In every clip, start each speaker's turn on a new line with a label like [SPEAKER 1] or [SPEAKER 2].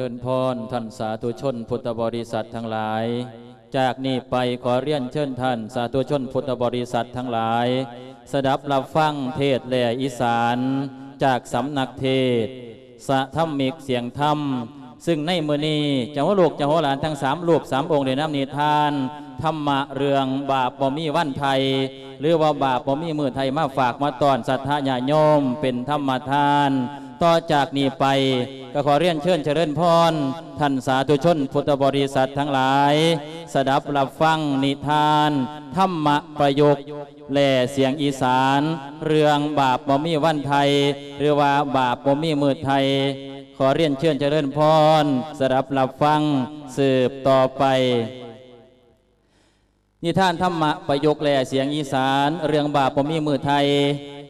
[SPEAKER 1] ริญพรท่านสาธุชนพุทธบริษัททั้งหลาย จากนี้ไปขอเรียนเชิญท่านสาธุชนพุทธบริษัททั้งหลาย สดับรับฟังเทศแหล่อีสาน จากสำนักเทศสะธรรมิกเสียงธรรม ซึ่งในมือนี้เจ้าลูกเจ้าหลานทั้งสามลูกสามองค์ในน้ำนิทานธรรมะเรื่องบาปบ่มีวันไทย หรือว่าบาปบ่มีมือไทยมาฝากมาตอนสัทธาญาโยมเป็นธรรมทาน ต่อจากนี้ไป ก็ขอเรียนเชิญเจริญพรท่านสาธุชนพุทธบริษัททั้งหลาย สดับรับฟังนิทานธรรมะประโยคแหล่เสียงอีสาน เรื่องบาปบ่มีวันไทย หรือว่าบาปบ่มีมือไทย ขอเรียนเชิญเจริญพรสดับรับฟังสืบต่อไปนิทานธรรมะประโยคแหล่เสียงอีสาน เรื่องบาปบ่มีมือไทย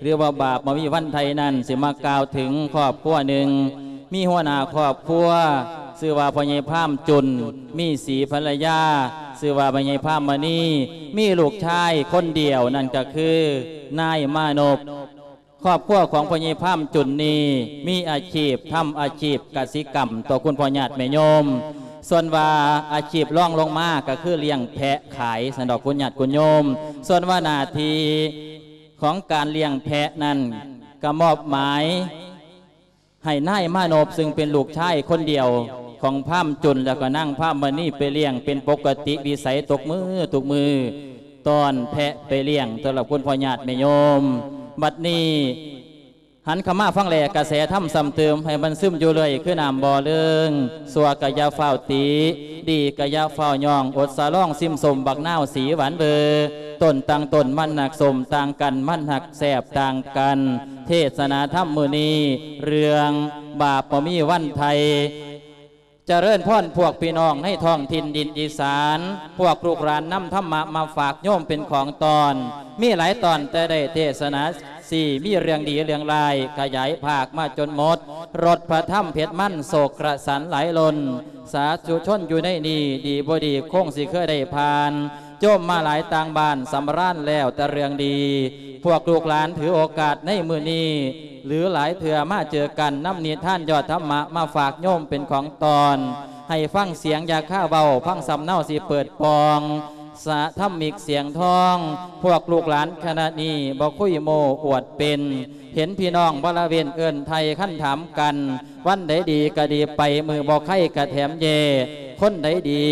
[SPEAKER 1] หรือว่าบาปบ่มีวันไทยนั้นสิมากล่าวถึงครอบครัวหนึ่ง มีหัวหน้าครอบครัวชื่อว่าพ่อใหญ่พามจุน มีสีภรรยาชื่อว่าพ่อใหญ่พามมณีมีลูกชายคนเดียวนั่นก็คือนายมานพครอบครัวของพ่อใหญ่พามจุนนี้มีอาชีพทำอาชีพกสิกรรมต่อคุณพ่อญาติแม่โยมส่วนว่าอาชีพร่องลงมาก็คือเลี้ยงแพะขายสันดอกคุณญาตคุณโยม ส่วนว่านาทีของการเลี้ยงแพะนั้นก็มอบหมาย ให้นายมานพซึ่งเป็นลูกชายคนเดียวของพามจุนแล้วก็นั่งพามมานี่ไปเลี้ยงเป็นปกติวิสัยตกมือตกมือ ตอนแพะไปเลี้ยงสำหรับคุณพ่อญาติแม่โยม บัดนี้หันข้ามาฟังแหลกกระแสทำซ้ำเติมให้มันซึมอยู่เลยคือน้ำบ่อเลิงสัวกะยาเฝ้าตี ดีกะยาเฝ้ายอง อดสาล่องซิมสมบักนาวสีหวานเบอต้นต่างต้นมันหนักสมต่างกันมันหักแสบต่างกัน เทศนาธรรมมือนีเรื่องบาปบ่มีวันไทยจเจริญพรพวกพี่น้องให้ท้องถิ่นดินอีสาน พวกลูกหลานนำธรรมะมาฝากโยมเป็นของตอน มีหลายตอนแต่ได้เทศนาสี่มีเรื่องดีเรื่องลาย ขยายภาคมาจนหมด รถพระถ้ำเพชรมั่นโศกกระสันไหลลน สาธุชนอยู่ในนี่ดีบดีคงสิเคยได้ผ่าน โจมมาหลายต่างบ้านสำราญแล้วแต่เรื่องดี พวกลูกหลานถือโอกาสในมือนี้ หรือหลายเถื่อมาเจอกันน้ำเนิท่านยอดธรรมะมาฝากโยมเป็นของตอน ให้ฟังเสียงยาฆ่าเบาฟังสำเนาสีเปิดปองสะทำมิกเสียงทอง พวกลูกหลานขณะนี้บอกคุยโมอวดเป็น เห็นพี่น้องบริเวณเอินไทยขั้นถามกัน วันใดดีก็ดีไปมือบอกไข่กระแถมเย คนใดดี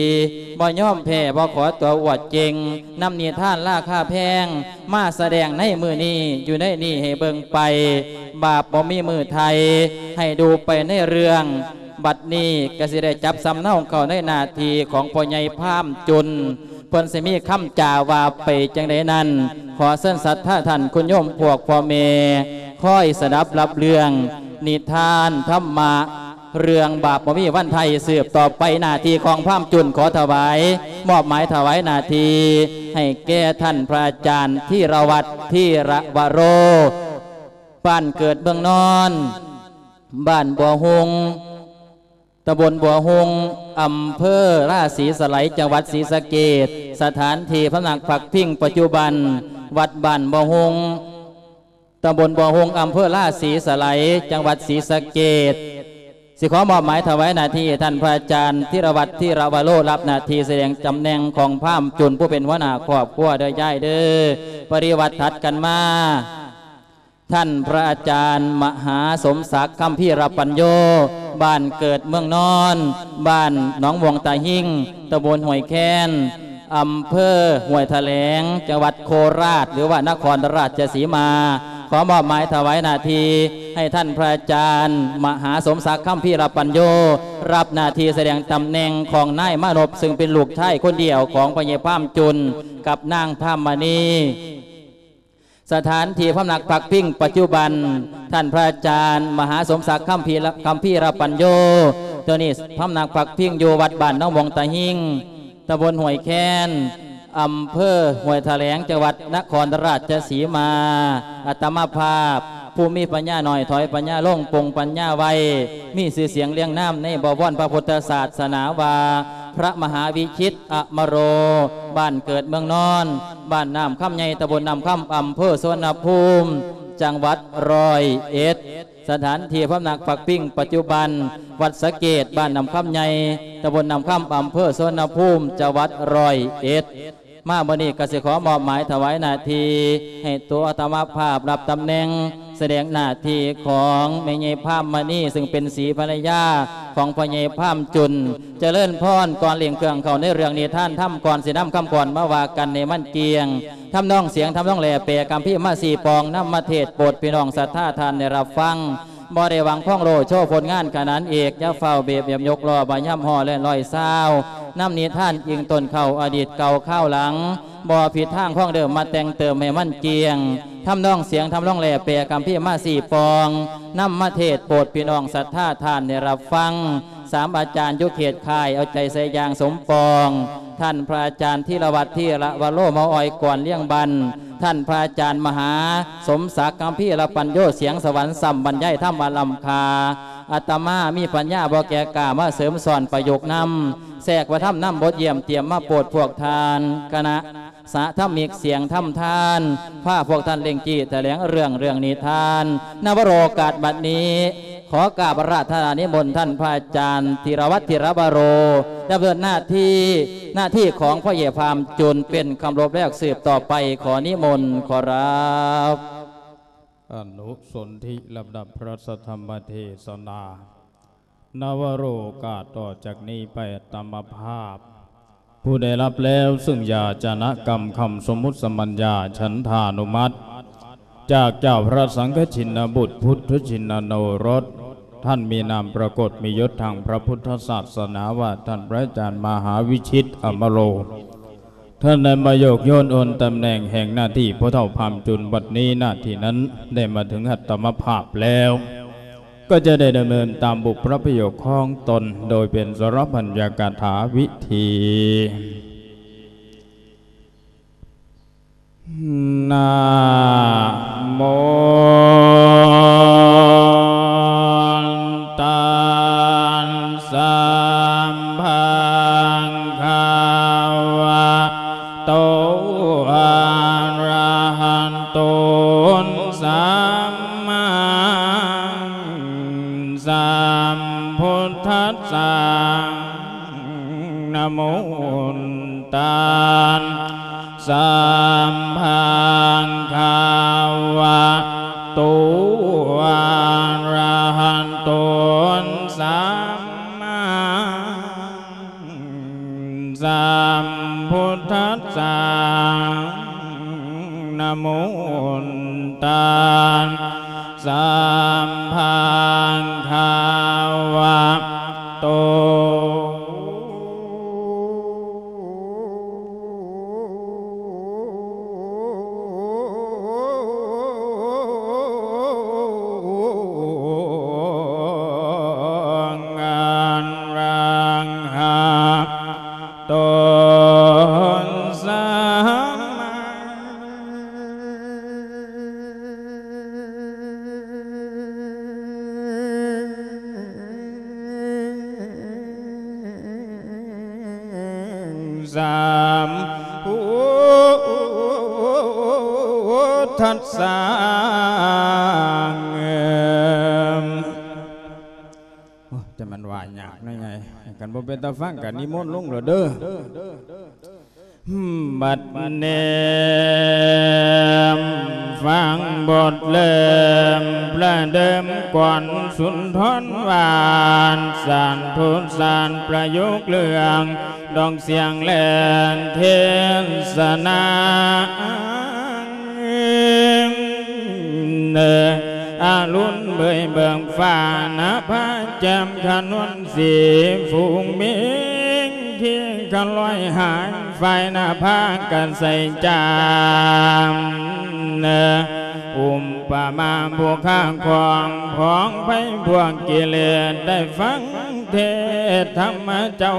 [SPEAKER 1] บ่ย่อมแพ้บ่ขอตัวอวดเจงนำเนิท่านล่าค่าแพง มาแสดงในมือนี้อยู่ในนี่ให้เบิ่งไป บาปบ่มีมือไทย ให้ดูไปในเรื่องบัดนี้กสิได้จับสำเนาเขาในนาทีของพ่อใหญ่พามจุนเพิ่นสิมีคำจาว่าไปจังไดนั้น ขอเส้นสัตย์ท่าท่านคุณโยมพวกพ่อเมคอยสดับรับเรื่อง นิทานธรรมะ เรื่องบาปบ่มีวันไทยสืบต่อไปนาทีของพามจุนขอถวาย มอบหมายถวายนาที ให้แก่ท่านพระอาจารย์ที่ระวัดที่ระวโรบ้านเกิดเบื้องนอน บ้านบัวหงตำบลบัวหงอำเภอราศีสไลยจังหวัดศรีสะเกดสถานที่พระนักผักพิ้งปัจจุบัน วัดบ้านบัวหงตำบลบัวหงอำเภอราศีสไลยจังหวัดศรีสะเกด สิขอมอบหมายถวายนาทีท่านพระอาจารย์ที่ระวัดที่ระวโรรับนาทีแสดงตำแหน่งของพามจุนผู้เป็นหัวหน้าครอบครัวเด้อย่ายเด้อปริวัติทัดกันมา ท่านพระอาจารย์มหาสมศักดิ์คำพี่รปัญโยบ้านเกิดเมืองนอน บ้านหนองวงตาหิ่งตำบลห้วยแค้นอำเภอห้วยแถลง จังหวัดโคราช หรือว่านครราชสีมา ขอมอบหมายถวายนาทีให้ท่านพระอาจารย์ มหาสมศักดิ์คำพี่รปัญโย รับนาทีแสดงตำแหน่งของนายมานพซึ่งเป็นลูกชายคนเดียวของพญพามจุน กับนางพามณีสถานที่พำนักพักพิ้งปัจจุบัน ท่านพระอาจารย์ มหาสมศักดิ์คำพีรคำพีรปัญโยตัวนี้พำนักพักพิ้งอยู่วัดบ้านน้องวงตาหิงตำบลห้วยแคน อำเภอห้วยแถลงจังหวัดนครราชสีมาอัตมาภาพ ผู้มีปัญญาหน่อยถอยปัญญาล่งปงปัญญาไวมีสื่อเสียงเลี้ยงน้ำในบวรพระพุทธศาสนาวา พระมหาวิชิตอมโร บ้านเกิดเมืองนอน บ้านน้ำข้ามใหญ่ตำบลน้ำข้ามอำเภอสวนภูมิ จังหวัดร้อยเอ็ดสถานที่พำนักปักปิ้งปัจจุบัน วัดสะเกตบ้านนำข้ามใหญ่ตำบลนำข้ามอำเภอสวนภูมิจังหวัดร้อยเอ็ด มาบนีกสิขอมอบหมายถวายนาที ให้ตัวธรรมภาพรับตำแหน่ง แสดงหน้าที่ของแม่ใหญ่พามมานี่ซึ่งเป็นสีภรรยาของพ่อใหญ่พามจุนเจริญพรก่อนเลี้ยงเครื่องเขาในเรื่องนี้ท่านทำก่อนสีน้ำคำก่อนมาว่ากันในมั่นเกียงทำน้องเสียงทำน้องแหล่เปรกำพี่มาสีปองน้ำมาเทศโปรดพี่น้องศรัทธาทานในรับฟัง บ่ได้หวังพ่องโลโชว์ผลงานขนานเอกย่าเฝ้าเบียบเบียบยกรอบาย่ำห่อและลอยเศร้าน้ำนี้ท่านยิงตนเข้าอดีตเก่าข้าวหลังบ่ผิดทางพ้องเดิมมาแต่งเติมให้มันเกียงทำน้องเสียงทำน้องแหล่เปียกำพี่มาสี่ปองน้ำมาเทศโปรดพี่น้องศรัทธาทานในรับฟัง สามอาจารย์ยุเขตค่าย เอาใจใส่ยางสมปอง ท่านพระอาจารย์ที่ระวัดที่ละวโรมาอ้อยก่อนเลี้ยงบัน ท่านพระอาจารย์มหา สมศักดิ์กัมพี่ละปัญโยเสียงสวรรค์สัมบรรยายธรรมวลำคาอาตมามีปัญญาบ่แก่กามาเสริมสอนประโยคนำแทรกว่าทำน้ำบทเยี่ยมเตรียมมาโปรดพวกทานคณะสะทำมีเสียงทำทานผ้าพวกท่านเล่งจีแถลงเรื่องเรื่องนิทานนวโรกาสบัดนี้ ขอกราบราธนานิมนต์ท่านพระอาจารย์ธีรวัตรธีรบาโรดำเนินหน้าที่หน้าที่ของพ่อเย่พามจุนเป็นคำรบแรกสืบต่อไปขอนิมนต์ขอรับ
[SPEAKER 2] อนุสนธิลำดับพระสธรรมเทศนานวโรกาต่อจากนี้ไปตามภาพ ผู้ได้รับแล้วซึ่งยาจนะกรรมคำสมมุติสมัญญาฉันทานุมัติ จากเจ้าพระสังฆชินบุตรพุทธชินโนรส ท่านมีนามปรากฏมียศทางพระพุทธศาสนาว่าท่านพระอาจารย์มหาวิชิตอมโร ท่านได้มาโยกโยนโอนตำแหน่งแห่งหน้าที่พระเท่าพามจุนบัดนี้หน้าที่นั้นได้มาถึงหัตถมภาพแล้ว ก็จะได้ดำเนินตามบุพพระประโยคของตนโดยเป็นสรพัญญากาถาวิธี นะโมตัสสะภะคะวะโตอะระหันโตสัมมาสัมพุทธัสสะนะโมตัส สัมภะคะวะโตอะระหันโตสัมมาสัมพุทธัสสะนะโมตัสสัม นิมนต์ลงเหรอเด้อบัดเนมฟังบทเริ่มประเดิมก่อนสุนทรวานสานทุนสานประยุกเรื่องดองเสียงแลนเทศนาเนออาลุนเบยเบิงฟ้านาพระแจมขนวนสีฝูงมิ งที่ขันลอยหายไฟหน้าพากันใส่จามเนออุมปามาบวกข้างของของไปพวกกิเลสได้ฟังเทศธรรมเจ้า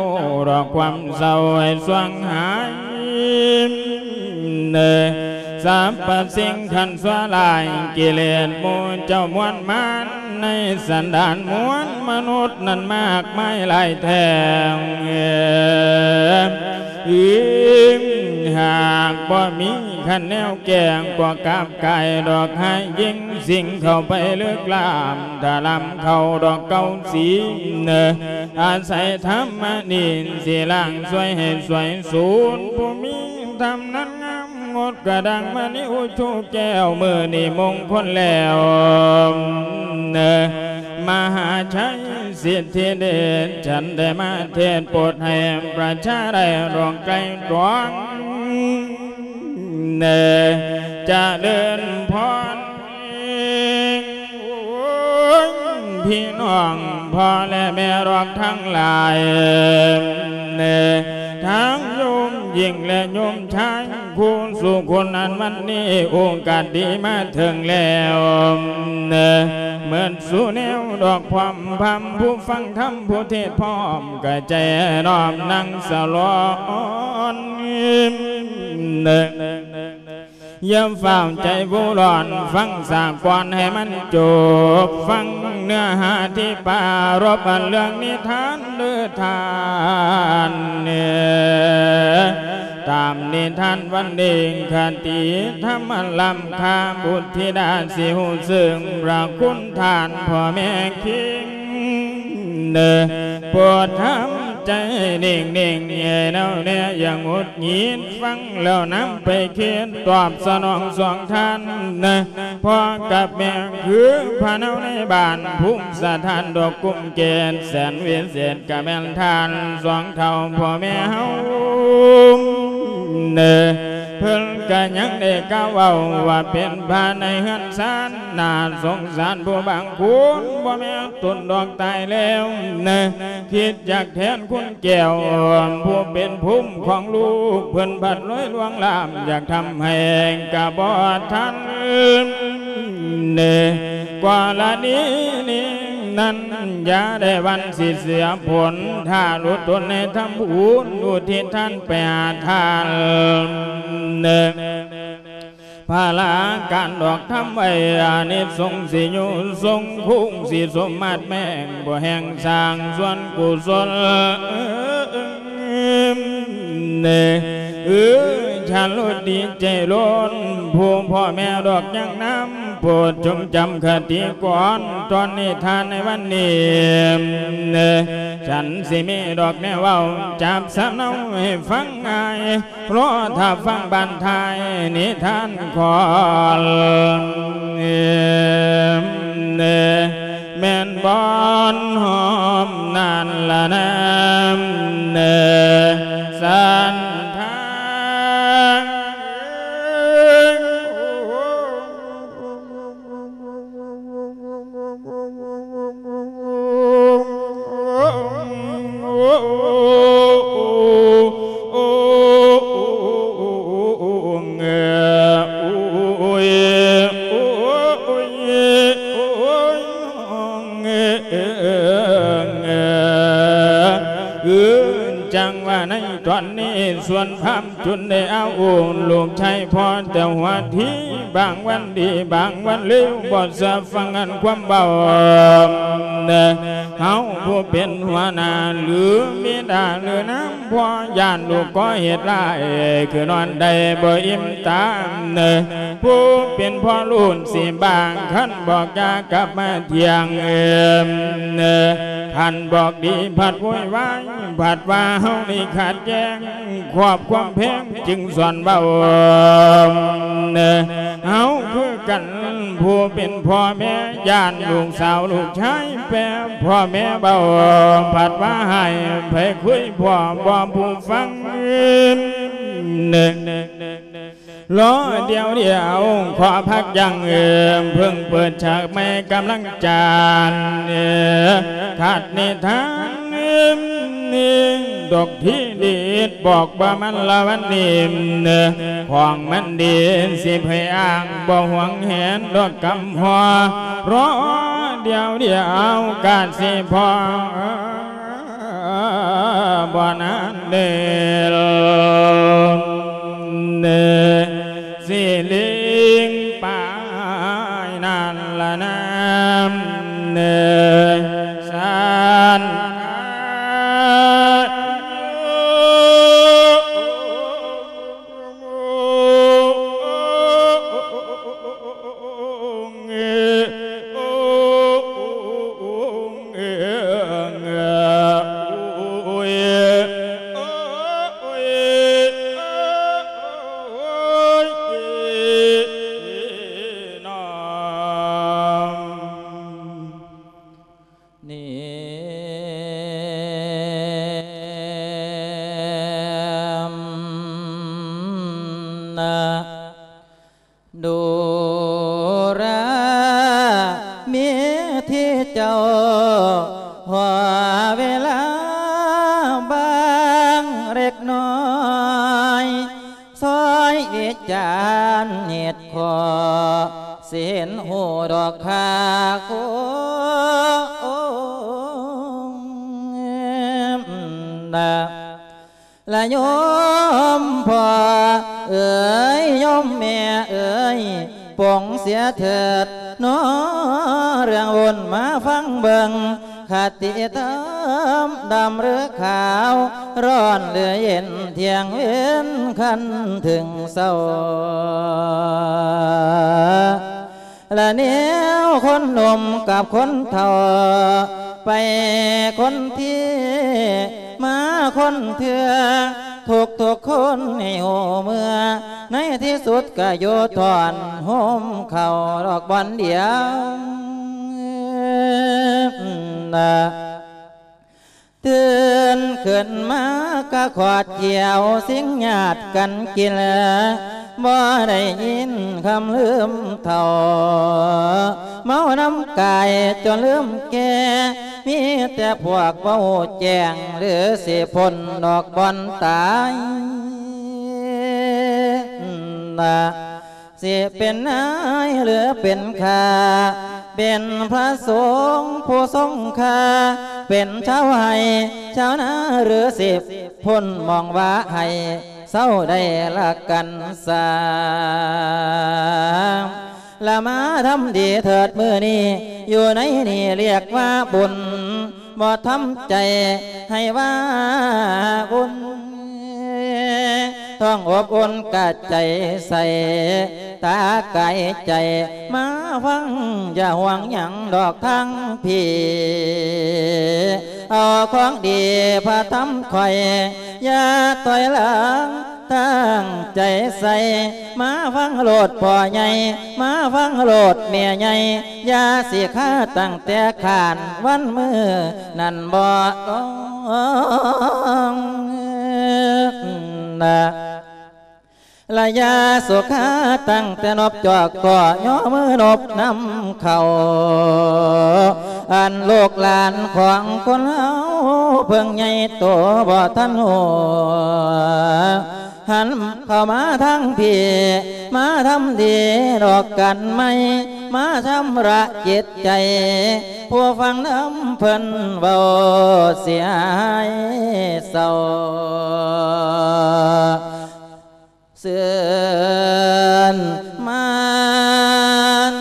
[SPEAKER 2] รอความเศร้าให้สวงหายเนอสามปัสิ่งขันสวาลายกิเลสมูลเจ้ามวลมัน ในสันดานมวลมนุษย์นั้นมากไม่หลายแทงอิงหากบ่มีขันแนวแกงกว่ากับไก่ดอกให้ยิงสิ่งเข้าไปเลือกลามถ้าลำเข้าดอกเกาสีเนออาศัยธรรมนินสีล่างสวยให้สวยสูนผู้มีทำนั้น งดกระดังมานิอุชูแก้วมือนี่มงคลแล้วเนอมหาชัยสิทธิเดชฉันได้มาเทศโปรดให้ประชาได้รองไกลรองเนจะเดินพร พี่น้องพ่อและแม่รอกทั้งหลายเนทั้งโยมหญิงและโยมชายคุณสู่คนนั้นวันนี้โอกาสดีมาถึงแล้วเนเหมือนสู่แนวดอกความพำผู้ฟังธรรมผู้เทศพร้อมกระใจน้อมนั่งสลอนเนอ ย่าฝ่าใจผู้ร้อนฟังสากก่อนให้มันจบ ฟังเนื้อหาที่ปารบันเรื่องนิทานเลือทานเนี่ยตามนิทานวันเดงคติธรรมลำคาบุตรธิดาสิหูซึ่งพระคุณทานพ่อแม่คิงเนอปวดทำ ใจนิ่งนิ่งเงียเนาเนี่ยอย่างงดหงินฟังแล้วน้ำไปเขียนตอบสนองสองท่านนะพ่อกับแม่คือพระเนาในบ้านพุ่งสถานดอกกุ้มเกณฑ์แสนเวียนเศษกับแม่นทานสองเท่าพ่อแม่เฮาเนอ เพิ่นก็ยังได้กล่าวเว้าว่าเป็นพาในเฮือนซานน่าสงสารผู้บางคุณบ่แม่ตุนดอกตายแล้วเนอคิดอยากแทนคุณแก้วผู้เป็นภูมิของลูกเพิ่นบัดร้อยลวงลามอยากทำให้กะบ่ทันเนอกว่าละนี้นี้นั้นอย่าได้วันสิเสียผล ถ้ารู้ตนในทำบุญอุทิศท่านไปหาทานพาลาการดอกทำไว้อานิสงสิยูสงคุ้งสิสมมาตแม่งบ่แห่งสร้างส่วนกุศล เนเออฉันรู้ดีใจล้นผู้พ่อแม่ดอกยังน้ำโปรดจงจำคติก่อนตอนนี้ทานในวันนี้เนฉันสิมีดอกแนวเว้าจับสำเนาให้ฟังง่ายเพราะถ้าฟังบันทายนิทานขอเน แม่นบอนหอมนานละน้ำเนสัน ส่วนพามจุนได้เอาอุ่นลูกชายพอแต่หัวทีบางวันดีบางวันเลวบอดสะฟังอันความเบา เนอเฮาผู้เป็นหัวหน้าหรือมีดาหรือน้ำพ่อยานลูกก็เหตุร้ายคือนอนได้บ่อิ่มตามเนอผู้เป็นพ่อรุ่นสิบางขันบอกยากลับมาเที่ยงเอิมเนอขันบอกดีผัดโวยวายผัดว่าเฮานี่ขาดแย้งควบความเพงจึงส่วนเบาเนอเฮาคือกันผู้เป็นพ่อแม่ยานลูกสาวลูกชายแปรพ่อแม่เบาผัดว่าหายไปคุยพ่อบ่ผู้ฟังหนึ่งล้อเดียวเดียวขอพักยังเอิมเพิ่งเปิดฉากไม่กำลังจานขาดนิทานเอิม นิ่งดอกที่ดีดบอกว่ามันละวันนิ่มเนอของมันดีสิพยอ้างบ่หวงเห็นดอกกำหัวรอเดียวเดียวการสิพอบ่นานเดินเนสิลิง
[SPEAKER 1] อกบอลเดียวนะตื่นขึ้นมาก็ขอดเกี่ยวสิ่งญาติกันกินบ่ได้ยินคำลืมเท่าเมาน้ำกายจนลืมแก่มีแต่พวกเบาแจงหรือสิพลดอกบอนตายนะ สิเป็นนายหรือเป็นข้าเป็นพระสงฆ์ผู้ทรงค่าเป็นชาวไห้ชาวนาหรือสิบพ้นมองว่าให้เศร้าได้ละกันสาละมาทำดีเถิดมือนี้ อยู่ในนี่เรียกว่าบุญบ่ทำใจให้ว่าบุญ ต้องอบอุ่นกะใจใส่ตาไกายใจ มาฟัง อย่าห่วงหยังดอกทั้งพี่ เอาของดีพาทำคอย อย่าต่อยหลังตั้งใจใส่มาฟังโลดพ่อใหญ่มาฟังโลดเมียใหญ่อย่าสิข้าตั้งแต่ขานวันมือ นั่นบ่ต้อง นะระยะสุขาตั้งแต่นบจอกก่อย่อมือนบนำเขาอันโลกหลานของคนเฮาเพิ่งใหญ่โตบ่ทันหัว หันเข้ามาทั้งพี่มาทำดีดอกกันไหมมาชำระจิตใจ ผู้ฟังน้ำเพิ่นเบาเสียหายเศร้าเสื่อนมัน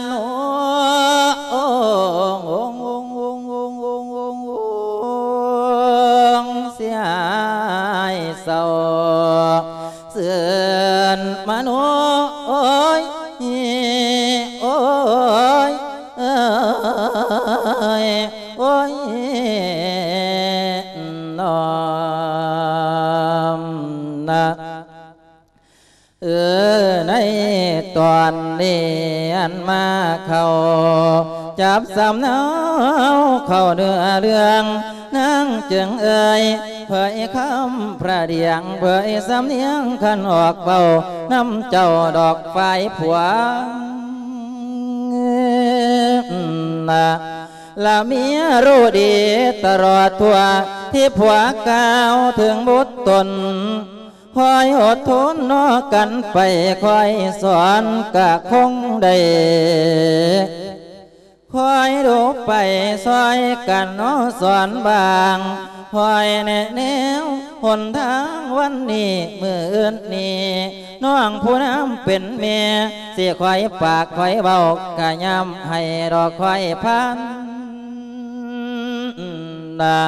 [SPEAKER 1] ตอนนี้อันมาเขาจับสำเนาเข้าเนื้อเรื่องนางจึงเอ่ยเผยคำพระเดียงเผยสำเนียงขันออกเบาน้ำเจ้าดอกไฟผัวนะละเมียรู้ดีตลอดทั่วที่ผัวก้าวถึงบุตรตน คอยอดทนนอกันไปคอยสอนกะคงได้คอยดูไปซอยกันนอสอนบางคอยแนะแนวหนทางวันนี้มืออื่นนี้น้องผู้น้ำเป็นเมียเสียคอยปากคอยเบากะยำให้รอคอยพันดา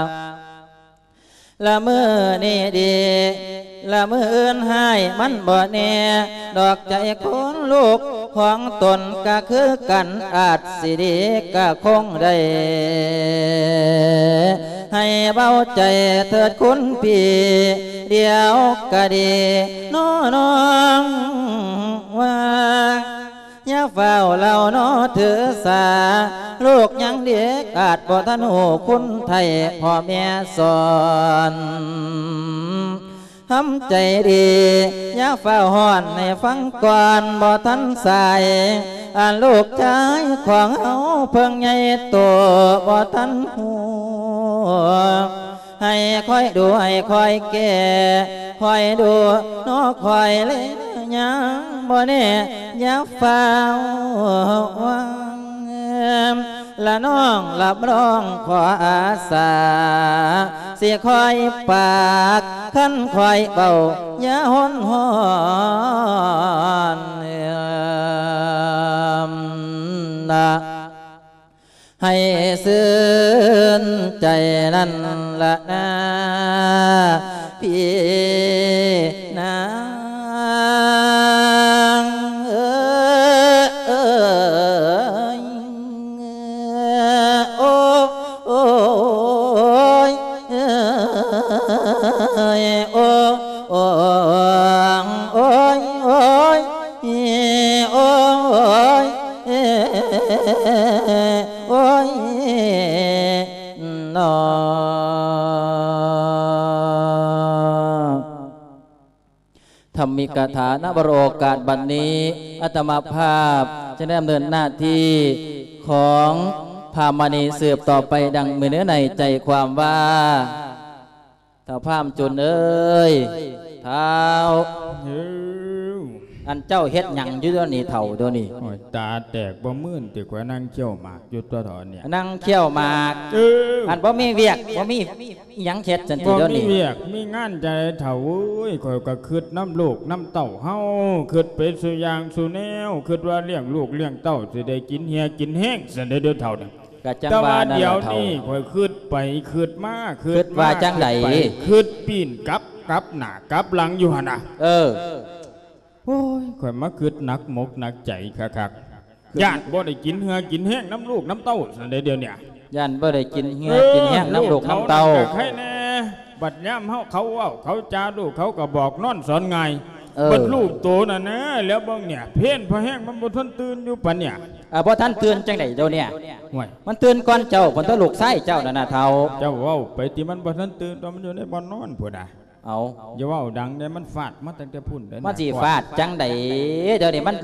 [SPEAKER 1] ละมือนี่ดี ละมืออื่นให้มันบ่แน่ดอกใจคนลูกของตนก็คือกันอาจสิดีก็คงได้ให้เบาใจเถิดคุณพี่เดียวก็ดีน้อน้องว่าอย่าเฝ้าเล่าน้อถือสา ลูกยังเด็กอาจบ่ทันหูคุณไทยพ่อแม่สอน ทำใจดีอย่าเฝ้าห่อนในฟังก่อนบ่ทันใส่อ่านลูกชายของเฮาเพิ่งใหญ่โตบ่ทันหูให้คอยดูให้คอยแก่คอยดูน้อคอยเลยยังบ่แน่อยับฝ้าวัง ละน้องรับรองขออาสาเสียคอยปากขั้นคอยเบาอย่าหนหอนนะให้ซื่นใจนั่นละนะพี่ มิกถานบรโอกาสบัดนนี้อัตมาภาพจะได้ดำเนินหน้าที่ของพามณีสืบต่อไปดังมือเนื้อในใจความว่าถ้าพามจุนเอ้ยเท้าอันเจ้าเฮ็ดหยังอยู่ตัวนี้เท่าตัวนี้
[SPEAKER 2] ตาแตกบ่มื่นติกว่านั่งเขี้ยวหมากอยู่ตัวถอนเนี่ย
[SPEAKER 1] นั่งเขี้ยวหมาก
[SPEAKER 2] เออ
[SPEAKER 1] อันบ่มีเวียกบ่มีหยังเฮ็ดจันที
[SPEAKER 2] บ่
[SPEAKER 1] เดี๋ยว
[SPEAKER 2] มี
[SPEAKER 1] นี้
[SPEAKER 2] เวียกมีงานใจเถ่าเอ้ยข่อยก็คิดน้ำลูกน้ำเต้าเฮาคิดไปสู่อย่างสู่แนวคิดว่าเลี้ยงลูกเลี้ยงเต้าสิได้กินเฮียกินแห้งสันเดยวเดี๋ยวเท่านั้น
[SPEAKER 1] ก็จัง
[SPEAKER 2] แต่
[SPEAKER 1] ว่า
[SPEAKER 2] ว่า
[SPEAKER 1] นั่น
[SPEAKER 2] เดี๋ยว
[SPEAKER 1] ล่ะเท่า
[SPEAKER 2] นี้ข่อยคิดไปคิดมา
[SPEAKER 1] คิดว่าจังใด
[SPEAKER 2] คิไปคิดปีนกลับกลับหน้ากลับหลังอยู่หั่นน่ะ
[SPEAKER 1] เออ
[SPEAKER 2] โอ้ยข่อยมาคิดหนักมกหนักใจคักๆญาติบ่ได้กินเหือกินแห้งน้ำลูกน้ำเต้าสันเดยวเดี๋ยวเนี่ย
[SPEAKER 1] ยันบ่ได้กินเหือกินแห้งน้ำลูกน้ำเต้า
[SPEAKER 2] ลูกขนั่นก็ใครแน่บัดย่ำเฮาเขาเว้าเขาจาลูกเขาก็บอกนอนสอนไง
[SPEAKER 1] เออ
[SPEAKER 2] บัดลูกโตน่ะนะแล้วเบิ่งเนี่ย เพ่นพอแห้งมันบ่ทันตื่นอยู่ปานเนี่ย
[SPEAKER 1] อ่าบ่ท่านเตือนจังไดเดี๋ยวเนี่ย
[SPEAKER 2] ห่วย
[SPEAKER 1] มันเตือนก่อนเจ้าคนตะลูกไส้เจ้านั่นน่ะเท่า
[SPEAKER 2] เจ้าเว้าไปที่มันบ่ทันตื่นตอนมันอยู่ในบ่อนนอนพุ่นน่ะ
[SPEAKER 1] เอา
[SPEAKER 2] อย่าเว้าดังเด้มันฟาดมาตั้งแต่พุ่นเด้อ
[SPEAKER 1] มันสิฟาดจังไดเดี๋ยวนี้มัน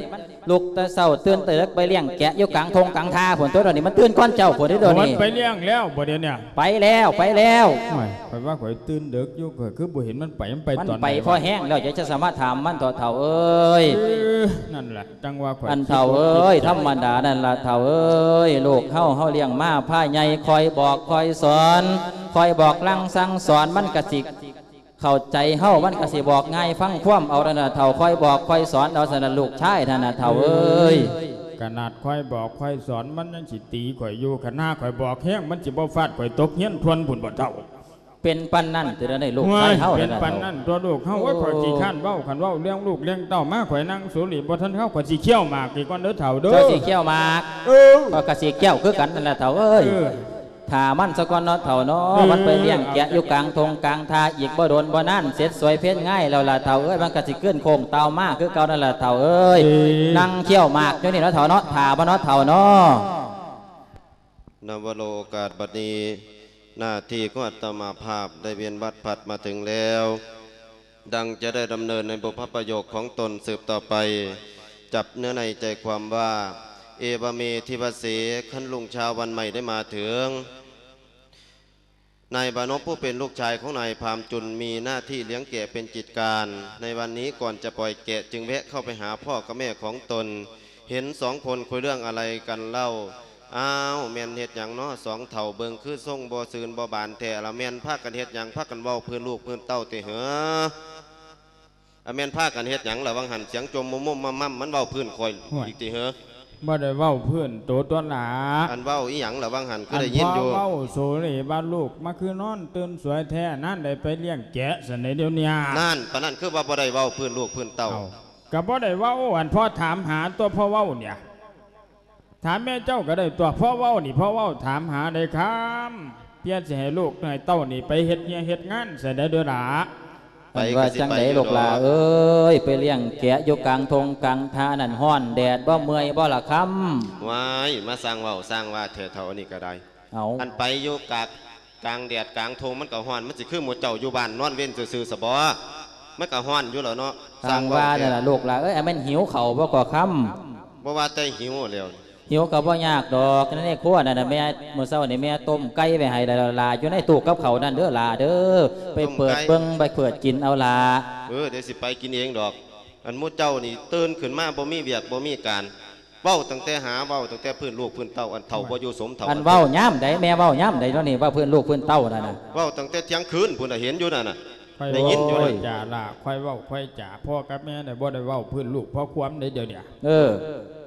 [SPEAKER 1] ลูกแตะเช้าตื่นเติกไปเลี้ยงแกะอยู่กลางทงกลางทาผลตัวเดี๋ยวนี้มันเตือนก่อนเจ้าผลเดี๋ยว
[SPEAKER 2] มัน
[SPEAKER 1] นี้
[SPEAKER 2] ไปเลี้ยงแล้วบ่เดี๋ยวเนี่ย
[SPEAKER 1] ไปแล้วไปแล้ว
[SPEAKER 2] ห่วยข่อยว่าข่อยตื่นดึกอยู่ข่อยคือบ่เห็นมันไปมันไป
[SPEAKER 1] มัน
[SPEAKER 2] ตอนไหน
[SPEAKER 1] ไปพอแห้งแล้วจะจะสามารถถามมันต่อเท่าเอ้ย
[SPEAKER 2] เออนั่นแหละจังว่าข่อย
[SPEAKER 1] อันเท่าเอ้ยธรรมดานั่นละเท่าเอ้ยลูกเฮาเฮาเลี้ยงมาผ้าใหญ่คอยบอกคอยสอนคอยบอกลังสั่งสอนมันกะสิ เข้าใจเฮามันกะสิบอกง่ายฟังความเอานั่นน่ะเท่าคอยบอกคอยสอนเอาสนะลูกชายท่านน่ะเท่าเอ้ย
[SPEAKER 2] ขนาดข่อยบอกข่อยสอนมันยังสิตีข่อยอยู่ขนาดข่อยบอกแห้งมันสิบ่ฟาดข่อยตกเฮียนทวนพุ่นบ่เท่า
[SPEAKER 1] เป็นปันนั่นแต่ในลูก
[SPEAKER 2] ว้
[SPEAKER 1] ชาย
[SPEAKER 2] ย
[SPEAKER 1] เฮา
[SPEAKER 2] เป็
[SPEAKER 1] นั่
[SPEAKER 2] น
[SPEAKER 1] นน่ะ
[SPEAKER 2] ปัน
[SPEAKER 1] เท่า
[SPEAKER 2] นั่นตัวลูกเฮาว่าข่อยสิข้านเว้าคันเว้าเลี้ยงลูกเลี้ยงเต้ามาข่อยนั่งสูหลีบ่ทันเข้าข่อยสิเคี้ยวหมากอีกก่อนเด้อเฒ่าเด้อ
[SPEAKER 1] เจ้าสิเขี้ยวหมาก
[SPEAKER 2] เออ
[SPEAKER 1] ก็กะสิเขี้ยวคือกันนั่นแหละเท่าเอ้ย
[SPEAKER 2] เออ
[SPEAKER 1] ถ้ามันสะก่อนเนาะเท่าเนา
[SPEAKER 2] เออะ
[SPEAKER 1] มันไปเลี้ยงแกะอยู่กลางทงกลางทาอีกบ่โดนบ่นั่นเสร็จสวยเพ่นง่ายแล้วล่ะเท่าเอ้ยมันก็สิเกินโค้งเตามากคือเก่านั่นแหละเท่าเอ้ย
[SPEAKER 2] เอ้ย
[SPEAKER 1] นั่งเขี้ยวหมากอยู่นี่เนาะเท่าเนาะถ้าบ่เนาะเท่าเนาะ
[SPEAKER 3] นวโรโอกาสบัดนี้หน้าที่ของอัตมาภาพได้เวียนวัดผัดมาถึงแล้ว ดังจะได้ดำเนินในบุพประโยคของตนสืบต่อไป จับเนื้อในใจความว่า เอบะเมทิวเสขันลุงชาววันใหม่ได้มาถึงนายบานพผู้เป็นลูกชายของนายพามจุนมีหน้าที่เลี้ยงแกะเป็นจิตการ ในวันนี้ก่อนจะปล่อยแกะจึงแวะเข้าไปหาพ่อกับแม่ของตน เห็นสองคนคุยเรื่องอะไรกันเล่าอ้าวแมนเฮ็ดหยังเนาะสองเถ่าเบิงคือส่งบ่ซืนบ่บานแต่ละแมนพากันเฮ็ดหยังพากันเว้าเพื่อลูกเพื่อเต้าติเหออะแมนพากันเฮ็ดหยังละวังหันเสียงจมมุมมุมมั่มมันเว้าพื้นคอยอีกติเหอ
[SPEAKER 2] บ่ได้เว้าเพื่อนโตตัวหนา
[SPEAKER 3] อันเว้าอีหยังล่ะวังหันก็
[SPEAKER 2] อัน
[SPEAKER 3] ได้ยิน
[SPEAKER 2] พ่อ
[SPEAKER 3] อยู่
[SPEAKER 2] เว้าโสเลบ้านลูกมาคือนอนตื่นสวยแท้นั่นได้ไปเลี้ยงแกะสันในเดี๋ยวเนี้
[SPEAKER 3] นั่นปานนั้นคือว่าบ่ได้เว้าพื้นลูกพื้นเต้า
[SPEAKER 2] เอาก็บ่ได้เว้าอันพ่อถามหาตัวพ่อเว้าเนี่ยถามแม่เจ้าก็ได้ตัวพ่อเว้านี่พ่อเว้าถามหาได้ครับเพียรสิให้ลูกให้เต้านี่ไปเฮ็ดเฮียเฮ็ดงานเสยได้เด้อหลา
[SPEAKER 3] ไป
[SPEAKER 1] มันว่า
[SPEAKER 3] ก็สิ
[SPEAKER 1] จัง
[SPEAKER 3] ไป
[SPEAKER 1] ได
[SPEAKER 3] อยู่
[SPEAKER 1] ลูกหลา
[SPEAKER 3] ดอก
[SPEAKER 1] เอ้ยไปเลี้ยงแกะอยู่กลางทงกลางทานั่นฮ้อนแดดบ่เมื่อยบ่ละค่ำ
[SPEAKER 3] ว้ายมาสร้างเว้าสร้างว่าเถอะเท่านี้ก็ได้
[SPEAKER 1] เอา
[SPEAKER 3] อันไปอยู่กลางกลางแดดกลางทงมันก็ฮ้อนมันสิคือหมู่เจ้าอยู่บ้านนอนเว้นซื่อๆซะบ่มันก็ฮ้อนอยู่แล้วเนาะ
[SPEAKER 1] ทางว่านั่นล่ะลูกหลาเอ้ยอันแม่นหิวข้าวบ่ก็ค่ำ
[SPEAKER 3] บ่ว่าแต่หิวแล้ว
[SPEAKER 1] หิวก็บ่ยากดอกนั่นนี่ครัวนั่นน่ะแม่มื้อเช้านี่แม่ต้มไก่ไว้ให้แล้วลาอยู่ในตู้กับข้าวนั่นเด้อลาเด้อไปเปิดเบิ่งไปเปิดกินเอาลา
[SPEAKER 3] เออเดี๋ยวสิไปกินเองดอก อันหมุเจ้านี่ตื่นขึ้นมาบ่มีเวียกบ่มีการเว้าตั้งแต่หาเว้าตั้งแต่พื้นลูกพื้นเต้าอันเฒ่าบ่อยู่สมเฒ่า
[SPEAKER 1] อันเว้าย่ำใดแม่เว้าย่ำใดเนาะนี่ว่าเพื่อนลูกเพื่อนเต้านั่นน่ะ
[SPEAKER 3] เว้าตั้งแต่เที่ยงคืนพุ่นน่ะเห็นอยู่นั่นน่ะ
[SPEAKER 2] ค่อย
[SPEAKER 3] ได้
[SPEAKER 2] เว้า
[SPEAKER 3] ยินอยู่
[SPEAKER 2] ค่อย
[SPEAKER 3] เลย
[SPEAKER 2] จ่าละค่อยเว้าค่อยจ่าพ่อกับแม่เนี่ยบ่ได้เว้าพื้นลูกเพราะความในเดี๋ยวเนี่ย
[SPEAKER 1] เออ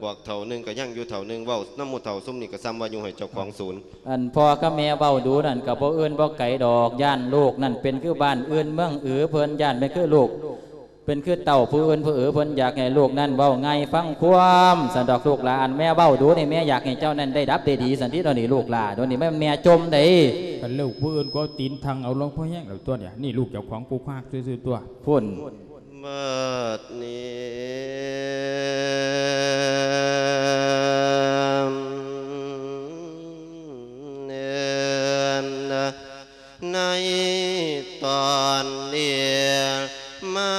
[SPEAKER 3] บอกเฒ่าหนึงก็ยังอยู่เฒ่าหนึงเว้าน้ำหมู่เฒ่าซุ่มนี่ก็ซ้ำว่าอยู่ให้เจ้าของศูนย์
[SPEAKER 1] อันพ่อกับแม่เว้าดูนั่นกับบ่อื่นบ่ไก่ดอกย่านลูกนั่นเป็นคือบ้านอื่นเมืองอือเพิ่นย่านเป็นคือลูก เป็นคือเต่าผู้อื่นผู้เอือเพิ่นอยากให้ลูกนั่นเว้าไงฟังความสันดอกลูกหลานแม่เว้าดูนี่แม่อยากให้เจ้านั้นได้รับได้ดีสันที่ตอนนี้ลูกหลานตอนนี้แม่แม่จมได้
[SPEAKER 2] กันลูกผู้อื่นก็ตีนทางเอาลงพ่อแห้งแล้วตัวเนี่ยนี่ลูกเจ้าของกูคากซื่อๆตัว
[SPEAKER 1] พุ่น
[SPEAKER 3] เมื่อนี้ ในตอนเนียมา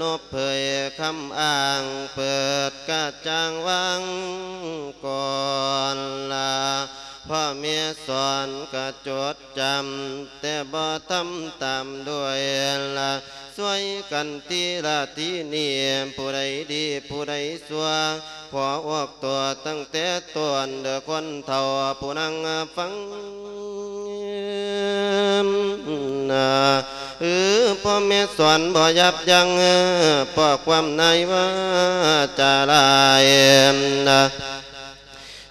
[SPEAKER 3] นบเผยคำอ้างเปิดกระจางวังก่อนลา พ่อเมียสอนก็จดจำ แต่บ่ทำตามด้วยละสวยกันทีละทีนี่ผู้ใดดีผู้ใดสัวขอออกตัวตั้งแต่ตวนเด้อคนเท่าผู้นั่งฟังนะเออพ่อแม่สอนบ่ยับยั้งพ่อความในว่าจะลายนะ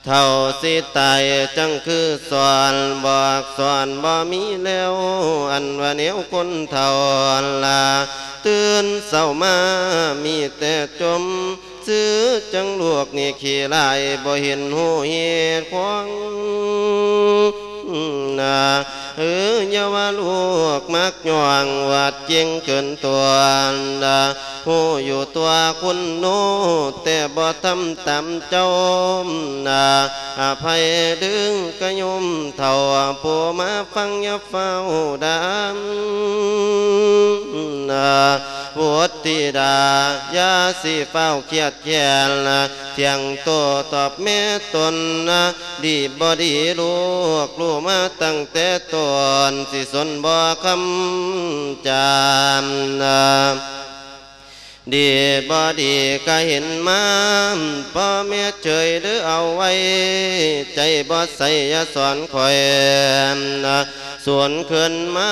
[SPEAKER 3] เท่าสิตายจังคือสอนบอกสอนบ่มีแล้วอันว่าเนียวคนเท่าลาตื่นเศร้ามามีแต่จม ซื้อจังลวกนี่ขี้ลายบ่เห็นหูเหตุควงนา เอออย่าว่าลูกมักย่วงวัดเจียงเกินตัวดาผู้อยู่ตัวคุณโนแต่บ่ทำตามเจ้านาอภัยดึงกระยมเท่าผู้มาฟังอย่าเฝ้าดามนาพุทธิดายาสิเฝ้าเคียดแค้นะเที่ยงโตตอบแม่ตนนะดีบ่ดีลูกรู้มาตั้งแต่ตนสิสนบ่คำจามนาดีบ่ดีก็เห็นมาพ่อแม่เฉยหรือเอาไว้ ใจบ่ใส่ยาสอนคอยนะ ส่วนขึ้นมา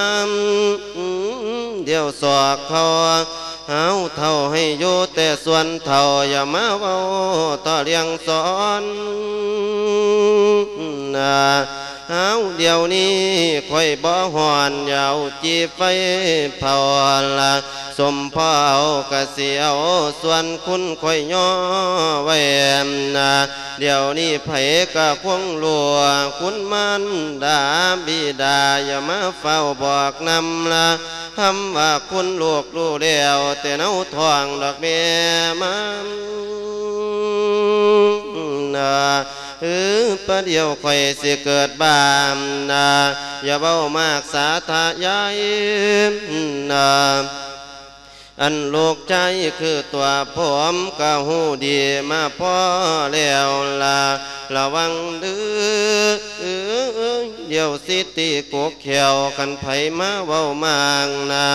[SPEAKER 3] เดี๋ยวสอกเขาเอาเท่าให้อยู่แต่ส่วนเท่าอย่ามาเว้าต่อเรียงสอนนะเอาเดี๋ยวนี้ค่อยบ่หอนอยาวจีไฟเผาละสมพ่อเอากะเสียวส่วนคุณค่อยย่อไว้นะเดี๋ยวนี้ไผกะควงลัวคุณมันดาบิดาอย่ามาเฝ้าบอกนำละคำว่าคุณลูกรู้แล้วแต่เนาทองดอกเมียมันนะเออประเดี๋ยวค่อยสิเกิดบามนะอย่าเบ้ามากสาธยายนะ อันลูกใจคือตัวผมก็หูดีมาพอแล้วละระวังดื้อเดี๋ยวสิตีกกเขียวกันไผมาเว้ามางนะ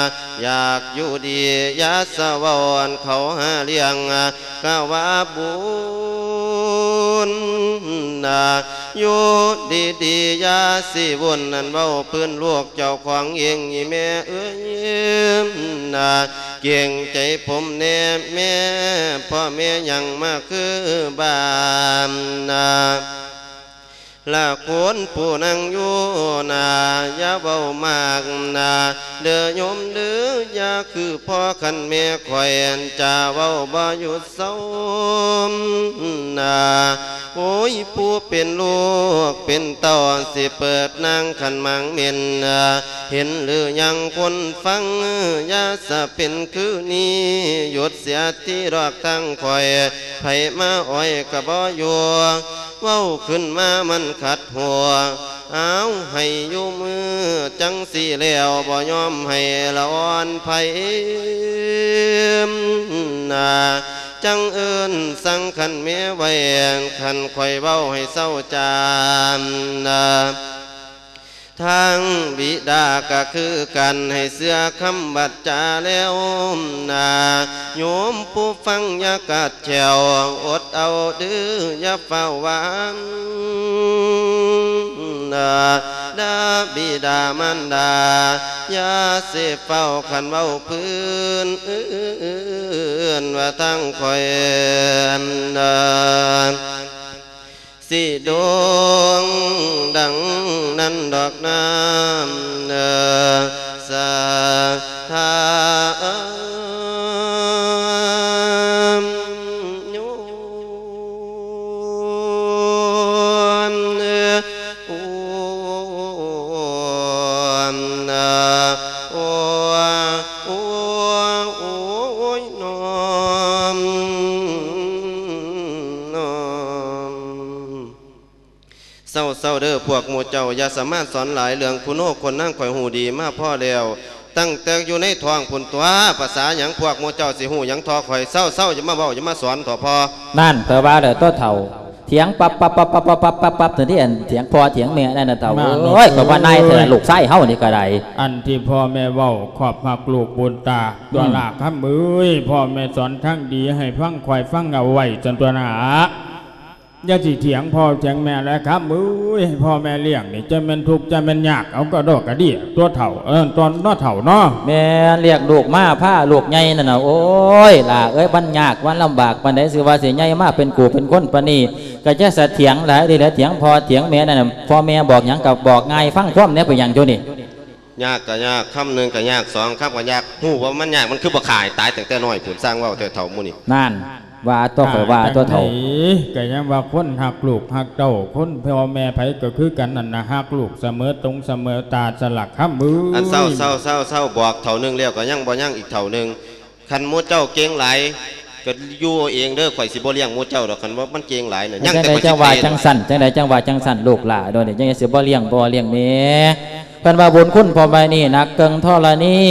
[SPEAKER 3] อยากอยู่ดียาสวอนเขาหาเลี้ยงก็ว่าบุญนะอยู่ดีดียาสิวุ่นนั่นเว้าพื้นลูกเจ้าของเองอีแม่เอ้ยนะเก่งใจผมแน่แม่พ่อแม่ยังมาคือบานนา ละคนผู้นั่งอยู่นาอย่าเบามากนาเด้อโยมเด้ออย่าคือพ่อคันแม่คอยจะเว้าบ่หยุดเศร้านาโอ้ยผู้เป็นลูกเป็นเต่าสิเปิดนางขันมังเมียนาเห็นหรือยังคนฟังยาสะเป็นคือนี้หยุดเสียที่รอกทั้งคอยไผมาอ้อยกระบ่อยู่ เว้าขึ้นมามันขัดหัวเอาให้อยู่มือจังสีแล้วบ่ยอมให้ละอ่อนไผนาจังเอินสังขันเมียไว้ขันคอยเว้าให้เศร้าจามนา ทางบิดาก็คือกันให้เสื้อคำบัดจาแล้วนาโยมผู้ฟังยากาดแฉวอดเอาดื้อยาเฝ้าหวานนาดาบิดามันดายาเสพเฝ้าขันเว้าพื้นอื่นว่าทั้งคอยนา สิดวงดังนั้นดอกน้ำเนอสาธา พวกหมู่เจ้าอย่าสามารถสอนหลายเรื่องคุณโอคนนั่งข่อยหูดีมาพ่อแล้วตั้งแต่อยู่ในท้องพุ่นตัวภาษาหยังพวกหมู่เจ้าสิหูหยังทอข่อยเศร้าเศร้าอย่ามาเว้าอย่ามาสอนต่อพอ
[SPEAKER 1] นั่นเธอว่าเด้อตัวเฒ่าเถียงปับปับปับปับปับปับปับปับถึงที่อันเถียงพอเถียงแม่นั่นน่ะเฒ่า
[SPEAKER 2] มา
[SPEAKER 1] โอ้ยก็ว่านายเธอลูกไส้เฮานี่ก็ได้
[SPEAKER 2] อันที่พ่อแม่เว้าขอบหักลูกบุญตาตัวหลากข้ามมือพ่อแม่สอนทั้งดีให้ฟังควายฟังเอาไว้จนตัวหนา อย่าสิเถียงพ่อเถียงแม่แล้วครับมือให้พ่อแม่เลี้ยงนี่จะเป็นทุกข์จะเป็นยากเอากระดอกกระเดี่ยตัวเถ่าเออตอนน้อเถ่าเนาะ
[SPEAKER 1] แม่เรียกลูกมาผ้าลูกใหญ่นั่นน่ะโอ้ยล่ะเอ้ยบันยากวันลำบากปานใดสิว่าสิใหญ่มาเป็นกูเป็นคนปานนี้ก็จะเสถียงหลายดีแหล้วเถียงพอเถียงแม่นั่นน่ะพ่อแม่บอกหยังกับบอกง่ายฟังความเนี่ยเป็นหยังจุนี่
[SPEAKER 3] ยากก็ยากคำหนึ่งก็ยากสองคำก็ยากหูว่ามันยากมันคือบ่ขายตายแต่แต่น้อยผุนสร้างเว่าแต่เท่าหมูนี่
[SPEAKER 1] นั่น ว่าตัวข่อยว่าตัวเฒ่า
[SPEAKER 2] ก็ยังว่าคนหักลูกหักเต้าคนพ่อแม่ไผก็คือกันนั่นนะหักลูกเสมอตรงเสมอตาสลักข้ามมือ
[SPEAKER 3] อั
[SPEAKER 2] อั
[SPEAKER 3] นเศร้าเศร้าเศร้าเศร้าบอกเท่าหนึงแล้วก็ยังบ่ยังอีกเท่าหนึงคันหมูเจ้าเก่งหลายก็อยู่เอาเองเด้อข่อยสิบ่เลี้ยงหมูเจ้าดอกคันว่ามันเก่งหลายน่ะยัง
[SPEAKER 1] จัง
[SPEAKER 3] แต่
[SPEAKER 1] ใด
[SPEAKER 3] ข่อย
[SPEAKER 1] จั
[SPEAKER 3] สิ
[SPEAKER 1] งว่า
[SPEAKER 3] เปย์
[SPEAKER 1] จังสั่นจังใดจังว่าจังสั่นลูกหลาโดยนี่จังสิบ่เลี้ยงบ่เลี้ยงแม่เพิ่นว่าบุญคุณพ่อแม่นี่นักเกิงทอละนี่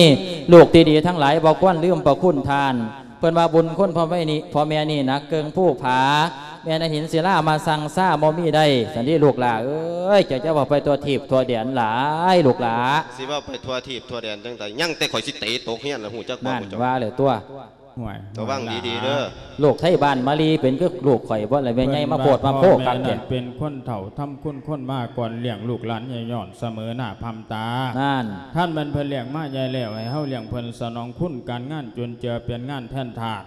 [SPEAKER 1] ลูกที่ดีทั้งหลายบ่ควรลืมประคุณทาน เพิ่นว่าบุญคุณพ่อแม่นี่พ่อแม่นี่นักเกิงผู้ผา แม่นหินศิลามาสั่งซ่าบ่มีได้สันที่ลูกหลาเอ้ยจะจะว่าไปตัวทีบตัวเดียนหลายลูกหลา
[SPEAKER 3] สิว่าไปทั่วทีบทั่วแดนจังไดยังแต่ข่อยสิเตะตกเฮียนแล้วหูจักบ่
[SPEAKER 1] นั่น
[SPEAKER 3] หมูเจ้า
[SPEAKER 1] ว่าเลยตัว
[SPEAKER 2] ห่วย
[SPEAKER 3] ระวังดีๆเด้อ
[SPEAKER 1] ลูกไทยบ้านมาลีเป็นคือลูกข่อยบ่อะไรแม่ใหญ่มาโพดมาโพ
[SPEAKER 2] พ่อ
[SPEAKER 1] กั
[SPEAKER 2] แม่
[SPEAKER 1] นแท้
[SPEAKER 2] นั่นเป็นคนเถ่าทำคุณคนมาก่อนเลี้ยงลูกหลานใหญ่ย่อนเสมอหน้าพำตา
[SPEAKER 1] นั่น
[SPEAKER 2] ท่านมันเพิ่นเลี้ยงมาใหญ่แล้วให้เฮาเลี้ยงเพิ่นสนองคุณการงานจนเจอเป็นงานแท่นทาส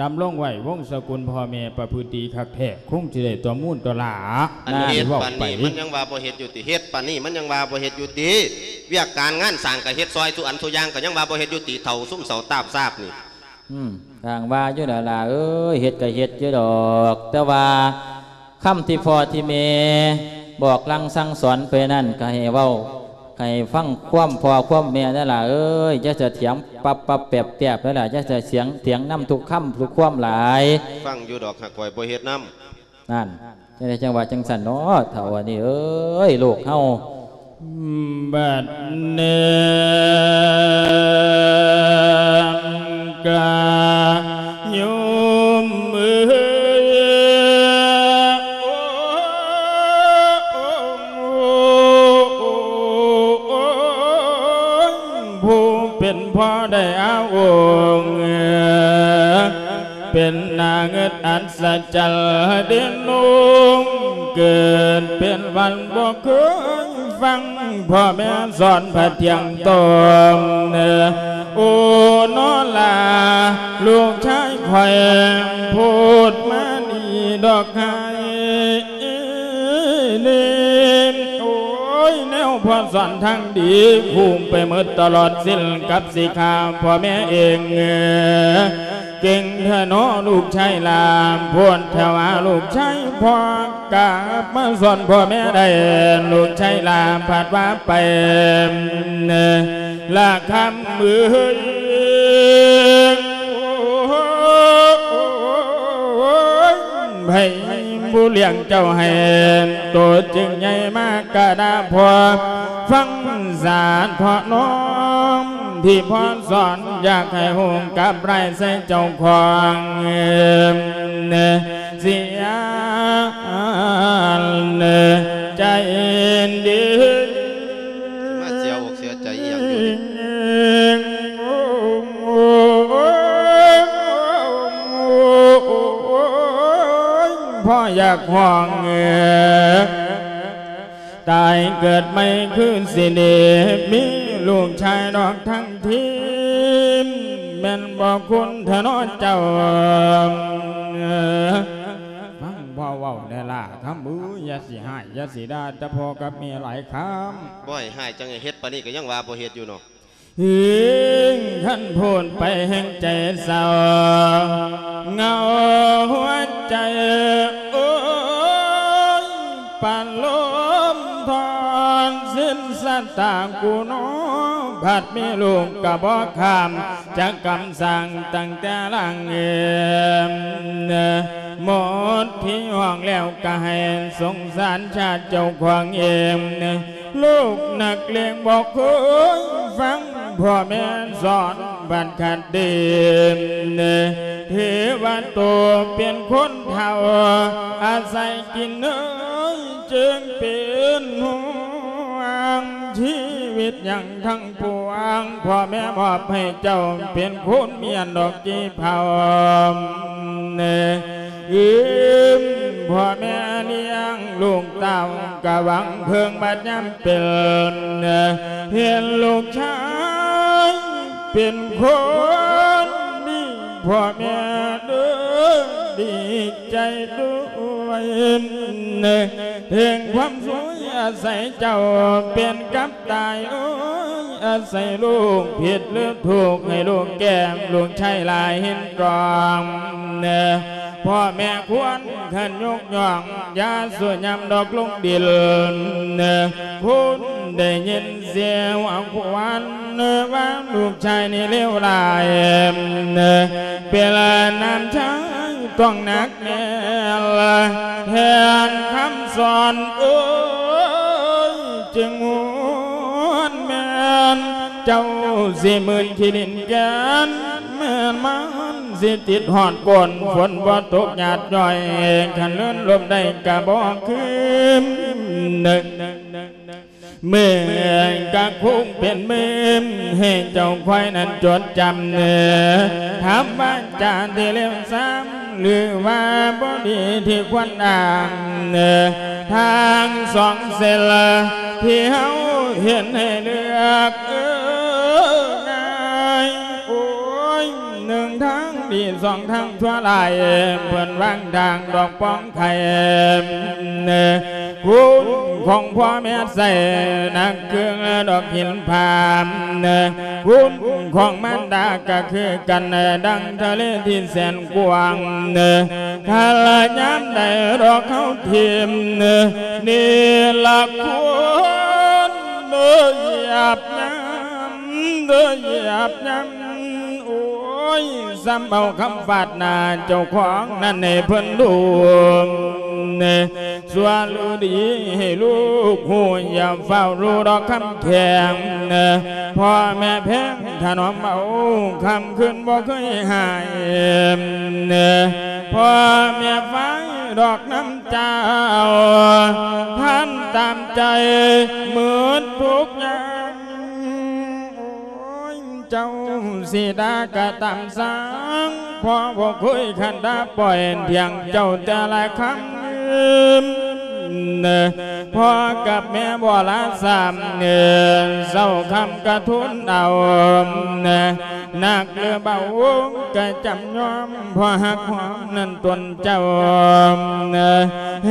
[SPEAKER 2] ดำรงไว้วงศกุลพ่อแม่ประพฤติคักแท้คงสิได้ตัวมูลตัวหลา
[SPEAKER 3] อันนี้เฮ็ด
[SPEAKER 2] เว้า
[SPEAKER 3] ปาน
[SPEAKER 2] ไป
[SPEAKER 3] นี้มันยังว่าบ่เฮ็ดอยู่ติเฮ็ดปานนี้มันยังว่าบ่เฮ็ดอยู่ติเวียกการงานสร้างก็เฮ็ดซอยทุกอันทุกอย่างก็ยังว่าบ่เฮ็ดอยู่ติเฒ่าซุ่มเสาตาบซาบนี่
[SPEAKER 1] อืม ทางว่าอยู่นั่นล่ะเอ้ยเฮ็ดก็เฮ็ดอยู่ดอก แต่ว่าคำที่พ่อที่แม่บอกลังสั่งสอนไปนั่นก็ให้เว้าให้ฟังความพ่อความแม่นั่นล่ะเอ้ยจะจะเถียงปับปับแปบแปบนั่นล่ะจะจะเสียงเถียงนำทุกคำทุกความหลาย
[SPEAKER 3] ฟังอยู่ดอกหักข่อยบ่เฮ็ดนํ
[SPEAKER 1] นั่นจังไดจังหวะจังสันเนาะเท่าอันนี้เอ้ยลูกเฮา
[SPEAKER 2] บัดเนกาโยมเอ้ยผู้เป็นพ่อได้อาองค์เป็นนางเงิดอัศจรรย์เด่นนุ่งเกิดเป็นวันบ่เคย ฟังพ่อแม่สอนพระเทียงตมเนอโอ้นอลา ลูกชายคอยพูดมานี่ดอกไห้เนโอ้ยแนวพ่อสอนทางดีภูมิไปหมดตลอดสิ้นกับสิขาพ่อแม่เอง เก่งเถอนอลูกชายลามพวนเทวาลูกชายพ่อกาบมาสอนพ่อแม่ได้ลูกชายลามผัดว่าไปเนละคำมือให้ผู้เลี้ยงเจ้าให้ตัวจึงใหญ่มากกระดาพอฟังสารเพราะน้อ ที่พรสอนอยากให้หงกับไรเส่เจ้าของเสียใจดีมาเสียอกเสียใจอย่างพ่ออยากห่วงเอ ตายเกิดไม่ขึ้นสิเดมีลูกชายดอกทั้งทีมแม่นบอกคุณถนอเจ้าเอ่อฟังพ่อเว้าได้ล่ะคำบูอย่าสิหายอย่าสิดาจะพอกับเมียหลายคำ
[SPEAKER 3] บ่อยหายจังไงเฮ็ดปานนี้ก็ยังว่าบ่เฮ็ดอยู่เนาะ
[SPEAKER 2] หิงขันพูนไปแห่งใจเศร้าเงาหัวใจ โอ้ยปานล มทอนสิ้น สัตตางกูโนผัดมีลูกกะบอกคำจะกำสั่งตั้งแต่ลังเอ็มหมดที่ห้องแล้วก็ให้สงสารชาติเจ้าของเอ็มลูกนักเลงบอกเคยฟังพ่อแม่สอนบันคัดเดิมเทวันโตเป็นคนเท่า อาศัยกินเอ้ยจึงเป็นห่วง ชีวิตอย่างทั้งปวงพ่อแม่มอบให้เจ้าเป็นคนเมียนดอกจีเผาเนยืมพ่อแม่เลี้ยงลูกเต่ากะหวังเพิ่งบัดย้ำเป็นเห็นลูกชายเป็นคนดีพ่อแม่เด้อดีใจด้วย เพียงความสวยอาศัยเจ้าเป็นกับตายโอ้ยอาศัยลูกผิดหรือถูกให้ลูกแก้มลูกใช่ลายห็นกรองเนพ่อแม่ควรขันยกย่องยาสวยยำดอกลงดินเนคุณได้ยินเสียงว่าควรว่าลูกชายนี่เลวร้ายเนเป็นน้ำชายต้องนักแน่ละแทนคำสอนเอ้ยจึงวนแมนเจ้าสิหมื่นขีดินแกนแม่นมันสิติดหอดกนฝนบ่ตกหยาดย่อยขันเลื่อนลมได้กะบอกคืนหนึ่ง เมื่อกะคุ้งเป็นมือให้เจ้าควายนั้นจดจำเนื้อถามว่าจานที่เลี้ยงซ้ำหรือว่าบดีที่ควรอ่างเนื้อทางสองเสลที่เฮาเห็นให้เลือกเออ ทางดีสองทางทั่วลายเพื่อนวางทางดอกป้องไข่เนื้อคุณของพ่อแม่ใส่นักเครื่องดอกหินพามเนื้อคุณของมันดาก็คือกันดังทะเลที่แสนกว้างเนื้อถ้าละย้ำได้ดอกเขาทิมเนื้อนี่ละควรเนื้อหยาบย้ำเนื้อหยาบย้ำ ยซ้ำเอาคำฟาดนาเจ้าของนั่นในเพิ่นดูเนสวนลูดีให้ลูกหูอย่าเฝ้ารู้ดอกคำแข็งเนพ่อแม่แพงถนอมเอาคำขึ้นบ่เคยหายเนพ่อแม่ฟังดอกน้ำเจ้าท่านตามใจเหมือนทุกอย่าง เจ้าสีดากะตามสังพอบอกคุยขันดาปล่อยเพียงเจ้าแต่ละคำเนอพ่อกับแม่บ่ละสามเงินเศร้าคำกระทุนเอาเนอนักเรือเบากะจำยอมพอหักความนั่นตนเจ้าเนอแห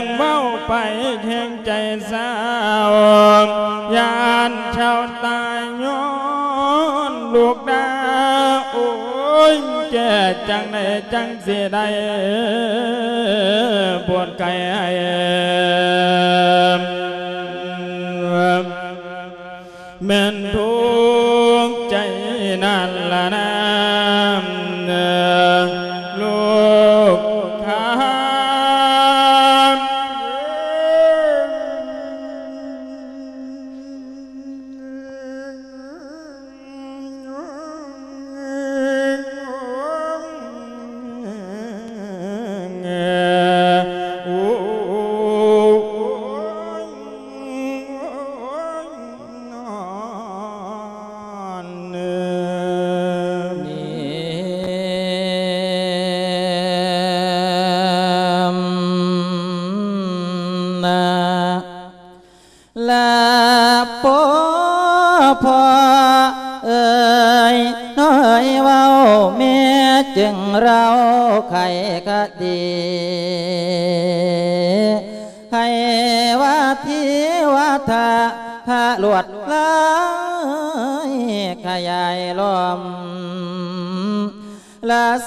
[SPEAKER 2] งเมาไปแห่งใจเศร้ายานชาวตายย้อน ลูกนาโอ้ยแก่จังในจังเสียได้ปวดไก่แม่นทุ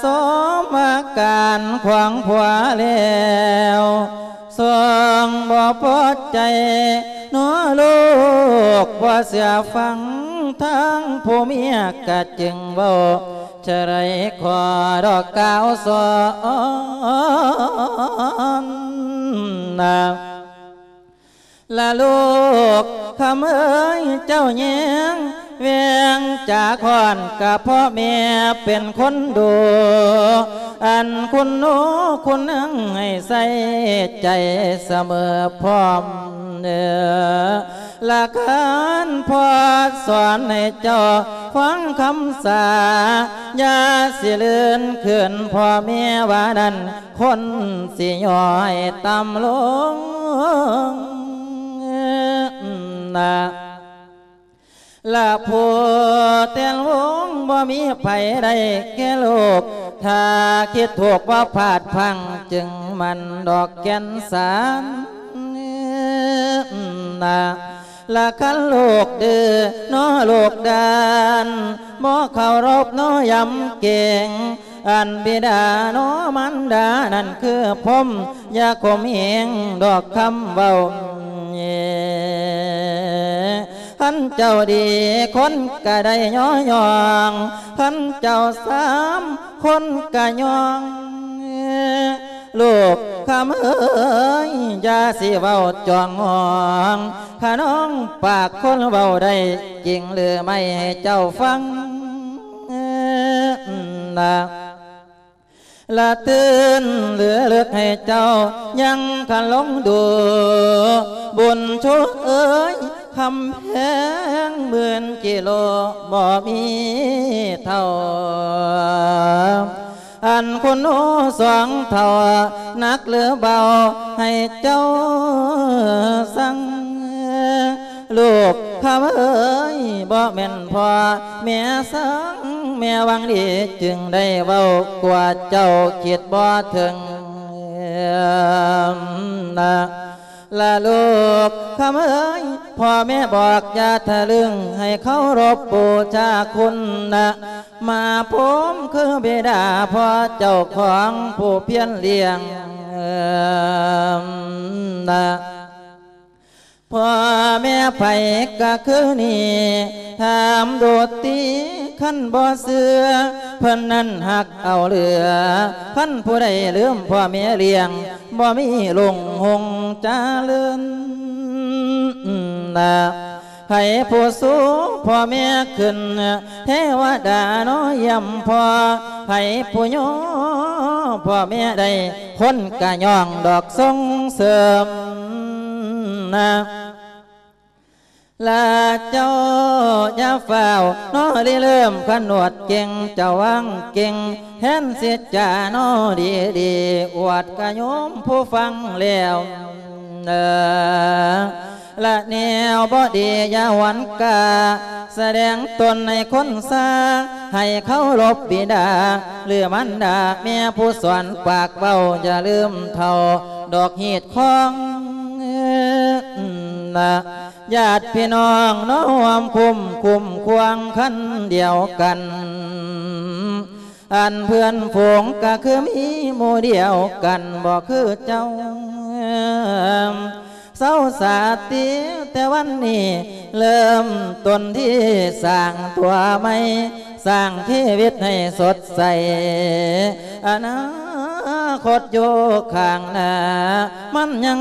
[SPEAKER 1] สมอาการขวางผัวแล้วสองบ่พอใจน้อลูกว่าเสียฟังทั้งผู้เมียกะจึงบ่จะไรขอดอกกาวสอนนะละลูกคำเอ้ยเจ้าแยง เวียงจากขอนกับพ่อแม่เป็นคนดู อันคุณหนูคุณนังให้ใส่ใจเสมอพร้อมเนื้อละการพ่อสอนให้เจ้าฟังคำสาอย่าสิเลื่อนขึ้นพ่อแม่ว่านั้น คนสิย่อยต่ำลงนะ ละผู้เตียนวงบ่มีไผใดแก่โลก ถ้าคิดถูกว่าพลาดพังจึงมันดอกแก่นสารนะละคันโลกเดือน้อโลกดานบ่เคารพน้อยำเก่งอันบิดาโนมันดา นั่นคือผมอยาคมเหงดอกคำเบาเย่ ขันเจ้าดีคนก็ได้ย่อยองขันเจ้าสามคนก็ยองลูกคำเอ้ยยาสิเบาจองงองข้าน้องปากคนเบาได้จริงหรือไม่ให้เจ้าฟังนะละตื่นเหลือเลือกให้เจ้ายังคันลงดู บุญชุกเอ้ย คำแพงหมื่นกิโลบ่มีเท่า อันคุณโอสองเท่านักเหลือเบาให้เจ้าสั่งลูกข้าเอ้ยบ่แม่นพ่อแม่สังแม่วังดีจึงได้เว้ากว่าเจ้าคิดบ่ถึงนะ ละลูกคำเอ้ยพ่อแม่บอกอย่าทะลึงให้เขารบปูชาคุณนะมาผมคือบิดาพ่อเจ้าของผู้เพียนเลี้ยงนะ พ่อแม่ไผก็คือนี่ถามโดดตีขั้นบ่เสือเพิ่นนั้นหักเอาเหลือขันผู้ใดลืมพ่อแม่เลี้ยงบ่มีลงหงจ้าเลือนนะให้ผู้สูงพ่อแม่ขึ้น เทวดาน้อยยำพ่อให้ผู้โยพ่อแม่ใดคนกะย่องดอกทรงเสริมนะ ลาเจ้าอย่าเฝ้าน้อได้เริ่มขนวดเก่งเจ้าวังเก่งแทนเสียจาน้อดีดีอวดกะยมผู้ฟังแล้วเออละแนวบ่ดียาหวันกา แสดงตนในคนซาให้เขารบบิดาเรือมันดาแม่ผู้สอนปากเบาอย่าลืมเท่า ดอกหีดของนะ ญาติพี่น้องน้อมคุมคุมควงขันเดียวกัน อันเพื่อนฝูงก็คือมีหมู่เดียวกันบอกคือเจ้าเศร้าสาติแต่วันนี้ เริ่มต้นที่สร้างตัวใหม่ สร้างชีวิตให้สดใสอนา คตอยู่ข้างหน้า มันยัง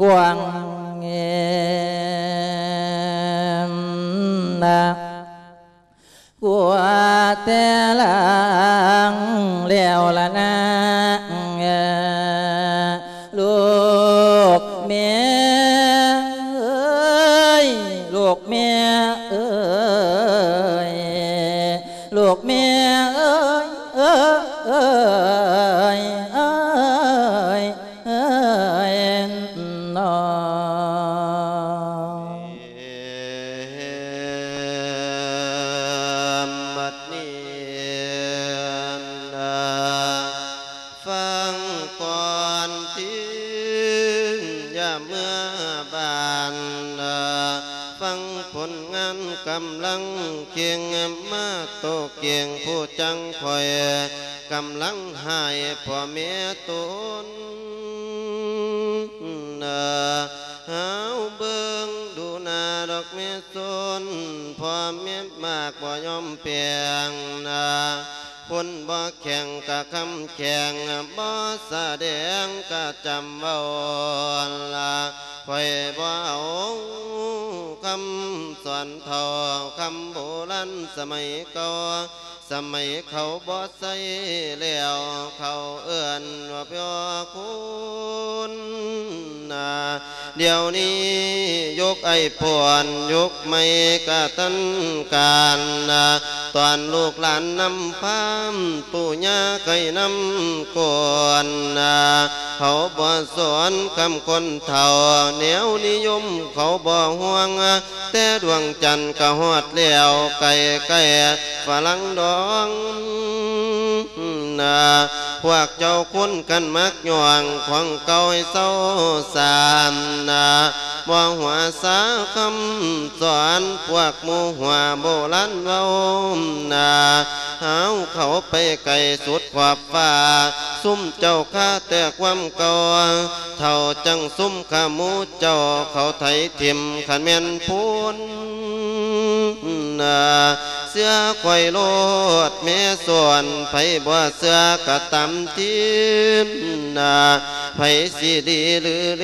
[SPEAKER 1] กว้างเงียนะกลัวแต่ลังแล้วละนะเอ่อ
[SPEAKER 3] จังคอยกำลังหายพ่อแม่ตนนาหาเบิงดูนาดอกเมสนพ่อแม่มากบ่ยอมเปียงนาคนบ่แข่งกะคำแข่งบ่แสดงกะจำเว้าละไว้บ่เอาคำสอนเท่าคำโบราณสมัยก่า สมัยเขาบ่ใส่แล้วเขาเอื้อนว่าเพียคุณ นาเดี๋ยวนี้ยกไอ้พวนยกไม่กะตันการนาตอนลูกหลานนำพามปู่ย่าเคยนำก่อนนาเขาบ่สอนคำคนเฒ่าแนวนิยมเขาบ่ห่วง แต่ดวงจันทร์ก็ฮอดแล้วไก่ไก่ฝรั่งดองนาพวกเจ้าคุ้นกันมักย่องของเก่าให้เศร้าสามนาบ่หัวสาคำสอนพวกมูหัวโบราณเว้านาหาเขาไปไกลสุดขอบฟ้าซุ่มเจ้าข้าแต่ความเก่าเท่าจังซุ่มขามูเจ้าเขาไถทิมขันแม่นพูนนาเสื้อควายโลดแม่ส่วนไผบ่เสื้อกะตำทิมนาไผสิดีหรือเล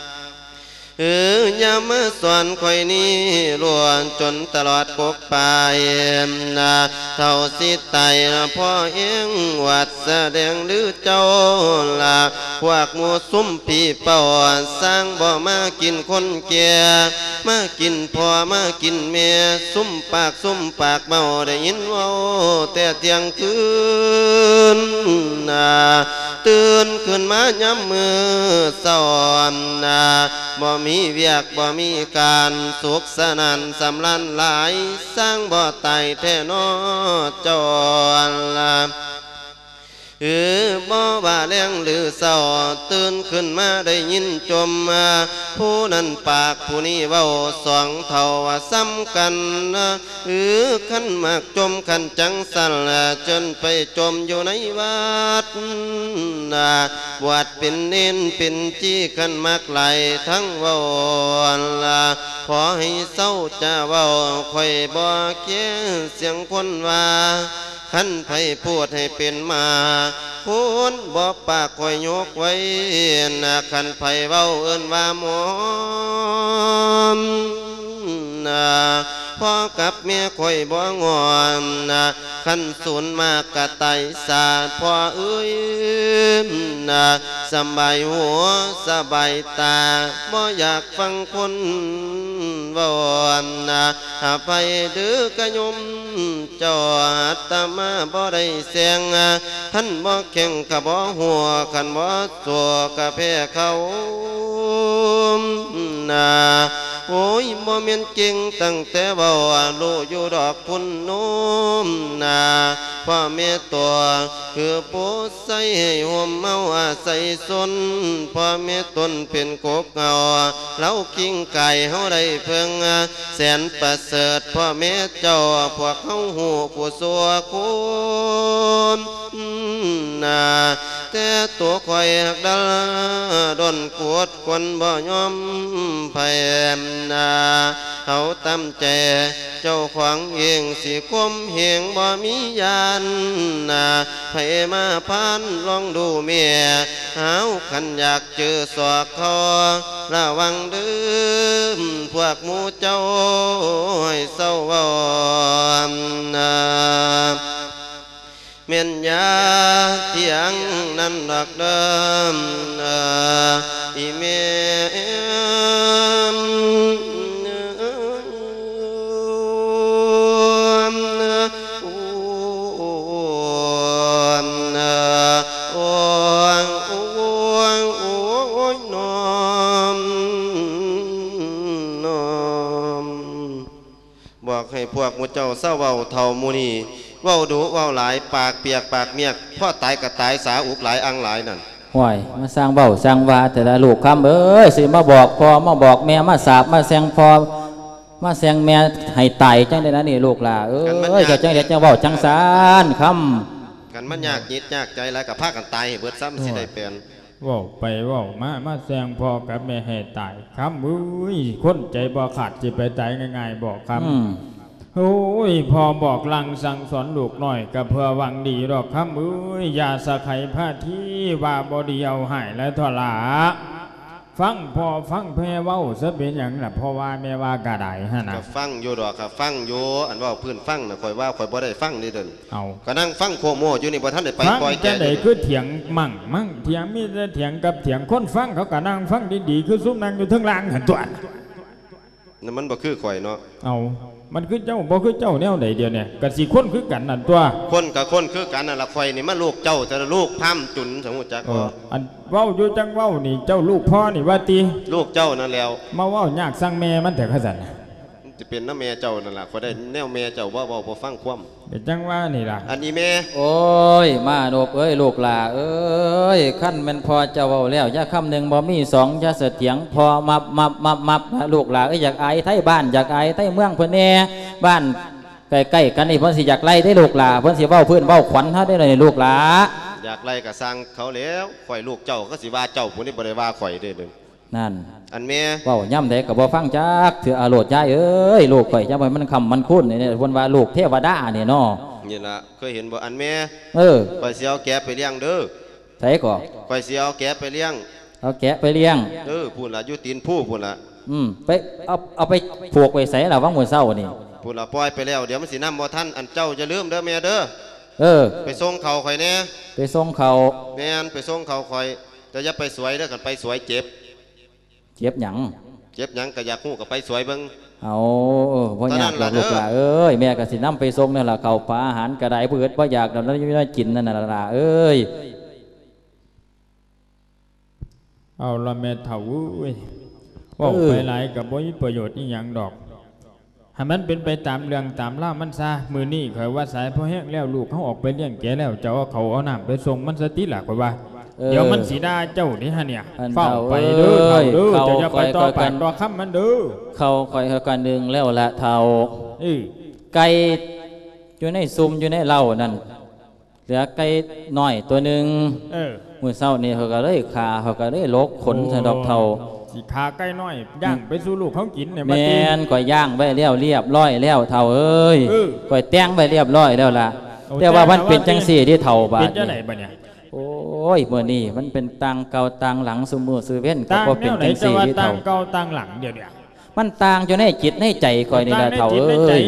[SPEAKER 3] เออกจากปากเคยได้ยินบ่หมูเจ้าคนเท่าสมูสูมนาเอสอนคอยนี้ล้วนจนตลอดกกปายนาเท่าสิไตพ่อเองวัดแสดงหรือเจ้าละพวกหมูซุ้มพี่เป่าสร้างบ่มากินคนแก่มากินพ่อมากินเมียซุ้มปากซุ้มปากเมาได้ยินว่าแต่เที่ยงคืนนาตื่นขึ้นมาย้ำมือสอนนาบ่มีเวียกบ่มีการสุขสนันสำลันหลาย สร้างบ่ไตแท่นอจอลา เออบ่ว่าแรงหรือเศร้าตื่นขึ้นมาได้ยินจมมาผู้นั้นปากผู้นี้เว้าสองเท่าว่าซ้ำกันนะเออขันมากจมขันจังสั่นลจนไปจมอยู่ในวัดนะบวชเป็นเน้นเป็นจี้ขันมากไหลทั้งเว้าละขอให้เศร้าจะเว้าค่อยบ่เกี้ยเสียงคนว่า ขันไผพูดให้เป็นมาคุณบอกปากคอยยกไว้นะขันไผเว้าเอินว่าหมอมนะพ่อกับเมียคอยบ่งอนนะขันสูนมากกะไตสาดพ่อเอ้ยนะสบายหัวสบายตาบ่อยากฟังคนว้านนะหาไปดื้อกะยมจ้าอาตมาบ่ได้เสียงท่านบ่แข่งกะบ่หัวขันบ่ตัวกะแพ้เขานาโอ้ยบ่แม่นเก่งตั้งแต่เบาลูอยู่ดอกพุ่นนุ่มนาพ่อแม่ตัวคือผู้ใส่ให้ห่วมเมาอาศัยสนพ่อแม่ตนเป็นกกเงาเล้ากิ้งไก่เฮาได้เพิ่งแสนประเสริฐพ่อแม่เจ้าพวกเฮาหูผู้สัวคุณนาแต่ตัวคอยหักดัลดนกวดควนบ่ยอมแผ่นาเขาตั้มใจเจ้าขวางเองสิคมเหียงบ่มียานนาไผมาพานลองดูเมียหาวขันอยากเจอสอกคอระวังดื้มพวกมูเจ้าให้เศร้าวอนนาเมียนยาเที่ยงนั้นดักเดิมอีเมียโอ้ยน้อมน้อมบอกให้พวกมูเจ้าเศร้าเว้าเท่ามูนี ว้าดุเว้าหลายปากเปียกปากเมียกพ่อตายก็ตายสาอุกหลายอังหลายนั่น
[SPEAKER 1] ห่วยมาสร้างเบ้าสร้างวาแต่ละลูกคำเอ้ยสิมาบอกพอมาบอกแม่มาสาบมาแซงพอมาแซงแม่ให้ตายจังได้นะนี่ลูกล่ะเอ้ยก็จังเด็ดจังเบ้าจังสารค
[SPEAKER 3] กันมันยากยิดยากใจหลายกับพากันตายให้เบิดซ้ำสิได้เปลี่ยน
[SPEAKER 2] เว่าไปเว่ามามาแซงพ่อกับแม่ให้ตายคำอุ้ยคนใจบ่ขาดจิไปตายง่ายๆบอกำคำ
[SPEAKER 1] อืม
[SPEAKER 2] โอ้ยพอบอกลังสั่งสอนลูกหน่อยก็เพื่อหวังดีดอกคำเอ้ยอย่าสะไขผ้าที่ว่าบอดีเอาใหายและทลาฟังพอฟังแพ่เว้าซะเป็นอย่างน่ะเพราะว่าแม่ว่ากระไดฮะนะ
[SPEAKER 3] ก็ฟังอยู่ดอกครับฟังอยู่อันว่าพื้นฟังน่ะข่อยว่าข่อยบ่ได้ฟังนี่เดิน
[SPEAKER 2] เอา
[SPEAKER 3] ก็นั่งฟังโคโมอยู่นี่บ่ทันได้ไป
[SPEAKER 2] ฟัง
[SPEAKER 3] ปล่อย
[SPEAKER 2] จะ
[SPEAKER 3] แก่
[SPEAKER 2] ได้
[SPEAKER 3] อยู่
[SPEAKER 2] คือเถียงมั่งมั่งเถียงมีแต่เถียงกับเถียงคนฟังเขาก็นั่งฟังดีๆคือซุ้มนั่งอยู่เทั้งล่างหันตัว
[SPEAKER 3] นั่นมันบ่คือข่อยเนาะ
[SPEAKER 2] เอา มันคือเจ้าบ่คือเจ้าแนวไหนเดียวเนี่ยกสิคนคือกันนั่นตัว
[SPEAKER 3] คนกับคนคือกันนั่นล่ะข่อยนี่มันลูกเจ้าแต่ละลูกพร่ำจุนสมมุติจัก
[SPEAKER 2] เอ
[SPEAKER 3] บ่
[SPEAKER 2] ออันเว้าอยู่จังเว้านี่เจ้าลูกพ่อนี่ว่าตี
[SPEAKER 3] ลูกเจ้านั่นแล้ว
[SPEAKER 2] มาเว้ายากสร้างแม่มันแต่ขสัน น่ะ
[SPEAKER 3] มันสิเป็นน้าแม่เจ้านั่นล่ะข่อยได้แนวแม่เจ้าว่าเว้าบ่ฟังความ
[SPEAKER 2] เดี๋ยวจังว่านี่ล่ะ
[SPEAKER 3] อันนี้แม่
[SPEAKER 1] โอ้ย มาโนบเอ้ยลูกหล่าเอ้ยขั้นแมันพอเจ้าเว้าแล้วอย่าคำหนึ่งบ่มีสองอย่าเสถียงพอมับมับมับมับนะลูกหล่าเอ้ยอยากอายไทยบ้านอยากอายไทยเมืองเพิ่นแน่บ้านใกล้ๆกันนี่เพิ่นสิอยากไล่ได้ลูกหล่าเพิ่นสิเว้าพื้นเว้าขวัญเฮาได้เลยลูกหล่า
[SPEAKER 3] อยากไล่ก็สร้างเขาแล้วข่อยลูกเจ้าก็สิว่าเจ้าผู้นี้บ่ได้ว่าข่อยเด้อเด้อ
[SPEAKER 1] นั่น
[SPEAKER 3] อันแม่
[SPEAKER 1] เว้าย่ำใดก็บ่ฟังจักถืออาโลดยายเอ้ยลูกข่อยจังไว้มันคำมันคุ้นนี่เนี่ยเพิ่นว่าลูกเทวดานี่เนาะ
[SPEAKER 3] นี่ล่ะเคยเห็นบ่อันแม่
[SPEAKER 1] เออ
[SPEAKER 3] ข่อยสิเอาแกะไปเลี้ยงเด้อ
[SPEAKER 1] ไสก็
[SPEAKER 3] ข่อยสิเอาแกะไปเลี้ยง
[SPEAKER 1] เอาแกะไปเลี้ยง
[SPEAKER 3] เด้อพูนล่ะอยู่ตีนผู้พูนล่ะ
[SPEAKER 1] อืมไปเอาเอาไปผูกไว้ไสล่ะวังมื้อเช้านี่
[SPEAKER 3] พูนล่ะปล่อยไปแล้วเดี๋ยวมันสินำบ่ทันอันเจ้าจะลืมเด้อแม่เด้อ
[SPEAKER 1] เออ
[SPEAKER 3] ไปส่งเขาข่อยแน่
[SPEAKER 1] ไปส่งเขา
[SPEAKER 3] แม่นไปส่งเขาข่อยแต่อย่าไปสวยเด้อกันไปสวยเจ็บ
[SPEAKER 1] เจ็บหยัง
[SPEAKER 3] เจ็บหยังก็อยากฮู้ก็ไปสวยเบิ่ง
[SPEAKER 1] เอาเออพ่ออยาก
[SPEAKER 3] ตอนนั้น
[SPEAKER 1] ลู
[SPEAKER 3] ล่ะ
[SPEAKER 1] กหลาน
[SPEAKER 3] เด้อ
[SPEAKER 1] เอ้ยแม่ก็สินำไปส่งนั่นล่ะเขาวปลาอาหารกระไดเพื่อพ่ออยากแล้วนั่นไม่ได้กินนั่นน่ะล่ะเอ้ย
[SPEAKER 2] เอาละแม่เฒ่าเอ้ยเว่าไปหลายกับบ่มีประโยชน์อีหยังดอกให้มันเป็นไปตามเรื่องตามล่าวมันซะมื้อนี้ข่อยว่าสายพอแห้งแล้วลูกเขาออกไปเลี้ยงแกแล้วเจ้าเอาเขาเอาน้ำไปส่งมันสติล่ะข่อยว่า
[SPEAKER 1] ออ
[SPEAKER 2] เดี๋ยวมันสีดาเจ้านี่ฮะเนี่ย
[SPEAKER 1] อัน
[SPEAKER 2] เฝ้า
[SPEAKER 1] เฒ่า
[SPEAKER 2] ไปเด้อ
[SPEAKER 1] เอ้
[SPEAKER 2] เฒ่ายเด้อ
[SPEAKER 1] เขา
[SPEAKER 2] เจ้าจะไปต่อ
[SPEAKER 1] คอย
[SPEAKER 2] ปา
[SPEAKER 1] กั
[SPEAKER 2] ก
[SPEAKER 1] น
[SPEAKER 2] ต่อคำมันเด้อ
[SPEAKER 1] เขาคอยเขากันหนึ่งแล้วละเท่า
[SPEAKER 2] เออ
[SPEAKER 1] ไก่อยู่ในซุ้มอยู่ในเหล้านั่นเหลือไก่น้อยตัวหนึ่ง
[SPEAKER 2] เออ
[SPEAKER 1] มื้อเช้านี่เขาก็เลยขาเขาก็เลยลกขนใส่ดอกเท่า
[SPEAKER 2] สีขาใกล้น้อยย่างไปสู่ลูกเขากินเนี่ย
[SPEAKER 1] แม
[SPEAKER 2] มาตี
[SPEAKER 1] นก่อยย่างไว้เรียวเรียบร้อยแล้วเท่าเอ้ย
[SPEAKER 2] เออ
[SPEAKER 1] ก่อยแต่งไว้เรียบร้อยแล้วล่ะ
[SPEAKER 2] โอ้
[SPEAKER 1] แต่ว่ามัน
[SPEAKER 2] แต่งแล้ว
[SPEAKER 1] เป็นจังสี่ที่เท่าบา
[SPEAKER 2] เป็
[SPEAKER 1] ด
[SPEAKER 2] นจังไหน
[SPEAKER 1] นี่
[SPEAKER 2] บ่เนี่ย
[SPEAKER 1] โอ้ ยเมื่อนี้มันเป็นตังเก่าตังหลังสมือซื้อเว้นก็
[SPEAKER 2] ต่าง
[SPEAKER 1] บ่
[SPEAKER 2] แน
[SPEAKER 1] เป็น
[SPEAKER 2] วไหน
[SPEAKER 1] จัง
[SPEAKER 2] จะ
[SPEAKER 1] สี่
[SPEAKER 2] ว่า
[SPEAKER 1] ที่
[SPEAKER 2] ต่า
[SPEAKER 1] เท่าง
[SPEAKER 2] เก่าต่างหลังเดี๋ยวเนี่ย
[SPEAKER 1] มันต่างอยู่ในจิตในใจก่อยนี่ล่ะเท่า
[SPEAKER 2] ต่ง
[SPEAKER 1] เอ
[SPEAKER 2] ในจิตในใจ้
[SPEAKER 1] ย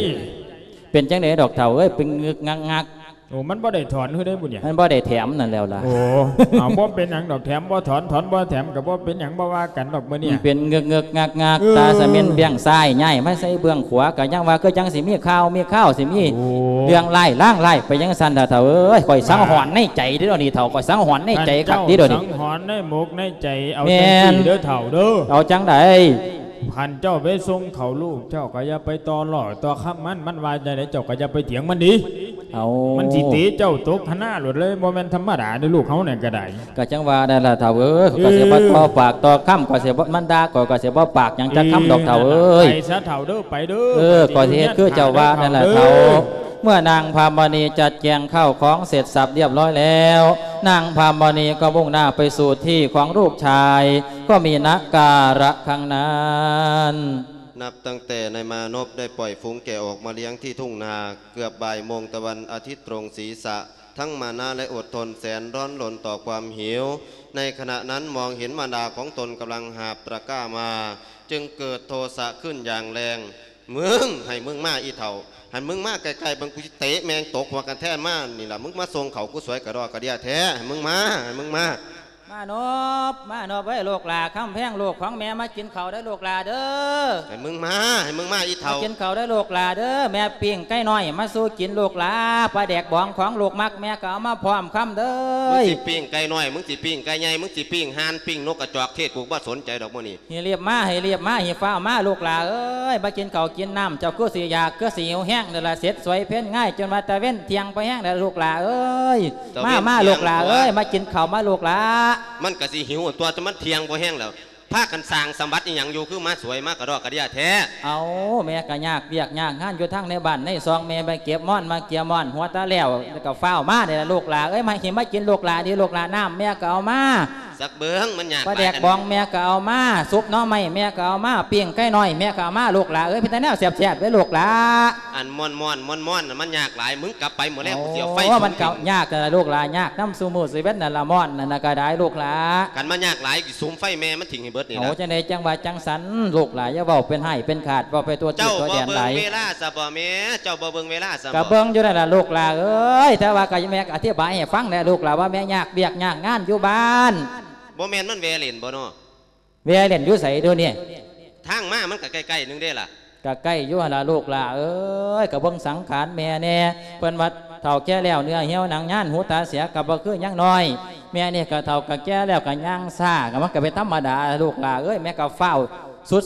[SPEAKER 1] เป็นจังไดดอกเท่าเอ้ยเป็นงึกงักงัก
[SPEAKER 2] โอ้มันบ่ได้ถอนคือได้บุญเนี่ย
[SPEAKER 1] มันบ่ได้แถมนั่นแล้วล่ะ
[SPEAKER 2] โอ้เอาบ่เป็นหยังดอกแถมบ่ถอนถอนบ่แถมกับบ่เป็นหยังบ่ว่ากันดอกมื้อ
[SPEAKER 1] มั
[SPEAKER 2] เนี่ย
[SPEAKER 1] นเป็นงึกงึกงักงัก
[SPEAKER 2] เออ
[SPEAKER 1] ตาสะเม็นเบี้ยงซ้ายง่ายไม่ใส่เบื้องขวาก็ยังว่าคือจังสิมีข้าวมีข้าวสิมี
[SPEAKER 2] โอ้
[SPEAKER 1] เรื่องไล่ล่างไล่ไปยังสันเถาเอ้ยข่อยสังหอนในใจเด้อนี่เถาข่อยสังหอนในใจคักเด้อ
[SPEAKER 2] สั
[SPEAKER 1] นี่
[SPEAKER 2] งหรณ์ในหมกในใจเอา
[SPEAKER 1] แม่
[SPEAKER 2] จัง
[SPEAKER 1] น
[SPEAKER 2] ซี่เด้อเฒ่าเด้อ
[SPEAKER 1] เอาจังได
[SPEAKER 2] พันเจ้าไปส่งเขาลูกเจ้าก็อย่าไปตอหล่อต่อคำมันมันว่าจังไดเจ้าก็อย่าไปเถียงมันดิ
[SPEAKER 1] เอา
[SPEAKER 2] มันสิตีเจ้าตกคณะหลดเลยบ่แม่นธรรมดาในลูกเขาเนี่ยก็ได้
[SPEAKER 1] ก็จังว่าได้ละเถาเอ้ยก็สิบ่ต่อปากต่อคำก็สิบ่มันด่าก็ก็สิบ่ปากหยังจักคำดอกเถาเอ้ย
[SPEAKER 2] ไปซะเฒ่าเด้อไปเด้อ
[SPEAKER 1] เออก็สิเฮ็ดคือเจ้าว่านั่นแหละเถาเมื่อนางพามณีจัดแจงข้าวของเสร็จสับเรียบร้อยแล้ว นางพามณีก็มุ่งหน้าไปสู่ที่ของลูกชาย ก็มีนักการะข้างนั้น
[SPEAKER 3] นับตั้งแต่ในายมานพได้ปล่อยฝูงแกะออกมาเลี้ยงที่ทุ่งนาเกือบบ่ายโมงตะวันอาทิตย์ตรงศีรษะ ทั้งมานาและอดทนแสนร้อนรนต่อความหิว ในขณะนั้นมองเห็นมารดาของตนกำลังหาบตะกร้ามา จึงเกิดโทสะขึ้นอย่างแรง มึงให้มึงมาอีเถ่าให้มึงมาไกลๆบางกูเตะแมงตกหัวกันแท่นมานี่ล่ะมึงมาทรงเขากูสวยกระดอกกระเดียแท้ให้มึงมาให้มึงมา
[SPEAKER 1] มานบมานบไว้ลูกหลาคำแพงลูกของแม่มากินข้าวได้อลูกหลาเด้อ
[SPEAKER 3] ให้มึงมาให้มึงมาอี
[SPEAKER 1] มา
[SPEAKER 3] เท่า
[SPEAKER 1] กินข้าวได้อลูกหลาเด้อแม่ปิ้งไก่น้อย มาสู้กินลูกหลาปลาแดกบองของลูกมักแม่ก็เอามาพร้อมคำเด้
[SPEAKER 3] มึง
[SPEAKER 1] อ
[SPEAKER 3] สิปิ้งไก่น้อยมึงสิปิ้งไก่ใหญ่มึงสิปิ้งห่านปิ้งนกกระจอกเทศกูบ่สนใจดอกมื้อนี้
[SPEAKER 1] ให้เรียบมาให้เรียบมาให้ฟ้าวมาลูกหลาเอ้ยมากินข้าวกินน้ำเจ้าก็สิอยากก็สิหิวแห้งเด้อละเสร็จสวยเพ่นง่ายจนมาตะเว้นเที่ยงไปแห้งเด้อลูกหลาเอ้ยมามาลูกหลาเอ้ยมากินข้าวมาลูกหลา
[SPEAKER 3] มันก็สิหิวตัวจะมันเทียงบ่แห้งแล้วพากันสางสมบัติอีหยังอยู่คือมาสวยมากกระดอกกระเดียแท้
[SPEAKER 1] เอาแม่กะยากเบียกยากงานอยู่ทั้งในบ้านในซองแม่ไปเก็บม่อนมาเกี่ยม่อน หัวตาแล้วแล้วก็ฟ้ามาเนี่ยลูกหลาเอ้ยมาเห็นมากินลูกหลาดีลูกหลาน้ำแม่ก็เอามา
[SPEAKER 3] สักเบิ้งมันยาก
[SPEAKER 1] ปลาแดกบองแม่ก็เอามาซุปหน้อไม้แม่ก็เอามาเปียงไก่น้อยแม่ก็เอามาลูกหลาเอ้ยพี่ตาแนวแซ่บๆไว้ลูกหลา
[SPEAKER 3] อันม่อนม่อนม่อนม่อนน่ะมันยากหลายมึงกลับไปหมดแล้วกูเสียวไฟ
[SPEAKER 1] โอ้มันเก่ายากนะลูกหลายากน้ำซูมูสิเวตนั่นละม่อนนั่นนะก็ได้ลูกหลา
[SPEAKER 3] กันมันยากหลายสุมไฟแม่มันทิ้งให้เบิดนี่
[SPEAKER 1] โอ้
[SPEAKER 3] นะ
[SPEAKER 1] จังไดจังว่าจังสันลูกหลายอย่าเว้าเป็นให้เป็นขาดเว้าไปตัวติด
[SPEAKER 3] เจ้า
[SPEAKER 1] ตัว
[SPEAKER 3] บ่
[SPEAKER 1] แดน
[SPEAKER 3] เบิ่
[SPEAKER 1] ไหล
[SPEAKER 3] งเวลาซะบ่แม่เจ้าบ่เบิ่งเวลาซะ
[SPEAKER 1] กะ
[SPEAKER 3] บ่
[SPEAKER 1] เบิ่งอยู่นั่นล่ะลูกหลาเอ้ยแต่ว่าก็แม่ก็อธิบายให้ฟังแหน่ลูกหลาว่าแม่ยากเบียกยากงานอยู่บ้าน
[SPEAKER 3] บ่แม่นมันแวเล่นบ่เนาะ
[SPEAKER 1] เวลาเล่นอยู่ไสเดี๋ยวนี้
[SPEAKER 3] ทางมามันก็ใกล้ๆนึงเด้ล่ะ
[SPEAKER 1] ก็ใกล้อยู่หั่นล่ะลูกหลาเอ้ยก็เบิ่งสังขารแม่แน่เพิ่นว่าเฒ่าแก่แล้วเนื้อเหี่ยวหนังย่านหูตาเสียก็บ่คือยังน้อย แม่นี่ก็เฒ่าก็แก่แล้วก็ย่างซ่าก็มันก็เป็นธรรมดาลูกหลาเอ้ยแม่ก็เฝ้า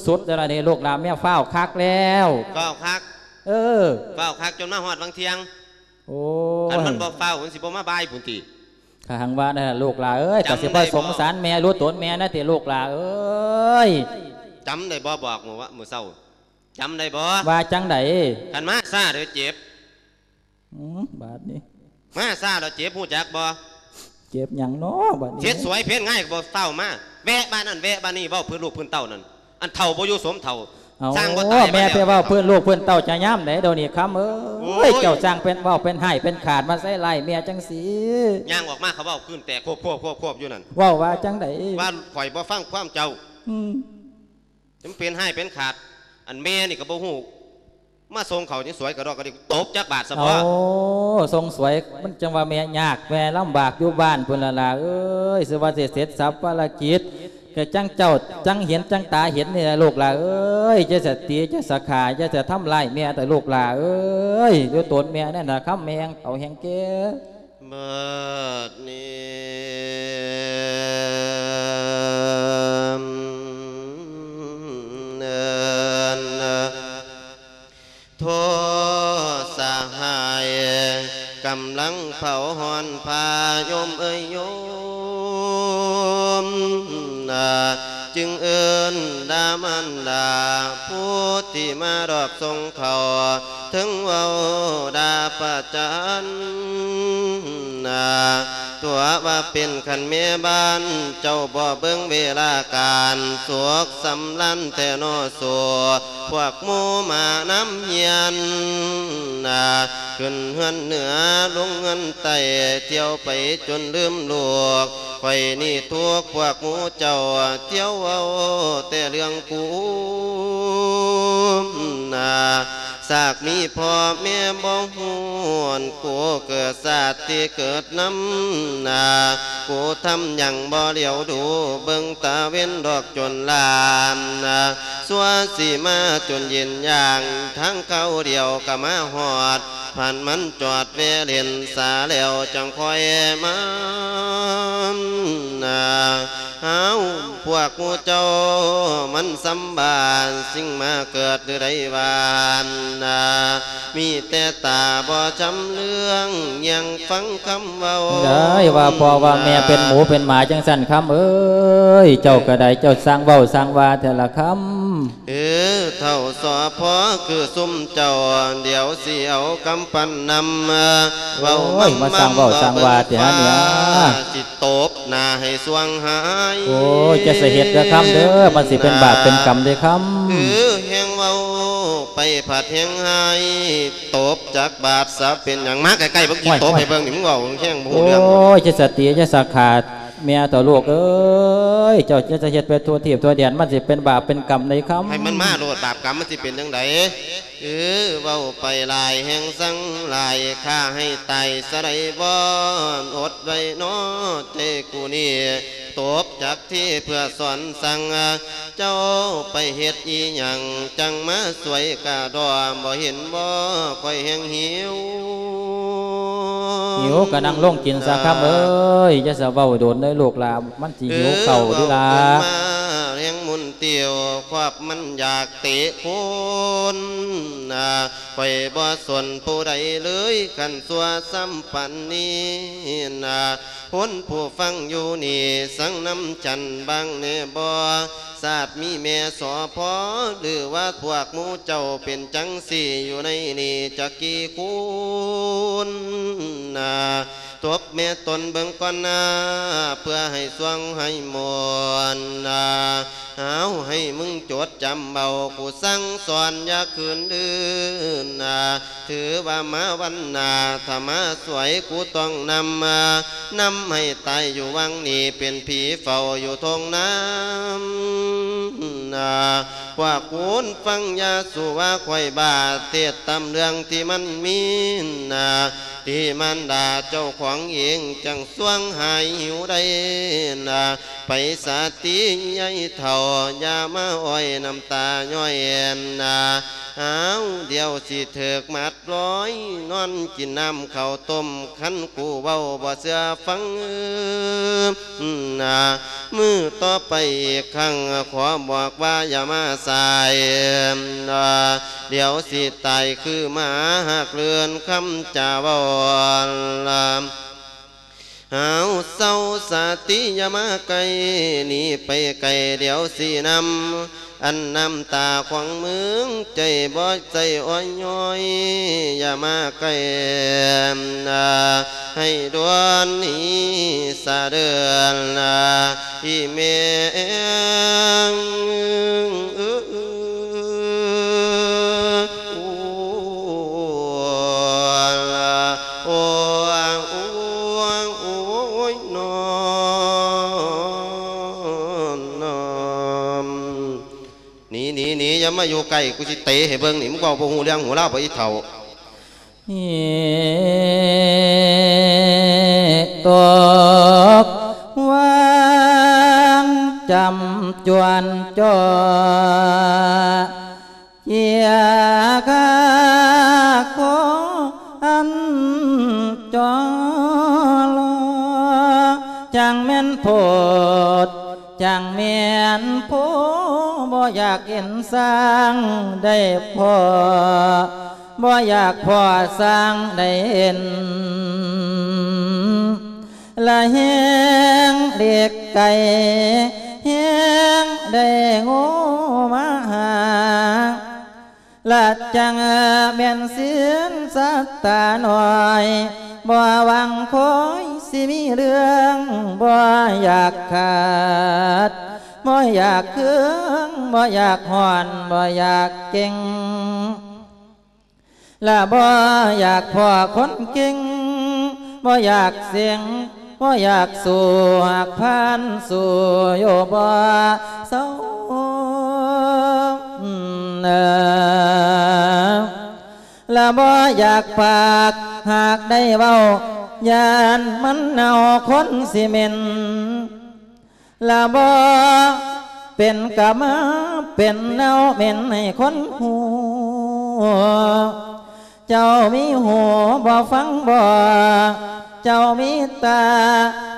[SPEAKER 1] สุดๆแล้วล่ะนี่ลูกหลาแม่เฝ้าคักแล้ว
[SPEAKER 3] เฝ้าคัก
[SPEAKER 1] เออ
[SPEAKER 3] เฝ้าคักจนมาฮอดบางเที่ยง
[SPEAKER 1] โอ้
[SPEAKER 3] คันมัน
[SPEAKER 1] ย
[SPEAKER 3] บ่เฝ้ามันสิบ่มาบายพุ่นติ
[SPEAKER 1] ข้างว่านั่นล่ะลูกหลาเอ้ย
[SPEAKER 3] จำ
[SPEAKER 1] ก็สิ
[SPEAKER 3] ได้
[SPEAKER 1] บ่
[SPEAKER 3] บ่
[SPEAKER 1] สงสารแม่รู้ตนแม่นะติลูกหลาเอ้ย
[SPEAKER 3] จำได้บ่บอกมื้อว่ามื้อเช้าจำได้บ่
[SPEAKER 1] ว่าจังได
[SPEAKER 3] คันมาซาเดี๋ยวเจ็บ
[SPEAKER 1] อืมบาดนี้
[SPEAKER 3] มาซาแล้วเจ็บฮู้จักบ่
[SPEAKER 1] เจ็บหยังเนาะบาดนี้
[SPEAKER 3] เฮ็ดสวยเพ่นง่ายก็บ่เฝ้ามาแวะบ้านนั้นแวะบ้านนี้เว้าเพื่อลูกเพื่อนเต้านั่นอันเฒ่าบ่อยู่สมเฒ่า
[SPEAKER 1] เอา
[SPEAKER 3] สร้างบ่ตาย
[SPEAKER 1] แม่
[SPEAKER 3] ล้ว
[SPEAKER 1] ไปเว้าเพื่อนลูกเพื่อนเต้าจะย่ำไหนเดี๋ยวนี้คำเอ้
[SPEAKER 3] โอ้
[SPEAKER 1] ย
[SPEAKER 3] ย
[SPEAKER 1] เจ้าสร้างเป็นเว้าเป็นให้เป็นขาดมาใส่ไล่แม่จังสี
[SPEAKER 3] ย่างออกมาเขาเว้าขึ้นแต่ควบควบควบควบอยู่นั่น
[SPEAKER 1] เว้าว่าจังได
[SPEAKER 3] ว่าข่อยบ่ฟังความเจ้า
[SPEAKER 1] อืม
[SPEAKER 3] จำเป็นให้เป็นขาด อันแม่นี่ก็บ่ฮู้มาส่งเขาจังสวยกระดอกกระดิกตบจักบาทซะ
[SPEAKER 1] โอ้
[SPEAKER 3] บ่
[SPEAKER 1] ทรงสวยมันจังว่าแม่ยากแม่ลำบากอยู่บ้านพุ่นละล่ะเอ้ยสิว่าสิเสร็จสับภารกิจ ก็จังเจ้าจังเห็นจังตาเห็นนี่แหละลูกหล่ะเอ้ยจะสตีจะสะขาจะจะทำลายแม่แต่ลูกหล่ะเอ้ยอยู่ตนแม่นั่นน่ะคำแมงเอาแหงเก้
[SPEAKER 3] เบิดนี้เนินโทสหายกำลังเผาหอนพายมเอ้ยโยม จึงเอินดามันดา ผู้ที่มารอบทรงเขาถึงเว้าดาประจันนา ตัวว่าเป็นขันเมียบ้าน เจ้าบ่เบิ่งเวลาการสวกสำลันแต่นอสัวพวกมูมาน้ำเฮียนนาขึ้นเฮือนเหนือลงเงินไตเที่ยวไปจนลืมลูกข่อยนี่ทุกพวกมูเจ้าเที่ยวเอาแต่เรื่องกูนา สากมีพ่อแม่บ่หวนกูเกิดศาสตร์ที่เกิดน้ำนากูทำอย่างบ่เลียวดูเบิ่งตาเว้นดอกจนลามนาสัวสีมาจนเย็นอย่างทั้งเขาเดียวก็มาหอด ผ่านมันจอดเวเลียนสาแล้วจังคอยมานาเฮาพวกหมูเจ้ามันสำบานสิ่งมาเกิดหรือไรวานนามีแต่ตาบ่จำเรื่องยังฟังคำเว้า
[SPEAKER 1] ได้ว่าพ่อว่าแม่เป็นหมูเป็นหมาจังสั่นคำเอ้ยเจ้าก็ได้เจ้าสร้างเว้าสร้างว่าแต่ละคำ
[SPEAKER 3] เออเท่าสอพอคือซุ่มเจ้าเดี๋ยวสิเอากำปั้นนำมาเว้า
[SPEAKER 1] โอ้ยมาสร้างเว้าสร้างว่าแต่ฮะเนี่ย
[SPEAKER 3] จิตตบหน้าให้สวงหาย
[SPEAKER 1] โอ้ยจะเสียเหตุเด้อคำเด้อมันสิเป็นบาปเป็นกรรมเด้อค
[SPEAKER 3] เออแหงเว้า ไปผัดแหงหายตบจากบาทซะเป็นอย่างมากใกล้ๆเบิ่งจิตตบให้เบิ่งนี่มึงเว้าแห้งบ่ำฮู้
[SPEAKER 1] โอ้
[SPEAKER 3] เรื่อง
[SPEAKER 1] ยจะสติจะสักขาดเมียต่อลูกเอ้ยเจ้าจะเฮ็ดไปทั่วทีบทั่วเดียนมันสิเป็นบาปเป็นกรรมในคำ
[SPEAKER 3] ให้มันมาโลดบาปกรรมมันสิเป็นจังไดเออเว้าไปหลายแห่งสังหลายฆ่าให้ตายสะไรบ่อดไว้น้อเจกูนี่ตบจากที่เพื่อสอนสั่งเจ้าไปเฮ็ดอีหยังจังมาสวยกะดอบ่เห็นบ่คอยแหงหิว
[SPEAKER 1] หิวก็นั่งลงกินซะครับเอ้ยจะสะเว้าโดนได้ลูกหลานมันสิหิวเข่าดีล่ะ
[SPEAKER 3] เออเว้าเกินมาเรียงมุนเตียวควบมันอยากเตะคนนะไปบ่ส่วนผู้ใดเลยกันสัวซ้ำปันนี้นะพ้นผู้ฟังอยู่นี่สังน้ำจันบางเนบ่ศาสตร์มีแม่สอพอหรือว่าพวกมูเจ้าเป็นจังสี่อยู่ในนี่จักกี่คุณนะตบแม่ตนเบิงก่อนนะเพื่อให้สวงให้มวนนะเอาให้มึงจดจำเบากูสั่งสอนอย่าคืนดื้นนะถือว่ามาวันนาถ้ามาสวยกูต้องนำมานำให้ตายอยู่วังนี้เป็นผีเฝ้าอยู่ทงน้ำนะว่ากูนฟังยาสุว่าควายบาเทศตำเรื่องที่มันมีนะที่มันด่าเจ้าของเองจังสวงหายหิวได้นะไปสาติใหญ่เท่าอยามาอ้อยน้ำตาย้อยแอนนะเอาเดี๋ยวสิเถิกมัดร้อย นอนกินน้ำข้าวต้มขันกูเว้าบ่เสือฟังนะมือต่อไปอีกครั้งขอบอกว่าอย่ามาสายนะเดี๋ยวสิตายคือมาหักเลือนคำจาบอลา หาวเศร้าสาติยามาไกลนี่ไปไกลเดี๋ยวสินำอันนำตาขวางเมืองใจบ่ใจอ้อยย้อยอย่ามาไกลให้ดวนนี้สะเดือนที่เม อย่ามาอยู่ใกลกูสิเตะให้เบิ่งนี่มึงก็บ่ฮู้เรื่องหัวเล่าบ่อีเฒ่าา
[SPEAKER 1] กพอสร้างได้เห็นละแหงเด็กไก่แหงได้งูมาหาละจังเมียนเสียนสัตตาหน่อยบ่หวังคอยสิมีเรื่องบ่อยากขาดบ่อยากเครื่องบ่อยากห่อนบ่อยากเก่ง และบ่อยากพ่อคนเก่งบ่อยากเสียงบ่อยากสู่หักพันสู่โยบ่เศร้าเนอและบ่อยากปากหากได้เว้ายานมันเนาคนสิเมนและบ่เป็นกะมาเป็นเนาเหม็นให้คนหู เจ้ามีหัวบ่ฟังบ่ เจ้ามีตา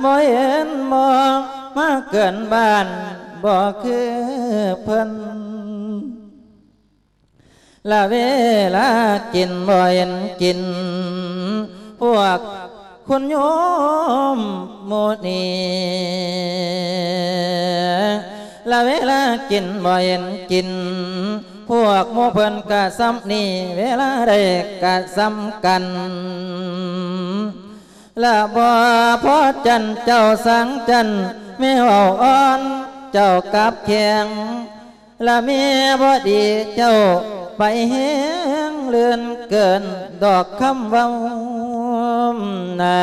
[SPEAKER 1] บ่เห็นบ่มาเกินบ้านบ่คือเพิ่นละเวลากินบ่เห็นกิน พวกคุณโยมหมูนีละเวลากินบ่เห็นกิน พวกมูเพิ่นกะซ้ำนี่เวลาได้กะซ้ำกันละบ่พอจันเจ้าสังจันไม่เว้าอ่อนเจ้ากับแข็งละเมียบ่ดีเจ้าไปแหงเลื่อนเกินดอกคำเว้านา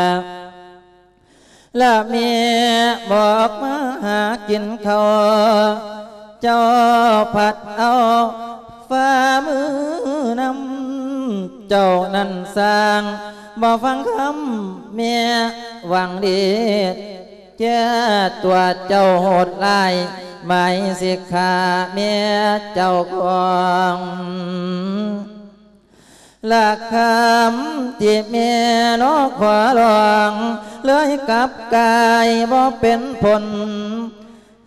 [SPEAKER 1] ละเมียบอกมาหากินเขาเจ้าผัดเอา ฝ่ามือนำเจ้านั้นสร้างบ่ฟังคำเมียหวังดีแก่ตัวเจ้าโหดลายไม่สิขาเมียเจ้าของหลักคำที่เมียนกขวาลองเลื่อยกับกายบ่เป็นผล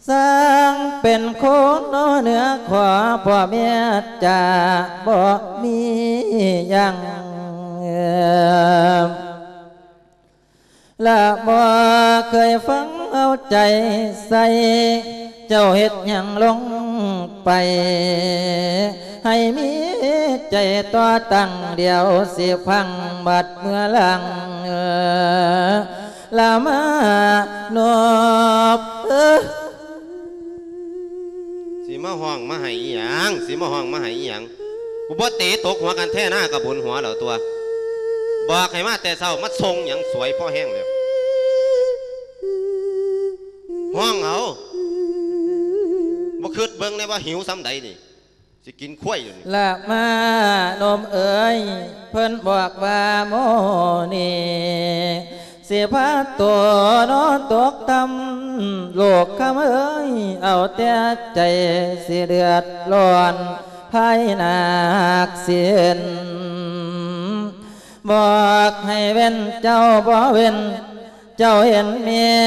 [SPEAKER 1] สร้างเป็นคนเหนือขวาพ่อเมียจะบ่มียังละบ่เคยฟังเอาใจใส่เจ้าเฮ็ดหยังลงไป ให้มีใจต่อตั้งเดียวเสิพังบัดเมื่อลังละมานบเออ
[SPEAKER 3] สีมาห้องมาให้อีหยังสีมาห้องมาให้อีหยังกูบ่เตะตกหัวกันแท่หน้ากับบุญหัวเหล่าตัวบอกให้มาแต่เช้ามาทรงหยังสวยพ่อแห้งเลยห้องเอาบ่คืดเบิ่งได้ว่าหิวซ้ำใดนี่สิกินข้วยอยู่นี่
[SPEAKER 1] ละมานมเอ๋ยเพิ่นบอกว่าโมนี่สิพาตัวนอนตกตำ โลกคำเอ้ยเอาแต่ใจสิเดือดร้อนภายหนักเสียนบอกให้เว้นเจ้าบ่เว้น เจ้าเห็นเมีย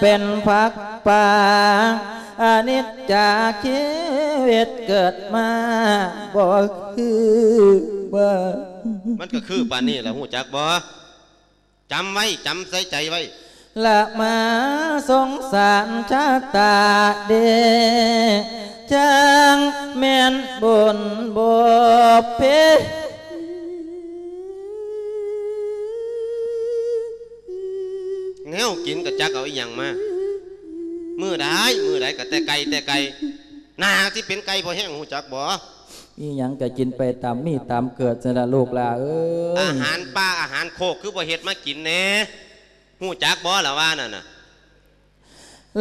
[SPEAKER 1] เป็นพักป่าอานิจจาชีวิตเกิดมาบ่คือว่
[SPEAKER 3] มันก็คือป่านนี้แหละหูจักบ่จำไว้จำใส่ใจไว้
[SPEAKER 1] ละมาสงสารชาตาเดจังแม่นบุญบ่เพ
[SPEAKER 3] แนวกินก็จักเอาอีหยังมามือใดมือใดก็แต่ไก่แต่ไก่หนาที่เป็นไก่พอแห้งหูจักบ่
[SPEAKER 1] มีหยังก็กินไปตามมีตามเกิดสละลูกลาเอ้
[SPEAKER 3] อายหารป่าอาหารโคกคือบ่เฮ็ดมากินแหน่ หูจักบ่ล่ะว่านั่นน่ะ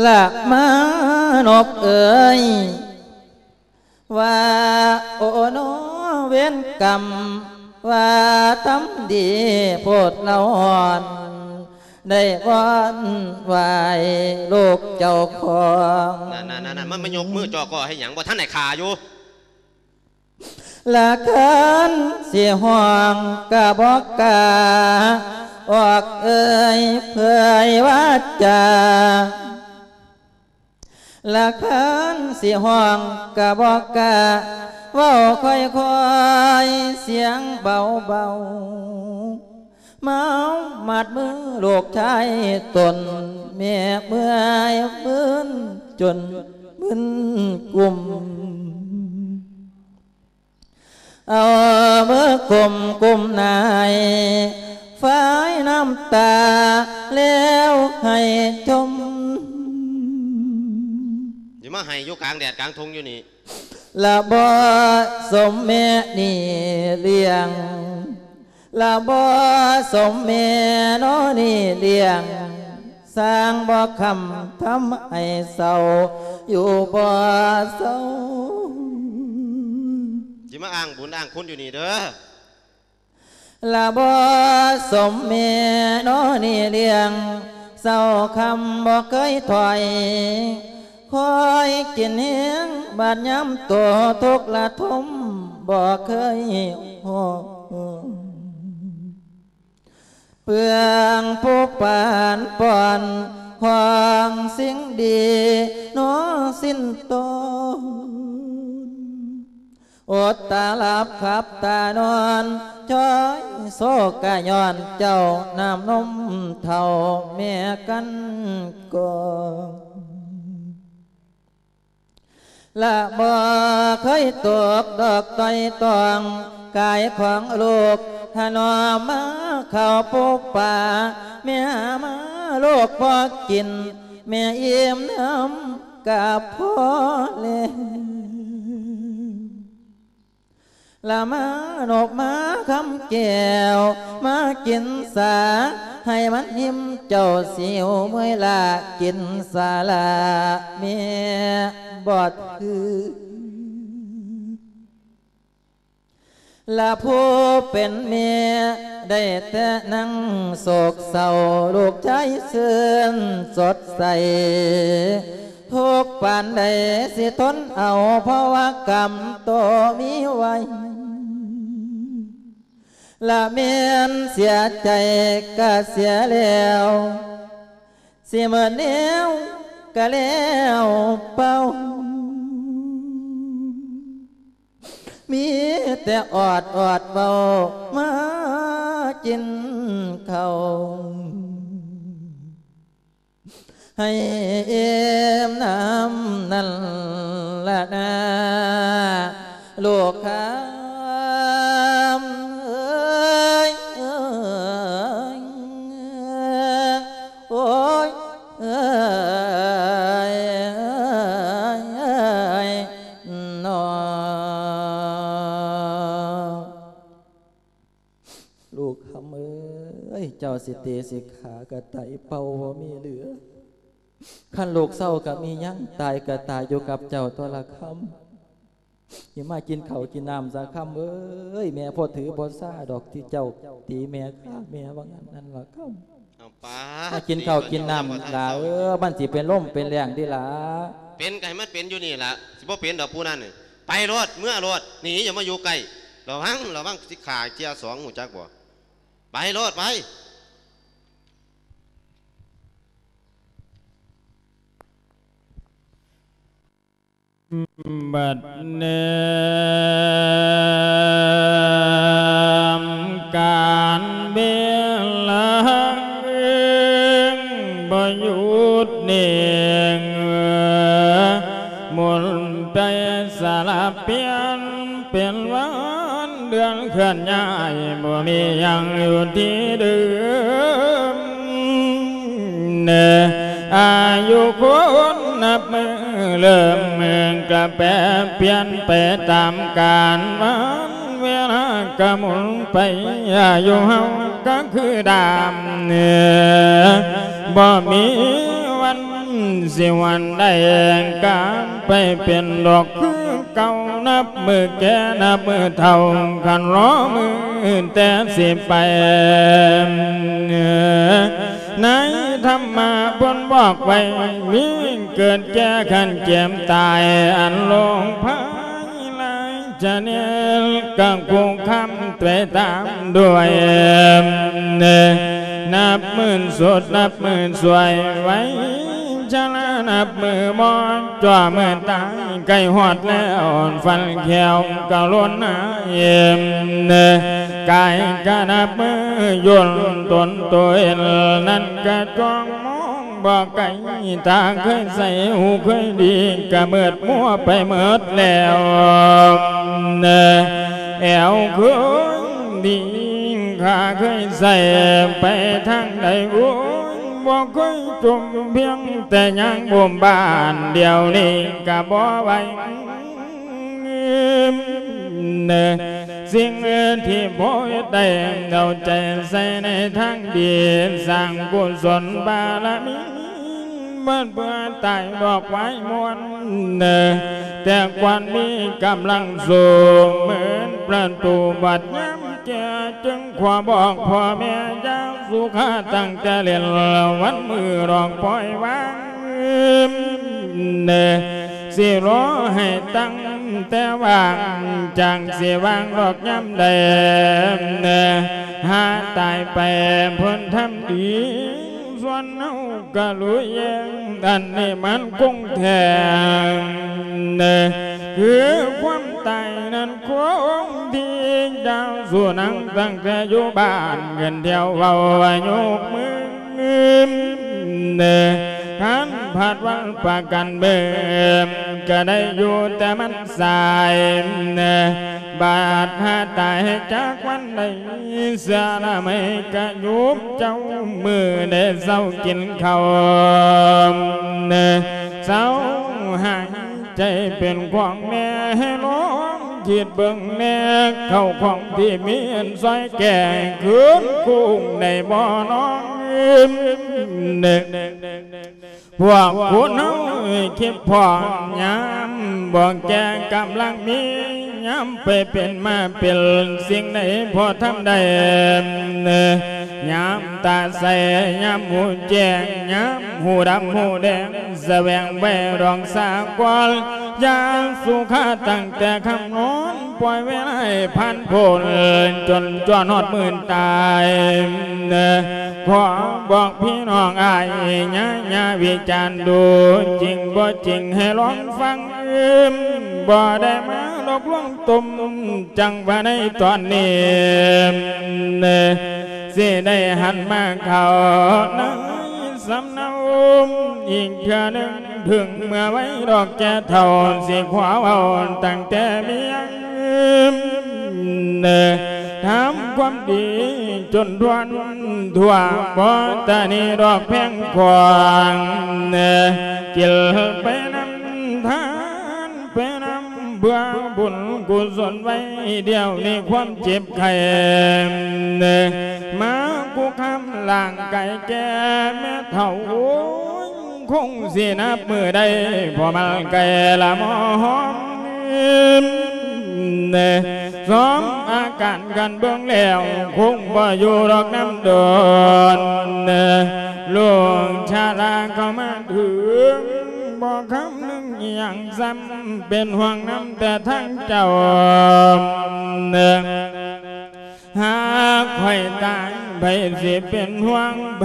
[SPEAKER 1] ละมานบเอ่ยว่าโอโนเว้นกรรมว่าทำดีโพดเราอ่อนได้วอนไหวลูกเจ้าของ
[SPEAKER 3] นั่นนั่นนั่นมันมายกมือจ่อคอให้หยังบ่ท่านไหนขาอยู่
[SPEAKER 1] ละคันเสียห่วงกะบอกกา ออกเอ่ยเผยวาจาละคันสิห้องกะบอกกะว้าค่อยค่อยๆเสียงเบาเบาเมามัดมือลูกชายตนแม่เมื่อยมืนจนมึนกลุ่มเอาเมื่อกลมกลุ่มนาย ฝ้ายน้ำตาแล้วให้ชม
[SPEAKER 3] อย่ามาให้อยู่กลางแดดกลางทงอยู่นี่
[SPEAKER 1] ละบอสมแม่นี่เลี้ยงละบอสมแม่นอนี่เลี้ยงสร้างบ่คำทำให้เศร้าอยู่บ่เศร้า
[SPEAKER 3] อย่ามาอ้างบุญอ้างคุณอยู่นี่เด้อ
[SPEAKER 1] ละบอสมแม่นอนี่เลียงเศร้าคำบ่เคยถอยคอยกินเฮียงบาดย้ำตัวทุกข์ละทุมบ่เคยโหเปลืองผู้ปานปอนหวางสิ่งดีโนอสิ้นตน อดตาลับขับตานอนช้อยโซกะย้อนเจ้าน้ำนมเท่าแม่กันก่อนละบ่เคยตกดอกต้อยตองกายของลูกถนอมมาเข้าปุบป่าแม่มาลูกพอกิน แม่เอี่ยมน้ำกับพ่อเลย ละมานกมาคำแก้วมากินสา ให้มันหิมเจ้าสิวเมื่อลากินสาลาเมียบอดคือและผู้เป็นเมียได้แต่นั่งโศกเศร้าลูกใจเสื่อนสดใสทุกปานใดสิทนเอาเพราะว่ากรรมโตมีไว้ ละเมียนเสียใจก็เสียแล้วเสียเมื่อเนี้ยวก็แล้วเป่ามีแต่ออดออดเบามากินเขาให้เอ็มน้ำนั่นละนะลูกค้า สิเตสิขากระไตเป่าบ่มีเหลือขันลูกเศร้าก็มีหยังตายก็ตายอยู่กับเจ้าตัวละคำอย่ามากินเขาวกินน้ำสักคำเอ้ยแม่พ่อถือบอซ่าดอกที่เจ้าตีแม่ข้าแม่ว่างั้นนั่นละคำ
[SPEAKER 3] เอาป้า
[SPEAKER 1] มากินข้าวกินน้ำลาเออมันสิเป็นล่มเป็นแรงที่ลา
[SPEAKER 3] เป็นไก่มันเป็นอยู่นี่ล่ะสิบ่เป็นดอกผู้นั้นนี่ไปรถเมื่อรถหนีอย่ามาอยู่ไกลระวังระวังสิขาเจียสองหูจักบ่ไปรถไป
[SPEAKER 2] บัดเนมการเบลงเองบหยุดเนียงมุนไปสลับเปลี่ยนเป็นวันเดือนเคลื่อนย้ายบ่มียังอยู่ที่เดิมเนอายุคนนับมือ เริ่มเมืองกระแปรเปลี่ยนไปตามกาลวันเวลากระมุนไปอายุเฮาก็คือดามเนื้อบ่มีวันสิวันใดการไปเป็นดอกคือเก่านับมือแกนับมือเท่าขันล้อมือแต่สิไปเนือ ในธรรมาบนบอกไว้มีเกิดแก่ขันเจ็มตายอันลงพายลายจะเนลกังคงคำเตะตามด้วยเนนับหมื่นสดนับหมื่นสวยไว้ ชะละนับมือมอนจ่อมือตายไก่หอดแล้วฟันแขวกะล้นหาเยี่ยมเนกายกะนับมือยนตนตัวเองนั้นกะจ้องมองบอกไก่ตาเคยใส่หูเคยดีกะเมิดมัวไปเมิดแล้วเนแอวเคยดีข้าเคยใส่ไปทางใดโอ้ บอกเคยจมเพียงแต่ยังบ่มบ้านเดียวนี้กะบ่ไหวเนสิ่งที่พ่อได้เอาใจใส่ในทางดีสร้างกุศลบารมี มันเพื่อตายดอกไว้มวนแต่ควันมีกำลังสูงเหมือนประตูบัดย้ำแก่จึงขวาบอกพ่อแม่ยาสุขาตั้งแต่เรียนวันมือรองปล่อยวางเนสิรอให้ตั้งแต่วางจังสิวางดอกย้ำแดงเนหาตายไปพ้นทำดี ส่วนเฮาก็รู้แยงอันนี้มันคงแทงเนคือความตายนั้นคงที่ยาวสู่นังตั้ง แต่อยู่บ้านเงินเที่ยวเว้าว่ายกมือเนขันผัดวันประกันเบิ่ม ก็ได้อยู่แต่มันสายเนบาดหาตายจากวันใดเสียละไม่กะยุบเจ้ามือได้เศร้ากินข้าวเนเศร้าหายใจเป็นของแม่ให้ร้องคิดผ่อนยแก่คืนกุ้งในบ่อน้องเนพวกคุณเฮาคิดพอยามบอกแกกำลังมีย้ำไปเป็นมาเป็นสิ่งไหนพอทำได้ย้ำตาใสย้ำหูแจ้งย้ำหูดำหูแดงแสวงไปรองสากลยาสุขาตั้งแต่คำนอนปล่อยเวลาให้พันพ้นจนจวนอดมื่นตายขอบอกพี่น้องอายญาญาวิจารณ์ดู จริงบ่จริงให้ลองฟังอืมบ่ได้มาหลอกลวงตุ่มจังว่าในตอนนี้สิได้หันมาเขาใน สำเนาอีกเธอหนึ่งถึงเมื่อไว้ดอกแก่เท่าสิขวาเอาตั้งแต่เมียงทำความดีจนทวนทั่วบ่ตานีดอกแพงควางกิลไปนำทาง เบื่อบุญกุศลไว้เดียวนี้ความเจ็บไข้มากูคำล่างไก่แก่แม่เท่าคงสินับมือได้พอมาไก่ละมอหอมเนสองอาการกันเบื้องแล้วคงบ่อยู่ดอกน้ำดอนเนลูกชาลาเข้ามาถึง บอกคำหนึ่งอหย่างซ้ำเป็นห่วงน้ำแต่ทั้งเจ้าเนหากไข่ตายไผสิเป็นห่วงไผ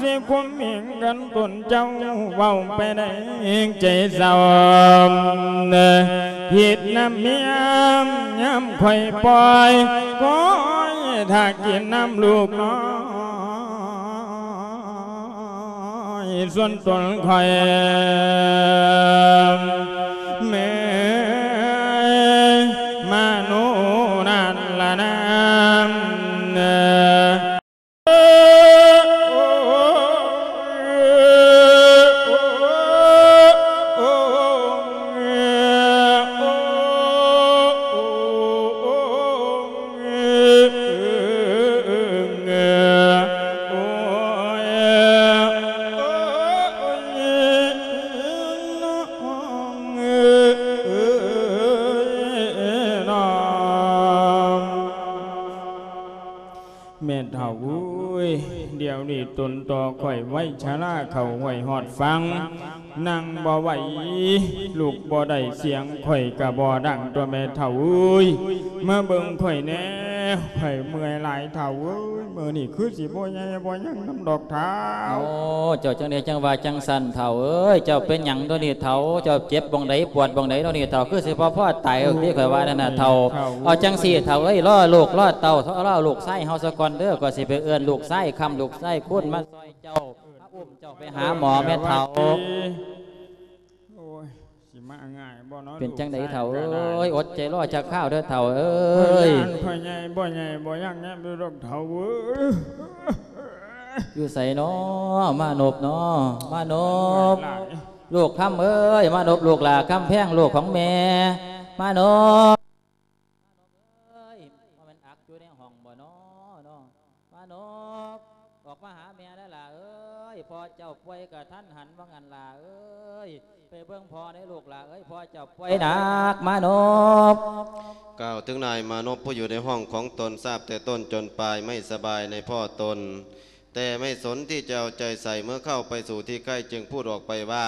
[SPEAKER 2] สิมาปากเว้ายามสิเข้าขันบอนนอนเนเมียที่เคยกันอยู่สอนดอกเคยรวมทุกข์เคยปรึกษาเนเฮาสิความเมียงกันตนเจ้าเว้าไปได้ใจเศร้าเนผิดน้ำเมียย้ำค่อยปล่อยก้อยถ้ากินน้ำลูกน้อยส่วนตนคอยแม่ ชาลาเขาไว้หอดฟัง นั่งบ่ไหวลูกบ่ได้เสียงข่อยกะบ่ดังตัวแม่เฒ่าอุ้ยมาเบิ่งข่อยแน่ข่อยเมื่อยหลายเฒ่าเอ้ยเมื้อนี้คือสิบ่ใหญ่บ่ยังน้ำดอกเท้า
[SPEAKER 1] โอ้เจ้าจังไดจังว่าจังสันเถ่าเอ้ยเจ้าเป็นหยังตัวนี้เถ่าเจ้าเจ็บบ่งใดปวดบ่งใดตัวนี้เถ่าคือสิพ่อพ่อตายเอาที่ข่อยว่านั่นน่ะเถ่าเอาจังสี่เถ่าเอ้ยล่อลูกล่อเต่าเอาล่อลูกไส้เฮาซะก่อนเด้อก็สิไปเอื้อนลูกไส้คำลูกไส้คุ้นมาซอยเจ้า อุ้มเจ้าไปหาหมอแม่เถ่า
[SPEAKER 2] โอ้ยสิมาง่ายบ่เนาะ
[SPEAKER 1] เป็นจังไดเถ่า
[SPEAKER 2] ลู
[SPEAKER 1] เอ้
[SPEAKER 2] ก
[SPEAKER 1] ยอดใจรอจักข้าวเด้อเถ่าเอ้
[SPEAKER 2] เอ้
[SPEAKER 1] ย
[SPEAKER 2] ยพ่อใหญ่บ่ใหญ่บ่ยังแง่ดูดอกเฒ่าเว้ย
[SPEAKER 1] อยู่ใส่น้อมานบน้อมานบ
[SPEAKER 2] หลาย
[SPEAKER 1] ลูกคำเอ้ยมานบลูกหลาคำแพงลูกของแม่มานบเอ้ยว่ามันอักอยู่ในห้องบ่น้อน้อมานบออกมาหาแม่ได้อล่ะเอ้ยพอ เจ้าป่วยกับท่านหันว่างันล่ะเอ้ยไปเบิ่งพอในลูกล่ะเอ้ยพอเจ้าป่วยหนักมานบ
[SPEAKER 3] กล่าวถึงนายมานพผู้อยู่ในห้องของตนทราบแต่ต้นจนปลายไม่สบายในพ่อตน แต่ไม่สนที่จะเอาใจใส่เมื่อเข้าไปสู่ที่ใกล้จึงพูดออกไปว่า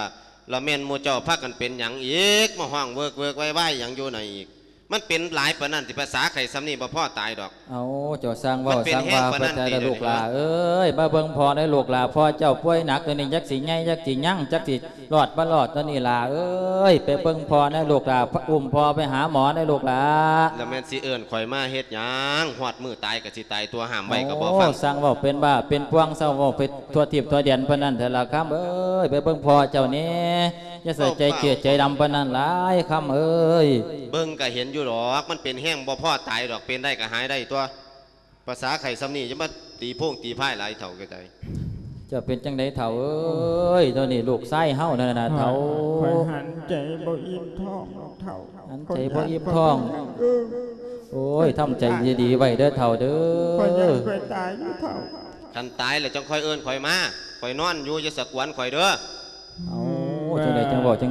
[SPEAKER 3] ละเมนหมูเจ้าพักกันเป็นอย่างอีกมาห้องเวิร์กเวิร์กไว้ไว้อย่างอยู่ไหนอีก มันเป็นหลายปานนันที่ภาษาไข่ซ้ำนี่บ่พ่อตายดอก
[SPEAKER 1] เอาเจ้าสร้างเว่า
[SPEAKER 3] มันเป็น
[SPEAKER 1] สร้าง
[SPEAKER 3] แห้ง
[SPEAKER 1] ว่า
[SPEAKER 3] ปาน
[SPEAKER 1] พ
[SPEAKER 3] นั้
[SPEAKER 1] ระ
[SPEAKER 3] น
[SPEAKER 1] เจ้า
[SPEAKER 3] ดี
[SPEAKER 1] ลูกหลา
[SPEAKER 3] เดี๋ยวนี้
[SPEAKER 1] เอ้ยมาเบิ่งพอในลูกหลาพ่อเจ้าป่วยหนักตัวนี้ยักสิใหญ่ยักสิยั่งจักสิรอดบ่รอดตัวนี้ล่ะเอ้ยไปเบิ่งพอในลูกหลาพระอุ้มพอไปหาหมอในลูกหลา
[SPEAKER 3] ละเมนสิเอิญข่อยมาเฮ็ดหยังหอดมือตายกับสิตายตัวห้ามไว้ก็บ่ฟัง
[SPEAKER 1] โอ้สร้างเว่าเป็นบ้าเป็นพวงเศร้าเว่าไปทั่วทิพย์ทั่วเดียนปานนั้นเถอะล่ะครับเอ้ยไปเบิ่งพอเจ้านี้อย่าใส่ใจเกลียดใจดำปานนั้นหลายคำเอ้ย
[SPEAKER 3] เบิ่งก็เห็นอยู่หรอกมันเป็นแห้งบ่พ่อตายดอกเป็นได้ก็หายได้ตัว ภาษาไข่ซ้ำนี่จะมาตีโพ่งตีพ่ายหลายเท่าก็ได้
[SPEAKER 1] จะเป็นจังไดเฒ่าเอ้ยตัวนี้ลูกไส้เฮานั่นน่ะเฒ่า
[SPEAKER 2] คอยหันใจบ่อิ่มท้องหรอกเฒ่า
[SPEAKER 1] หันใจบ่อิ่มท้อง
[SPEAKER 2] เออ
[SPEAKER 1] โอ้ยทำใจดีๆไว้เด้อเฒ่าเด้
[SPEAKER 2] คอยอยา
[SPEAKER 1] อก
[SPEAKER 2] คอยตายอยู่เฒ่า
[SPEAKER 3] คันตายแล้วจังค่อยเอิ้นข่อยมาข่อยนอนอยู่จะสะกวนข่อยเด้อ
[SPEAKER 1] เอา จังไดจังบอกจั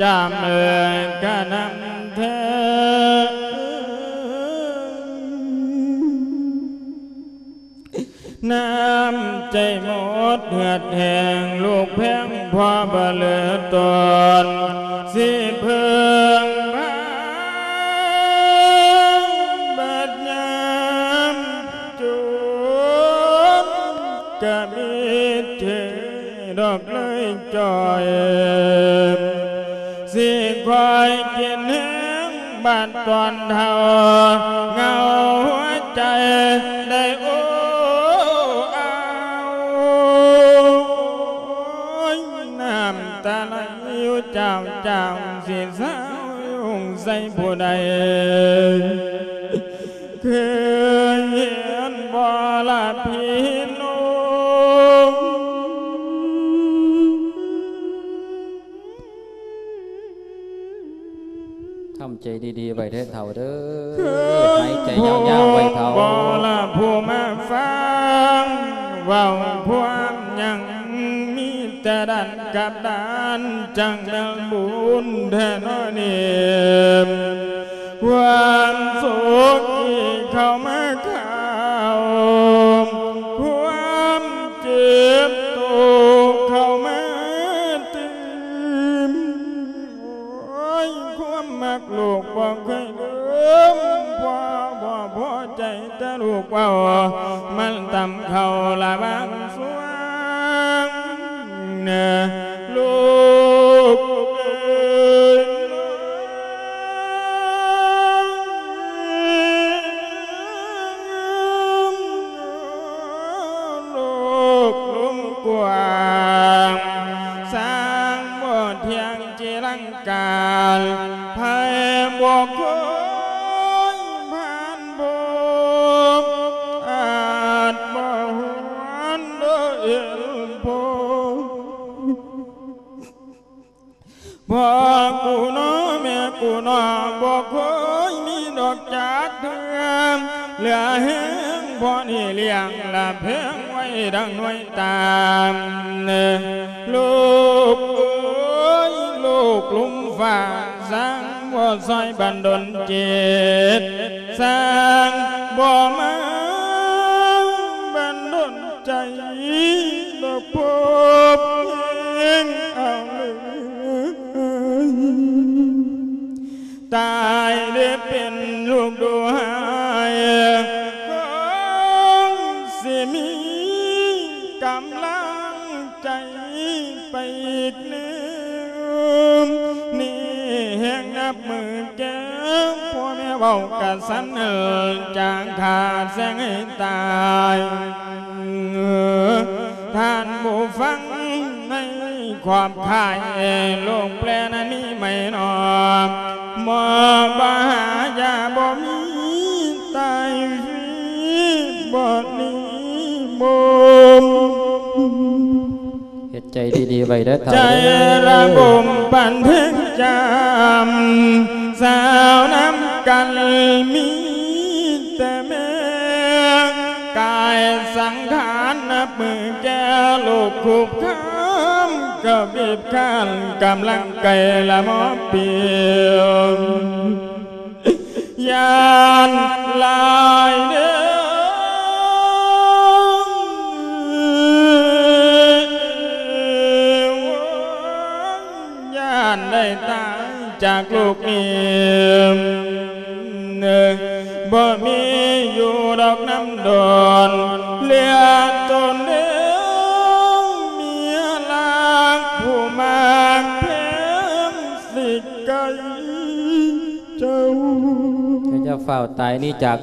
[SPEAKER 2] จำเอ่ยกะนำเธอ น้ำใจหมดเหือดแหงลูกแพงพอบเลือตนสิเพิ่งพาบัดยามจุดกะมีเธอดอกเลยจอย งบ้านตอนเท่าเงาหัวใจได้ ใจ
[SPEAKER 1] ดีๆไว้เด้อเฒ่าเด้อหายใจยาวๆไว้เฒ่า
[SPEAKER 2] บ่ละผู้มาฟังเว้าพวามยังมีแต่ดันกับดานจังแมงบุญแท้น้อยนี่ความสุขที่เข้ามา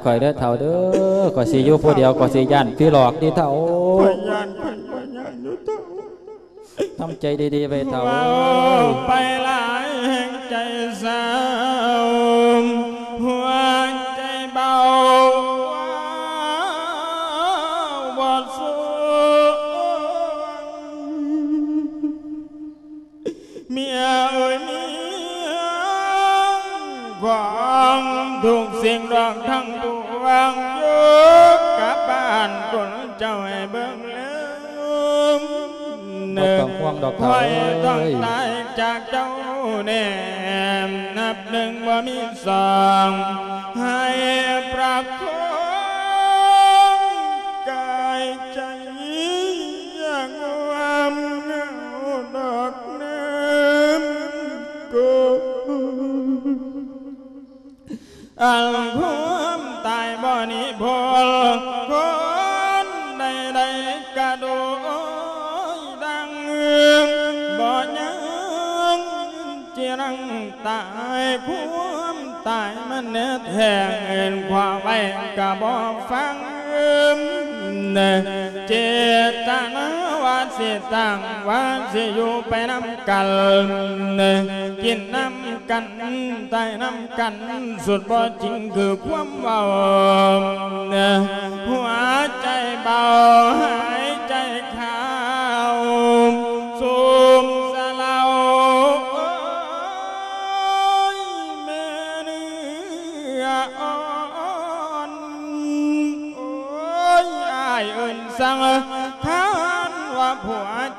[SPEAKER 2] ข่อยเด้อเฒ่า
[SPEAKER 1] เด้อ
[SPEAKER 2] ก็สิอยู่
[SPEAKER 1] ผู้เดียวก็สิย่านพี่หลอกดีเฒ่า
[SPEAKER 2] พยานพยานอยู่เท่า
[SPEAKER 1] ทำใจดีๆไปเฒ่า
[SPEAKER 2] ว้า
[SPEAKER 1] เอ้
[SPEAKER 2] วยไปหลา คนเจ้าให้เบิ่งแล้ว
[SPEAKER 1] บ่ต้
[SPEAKER 2] อง ตายความตายมันเนื้อแทงเงินความไว้กะบ่ฟังเจตนาว่าสิตังว่าสิอยู่ไปน้ำกันกินน้ำกันตายน้ำกันสุดบ่จริงคือความเบาหัวใจเบาหาย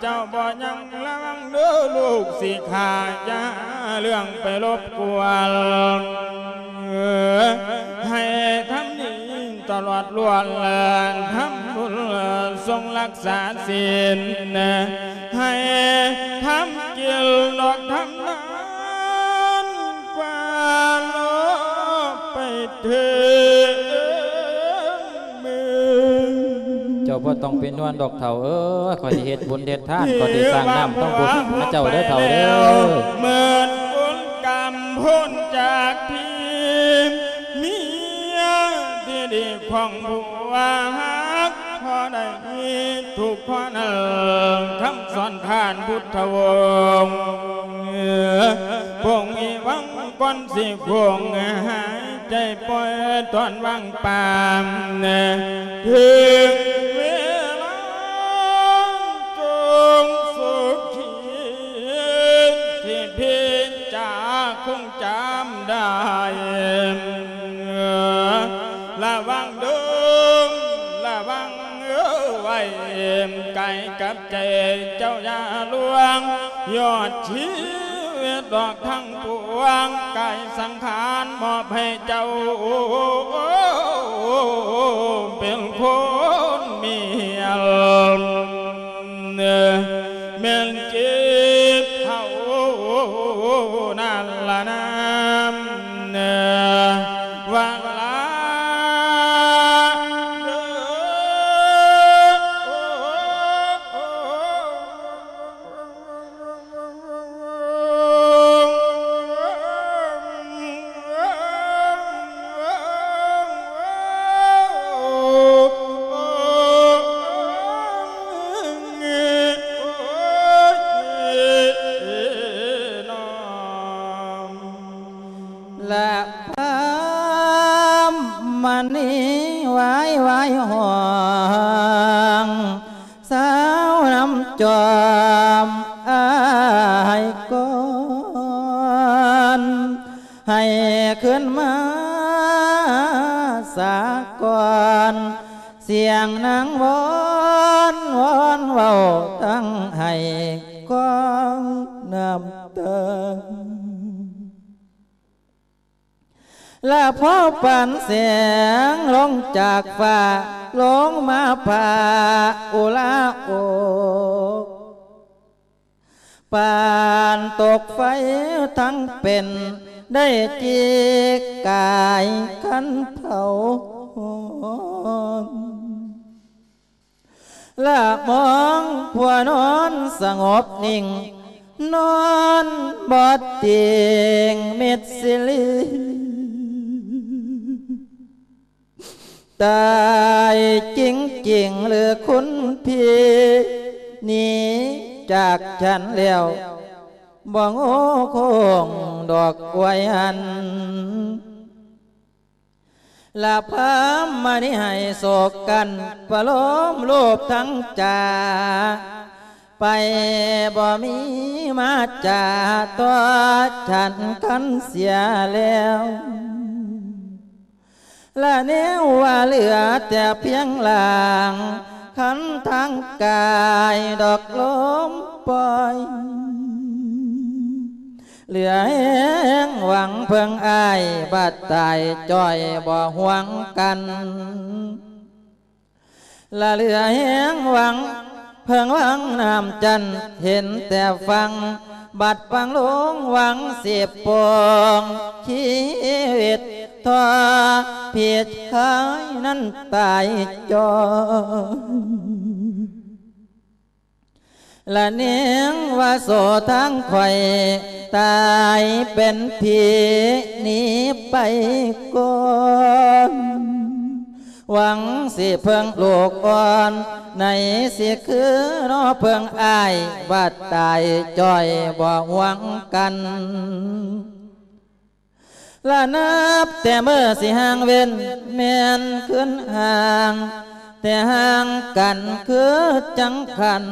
[SPEAKER 2] เจ้าบ่ยังระวังเด้อลูกสิขาอยาเรื่องไปรบกวนให้ทำนี้ตลอดล้วนเลินทำบุญทรงรักษาศีลให้ทำกิลดอกทำนั้นกว่าโลกไปเถิด
[SPEAKER 1] บ่ต้องเป็นนวลดอกเฒ่าเอ้ยขอยสิเฮ็ดบุญเฮ็ดทานขอยสิสร้างน้ำต้องบุญพระเจ้าเด้อเฒ่าเด้อ
[SPEAKER 2] เมื่อบุญกรรมพ้นจากพี่เมียที่ดีของผู้ว่าฮักพอได้ถูกพอนั้นคำสอนทานพุทธวงศ์พงอีวังก้อนสิพวงหายใจปล่อยตอนวังปามถึงเวลาจงสุขีที่พิจาคงจำได้ ว้ไก่กับใจเจ้าอย่าลวง ยอดชีวิตดอกทั้งปวงไก่สังขารมอบให้เจ้าเป็นคนมีอารมณ์เมือนจิตเท่านั่นละน้ำ
[SPEAKER 1] สียงนางวอนวอนเว้าตั้งให้กองน้ำตาและพอปันเสียงลงจากฟ้าลงมาผ่าอุลาโอกปานตกไฟทั้งเป็น ได้จีกกายขันเผาและมองผัวนอนสงบนิ่ง นอนบอดเตียงเม็ดสิลีตายจริงจริงหรือคุณพี่หนีจากฉันแล้วบ่งโอ้คงดอกไว้หัน ลาพามมานี่ให้โศกกันประโลมโลภทั้งจาไปบ่มีมาจาตัวฉันกันเสียแล้วและเนี้วว่าเหลือแต่เพียงลางขันทางกายดอกลมปล่อย เหลือแห้งหวังเพิ่งอายบาดตายจอยบ่หวังกันละเหลือแห้งหวังเพิ่งหวังน้ำจันเห็นแต่ฟังบัดฟังลงหวังเสียบปองชีวิตทอเพียดขายนั้นตายจอย ละเนียงว่าโสทั้งไข่ตายเป็นผีหนีไปก่อนหวังสิเพิ่งลูกอ่อนในสิคือน้อเพิ่งอายบาดตายจอยบ่หวังกันละนับแต่เมื่อสิห่างเว้นแม่นขึ้นห่าง แต่ห่างกันคือจังขัน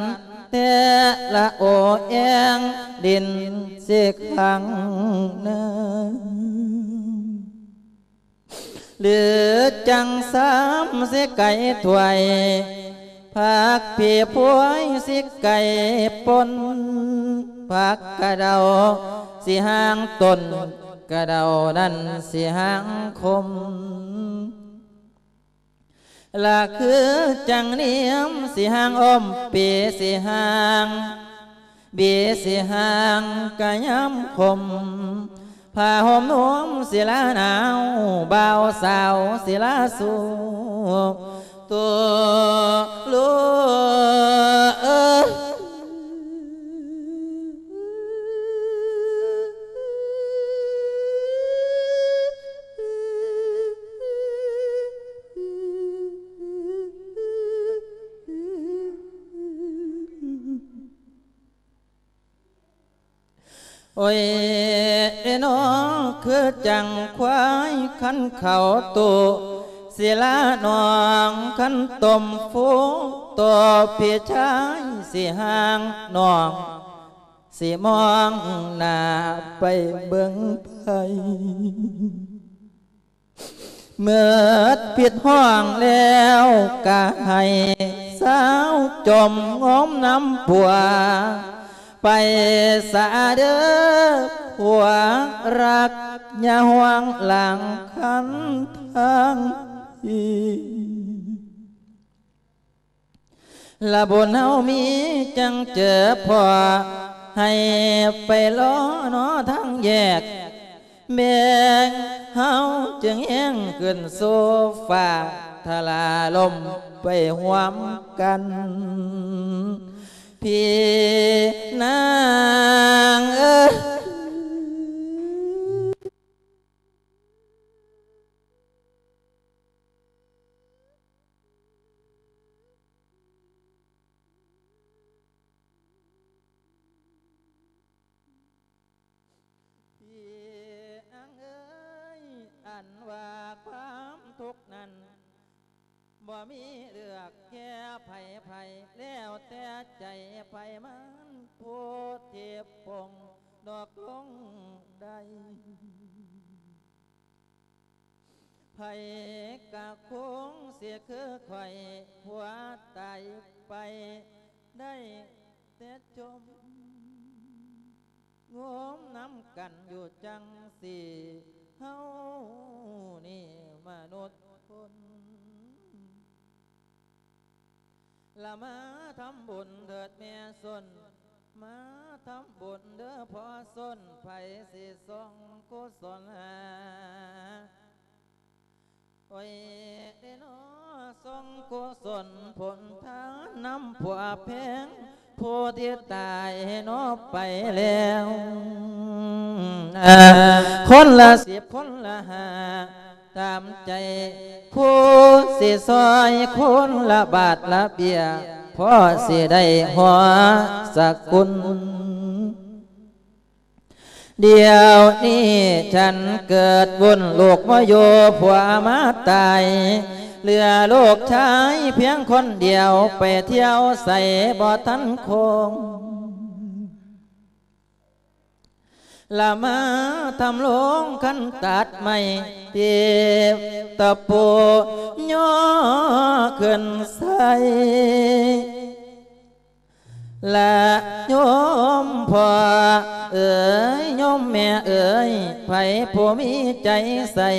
[SPEAKER 1] แต่ละโอแองดินสิขังเนินหรือจังสามสิไก่ถวยผักเพียพวยสิไก่ปนผักกระเดาสิหางตนกระเดานั้นสิหางคม ละคือจังเนียมสิหางอมเปีสิหางเบียสิหางกะยำคมผ้าห่มนุ่มสิลาหนาวเบาสาวสิลาสูตัวลูก โอ้ยเอ็นอคือจังควายขันเขาตูศิลานองขันตมฟูตัวเพียชายสิห่างนองสิมองหน้าไปเบิ่งไผเมื่อปิดห้องแล้วกะให้สาวจมงอมน้ำปัว ไปสาเด้อผัวรักอย่าห่วงหลังคันทางอีละบนเฮามีจังเจอพอให้ไปล้อนอทั้งแยกแบ่งเฮาจึงแย่งขึ้นโซฟาทลาลมไปหวมกัน พี่นางเอ้ ใจไผมันผู้เทียบปงดอกลงใดไผกะคงเสียคือข่อยหัวตายไปได้แต่จมงมน้ำกันอยู่จังสี่เฮานี่มนุษย์คน ละมาทำบุญเถิดแม่สนมาทำบุญเด้อพอสนไผสิทรงกุศลหาโอ้ยเดนอทรงกุศลผลทานนำผัวแพงผู้ที่ตายนอไปแล้วคนละสิบคนละหาตามใจ ผู้สิซอยคนละบาทละเบียพ่อสิได้หัวสกุล เดียวนี้ฉันเกิดบุญลูกมโยผัวมาตายเหลือลูกชายเพียงคนเดียวไปเที่ยวใส่บ่อทันคง ละมาทำลงขันตัดไม่เตีบตะปูย่อขึ้นใส่และโยมพ่อเอ๋ยโยมแม่เอ๋ยไผผู้มีใจใส่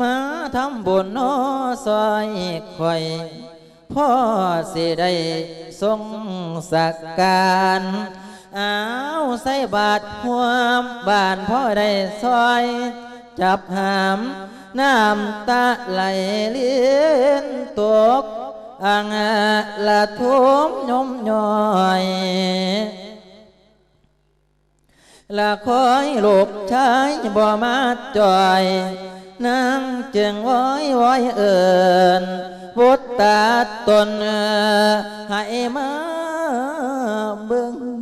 [SPEAKER 1] มาทำบุญน้อซอยคอยพ่อสิได้ทรงสักการ อาใส่บาทห่วมบ้านพ่อได้ซอย จับหามน้ำตาไหลเลี้ยนตกอ่างละทุ่มยมย่อยละคอยลูกชายบ่มาจ่อยนางจึงว้อยว้อยเอินพุทธาตนให้มาเบิ่ง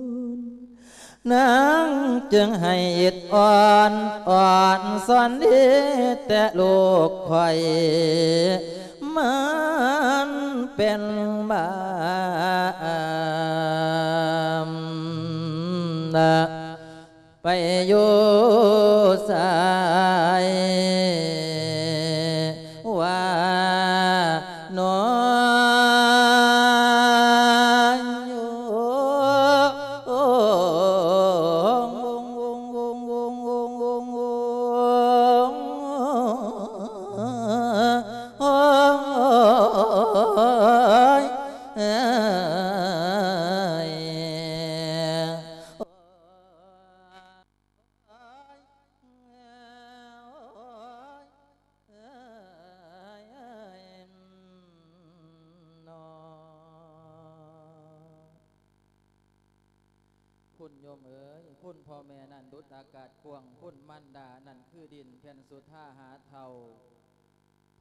[SPEAKER 1] นางจึงให้อิดอ่อนอ่อนสอนดีแต่ลูกคอยมันเป็นบามนะไปอยู่สาย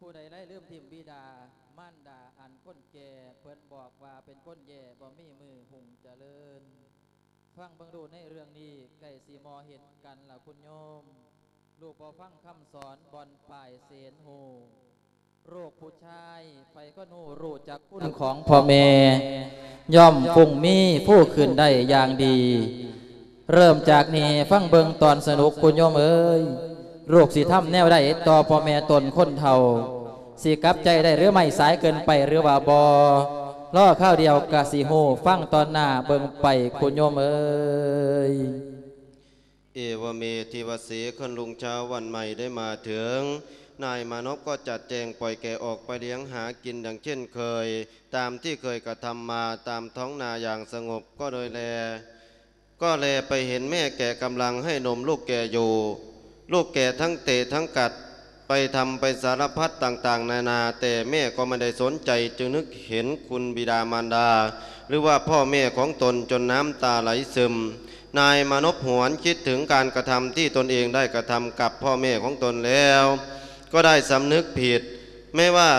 [SPEAKER 1] ผู้ใดไล่ลืมทิมบิดา มั่นดาอันก้นแก่เพิ่นบอกว่าเป็นก้นแย่บ่มีมือหุ่งเจริญ ฟังเบังดูในเรื่องนี้ไก่สีมอเห็นกันล่ะคุณโยม ลูกพอฟังคำสอนบอนป่ายเสนหูโรคผู้ชายไปก็นูรู้จักคุณของพ่อแม่ย่อมฟุ้งมีผู้ขึ้นได้อย่างดี เริ่มจากนี้ฟังเบิงตอนสนุกคุณโยมเอ้ย โรคสีทำแนวได้ต่อพ่อแม่ตนคนเท่าสีกับใจได้หรือไม่สายเกินไปหรือว่าบอล่อข้าวเดียวกะสีหูฟังตอนหน้าเบิงไปคุณโยมเอ้ย
[SPEAKER 3] เอวเมทิวสีคนลุงเช้าวันใหม่ได้มาถึง นายมานพก็จัดแจงปล่อยแกออกไปเลี้ยงหากินดังเช่นเคย ตามที่เคยกระทำมาตามท้องนาอย่างสงบก็โดยแล ก็แลไปเห็นแม่แก่กำลังให้นมลูกแก่อยู่ ลูกแก่ทั้งเตะทั้งกัดไปทำไปสารพัดต่างๆ นานา แต่แม่ก็ไม่ได้สนใจจึงนึกเห็นคุณบิดามารดา หรือว่าพ่อแม่ของตนจนน้ำตาไหลซึม นายมานพหวนคิดถึงการกระทำที่ตนเองได้กระทำกับพ่อแม่ของตนแล้ว ก็ได้สำนึกผิด ไม่ว่า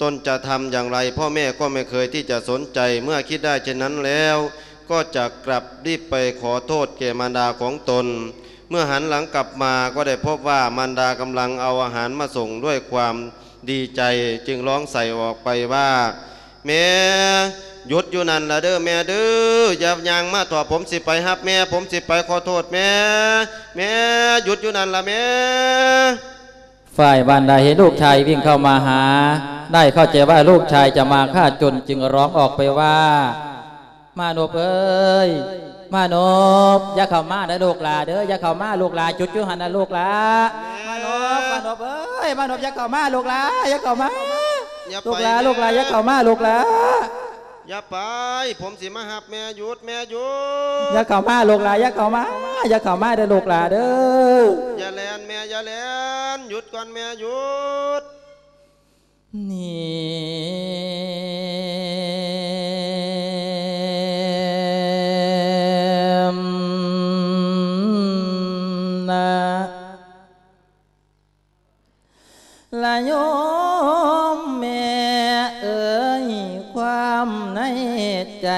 [SPEAKER 3] ตนจะทำอย่างไร พ่อแม่ก็ไม่เคยที่จะสนใจเมื่อคิดได้เช่นนั้นแล้ว ก็จะกลับรีบไปขอโทษแก่มารดาของตน เมื่อหันหลังกลับมาก็ได้พบว่ามารดากำลังเอาอาหารมาส่งด้วยความดีใจจึงร้องใส่ออกไปว่า แม่หยุดอยู่นั่นละเด้อแม่เด้ออย่ายางมาต่อผมสิไปฮับแม่ ผมสิไปขอโทษแม่ แม่หยุดอยู่นั่นละแม่
[SPEAKER 1] ฝ่ายบานใดเห็นลูกชายวิ่งเข้ามาหา ได้เข้าใจว่าลูกชายจะมาฆ่าจนจึงร้องออกไปว่า มานเอ้ย มานบอย่าเข้ามาเด้อลูกหลาเด้ออย่าเข้ามาลูกหลาจุดจุหันนะลูกหลามานบมานบเอ้ยมานบอย่าเข้ามาลูกหลาอย่าเข้ามา
[SPEAKER 3] อย่า
[SPEAKER 1] ลู
[SPEAKER 3] ไป
[SPEAKER 1] กหลาลูกหลาอย่าเข้ามาลูกหลา
[SPEAKER 3] อย่าไป ผมสิมาหับแม่หยุดแม่หยุ
[SPEAKER 1] อย่า
[SPEAKER 3] ด
[SPEAKER 1] เข้ามาลูกหลาอย่าเข้ามาอย่าเข้ามาเด้อลูกหลาเด้อ
[SPEAKER 3] อย่าแลนแม่อย่าแลนหยุดก่อนแม่หยุด
[SPEAKER 1] นี่ ละโยมแม่เอ๋ยความในใจ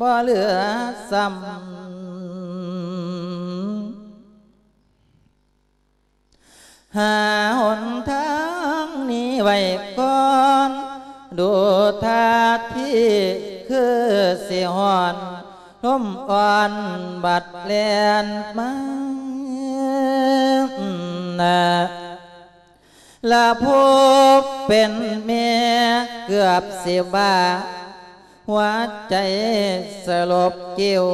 [SPEAKER 1] บ่เหลือซ้ำหาหนทางนี้ไว้ก่อน ดูท่าที่คือเสียหอนลมอ่อนบัดแลนมานะ ละพบเป็นเมียเกือบสิบาหัวใจสลบกิ้ว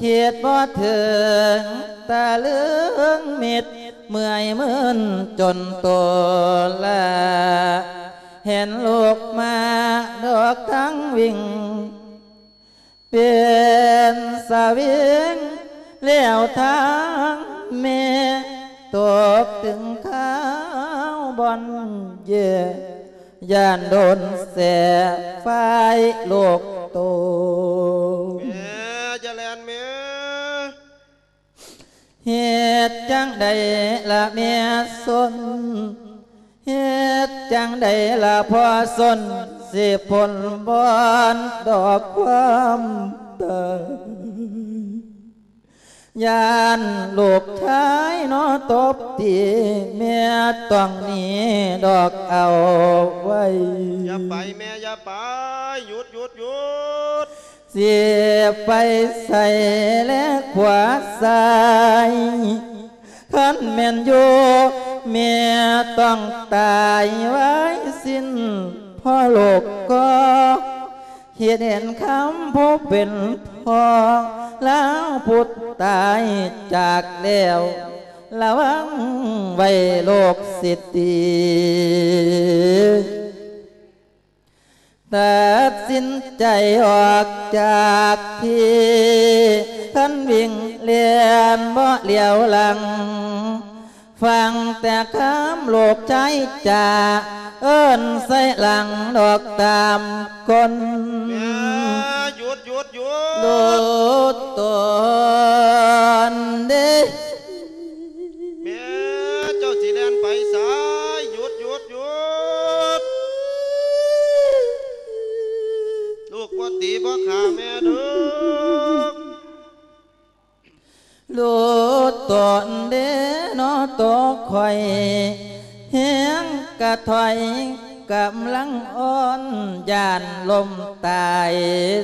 [SPEAKER 1] คิดบ่ถึงตาเลืองมิดเมื่อยมื่นจนตัวละเห็นลูกมาดอกทั้งวิ่ง เปลนสวิงเลี้ยวทางเม ตกถึงข้าวบอนเย่ย่านโดนแสไฟโลกโต
[SPEAKER 3] แม่อย่าแลนแม่
[SPEAKER 1] เหตุจังใดละเมียสนเหตุจังใดละพ่อสนสิผลบอนดอกความตาย ยานลูกชายเนอตบตีเมียต้องหนีดอกเอาไว้
[SPEAKER 3] อย่าไปแม่อย่าไปหยุดหยุดหยุด
[SPEAKER 1] เสียไปใส่และขวาซ้ายขันแม่นอยู่เมียต้องตายไว้สิ้นพ่อโลกก็ เห็นเห็นคำพบเป็นพอแล้วพุทธตายจากแล้วระวังไว้โลกสิทธิตัดสินใจออกจากที่ท่านวิ่งเลียนบ่เหลียวหลัง ฟังแต่คำโลกใจจ่าเอิ้นใส่หลังดอกตามคน
[SPEAKER 3] หยุดหยุดหยุ
[SPEAKER 1] โล
[SPEAKER 3] ด
[SPEAKER 1] ดตนเด้
[SPEAKER 3] แม่เจ้าสิแลนไปสายหยุดหยุดหยุดลูกบ่ตีบ่ขาแม่เด้อ
[SPEAKER 1] โลดตนเด้นอตกคอยเฮียงกะถอยกำลังอ่อนยานลมตาย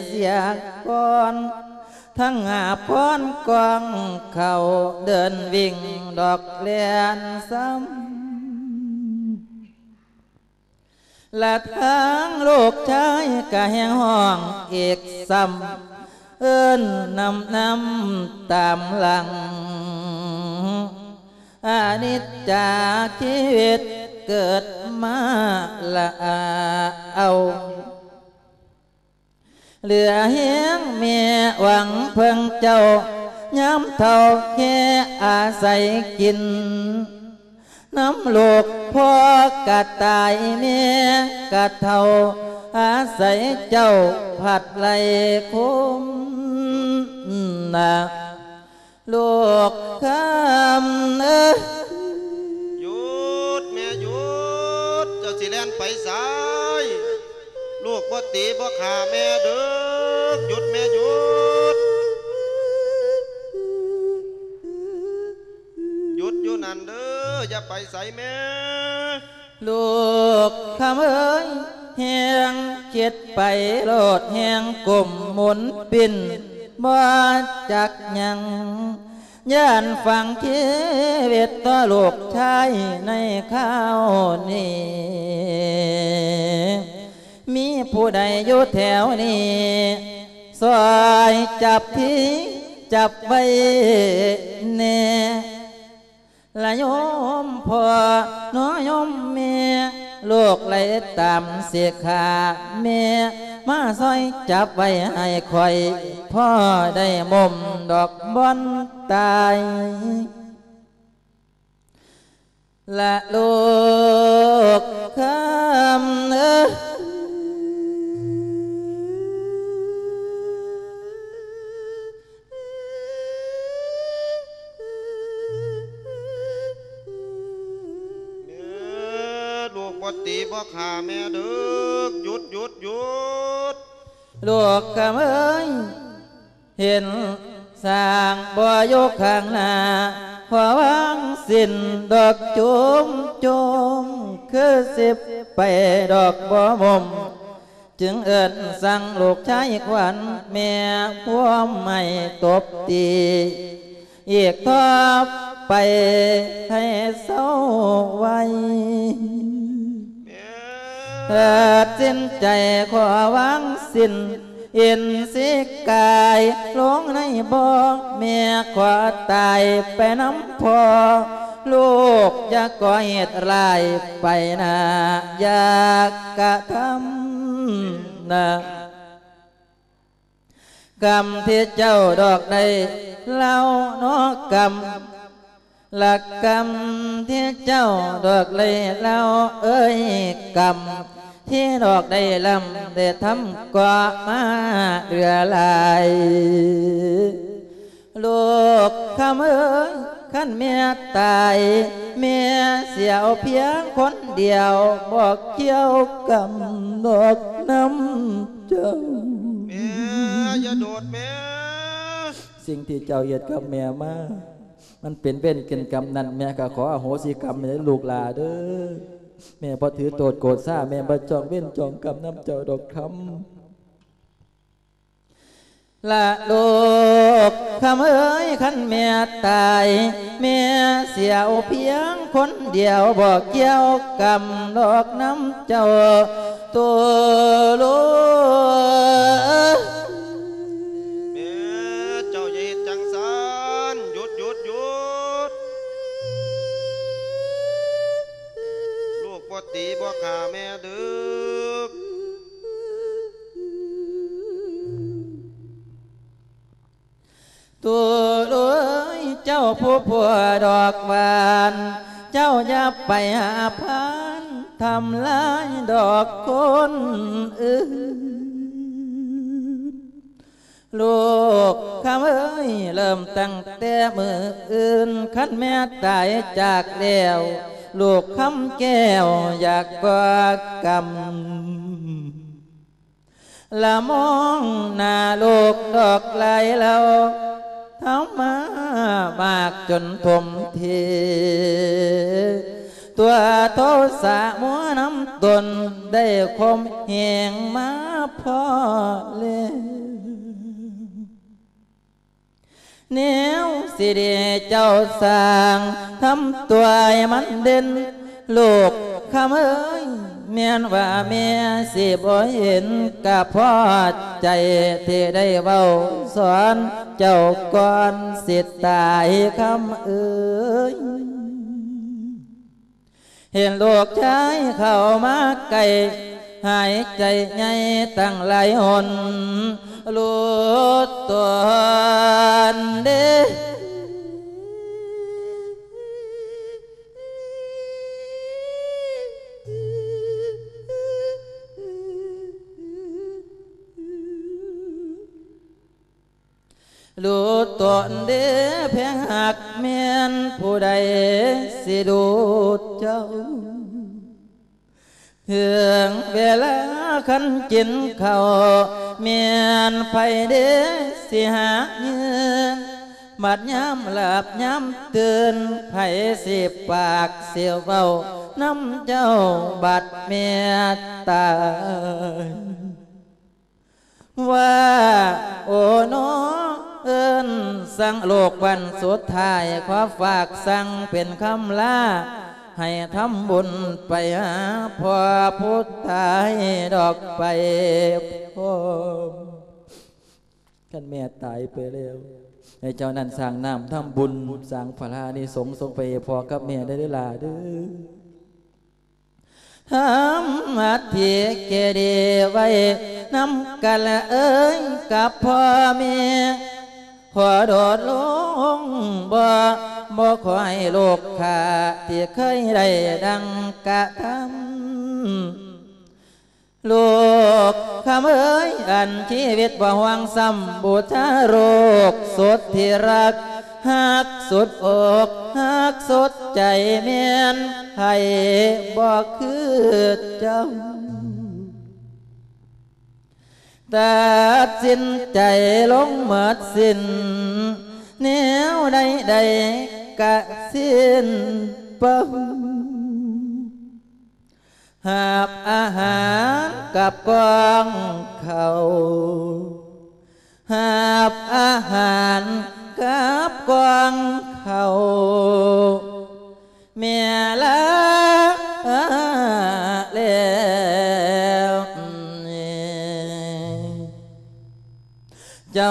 [SPEAKER 1] เสียก่อนทั้งหาพรกองเขาเดินวิ่งดอกเลียนซ้ำและทางลูกชายกะแหงห้องเอกซ้ำ เอิ้นนำนำตามหลังอานิจจาชีวิตเกิดมาละเอาเหลือเฮียงเมียหวังเพิ่งเจ้าย้ำเท่าแค่อาศัยกินน้ำลูกพ่อกะตายเมียกะเท่า อาศัยเจ้าผัดไหลคุ้มนะลูกคำเอ้ย
[SPEAKER 3] หยุดแม่หยุด เจ้าสิแลนไปสายลูกบ่ตีบ่ขาแม่เด้อหยุดแม่หยุดหยุดอยู่นั่นเด้อ อย่าไปใส่แม่
[SPEAKER 1] ลูกคำเอ้ยแหงเจ็ดไปโลดแหงกลมหมุนปินบ่จักยังย่านฟังชีวิตต่อลูกชายในข้าวนี้มีผู้ใดอยู่แถวนี้ซอยจับที่จับไว้เน่ ละยมพ่อน้อยยมเมียลูกไหลตามเสียขาเมียมาซอยจับไว้ให้คอย พ่อได้มุมดอกบอนตายและลูกคำเอ้อ
[SPEAKER 3] ตีบ่ขาแม่เด้อหยุดหยุดหยุด
[SPEAKER 1] ลูกกำเอ้ยเห็นสร้างบ่อยกข้างหน้าพอวางสินดอกจุมจุมคือสิบไปดอกบ่มุมจึงเอิญสั่งลูกชายขวัญแม่พวมไม่ตบตีอีกทอบไปให้เศร้าไว้ เถิดสิ้นใจขอวางสิ้นอินสิกายลงในบ่อเมียขอตายไปน้ำพอ ลูกอย่าก่อเหตุร้ายไปนะอยากระทำนะกรรมที่เจ้าดอกใดเล่านอกกรรมหลักกรรมที่เจ้าดอกเลยเล่าเอ้ยกรรม ที่ดอกได้ลำได้ทำกว่ามาเรือลายลูกคำเอ้ยขันเมียตายเมียเสียวเพียงคนเดียวบอกเกี่ยวกรรมดอกน้ำเจ้า
[SPEAKER 3] แม่อย่าโดดแม่
[SPEAKER 1] สิ่งที่เจ้าเหยียดกับแม่มามันเป็นเว้นกินกรรมนั้นแม่ก็ขออโหสิกรรมให้ลูกหลาเด้อ แม่พอถือโตดโกรธซ่าแม่บ่จองเว้นจองกรรมน้ำเจ้าดอกคำละลูกคำเอ้ยขันแม่ตาย แม่เสียวเพียงคนเดียวบอกเกี่ยวกรรมดอกน้ำเจ้าตัวลูก ตัวรวยเจ้าผู้ผัวดอกหวาน เจ้าอย่าไปหาพันทำลายดอกคนอื่นลูกคำเอ้ยเริ่มตั้งแต่มืออื่นขันแม่ตายจากแล้วลูกคำแก้วอยากกว่ากรรมละมองหน้าลูกดอกไหลเรา ทำมามากจนทมทีตัวโทสะมัวน้ำตนได้ ลูกคำเอ้ยเมียนว่าเมียสิบ่เห็นกับพ่อใจที่ได้เว้าสอนเจ้าก่อนสิตายคำเอ้ยเห็นลูกชายเข้ามาไกลหายใจใหญ่ตั้งหลายหนลูดตัวเด้ รู้ตนเด้แพงหักเมียนผู้ใดสิดูเจ้าถึงเวลาขันกินเขาเมียนไผเด้สิหาเงินบัดย้ำหลับย้ำตื่นไผสิปากเสียวเบาน้ำเจ้าบัดเมียตายว่าโอ้น้อ เอินสั่งโลกวันสุดท้ายขอฝากสั่งเป็นคำลาให้ทำบุญไปหาพ่อพุทธายดอกไปพมกันแม่ตายไปแล้วให้เจ้านั้นสร้างน้ำทำบุญสร้างพลานิสงสงไปพอกับแม่ได้เด้อล่ะเด้อหามอัฐิเกดีไว้นำกันละเอ้ยกับพ่อแม่ ขอโดดลงบ่บ่ขอให้โลกขาที่เคยได้ดังกะทำลูกคำเอ้ยอันชีวิตบ่หวังซ้ำบูชาโรคสุดที่รักหักสุดอกหักสุดใจเมียนให้บอกคือเจ้า ตัดสินใจลงหมดสิ้นแนวใดใดๆกะสิ้นป้าหาบอาหารกับกองเขาหาบอาหารกับกองเขาเมียละแล้ เจ้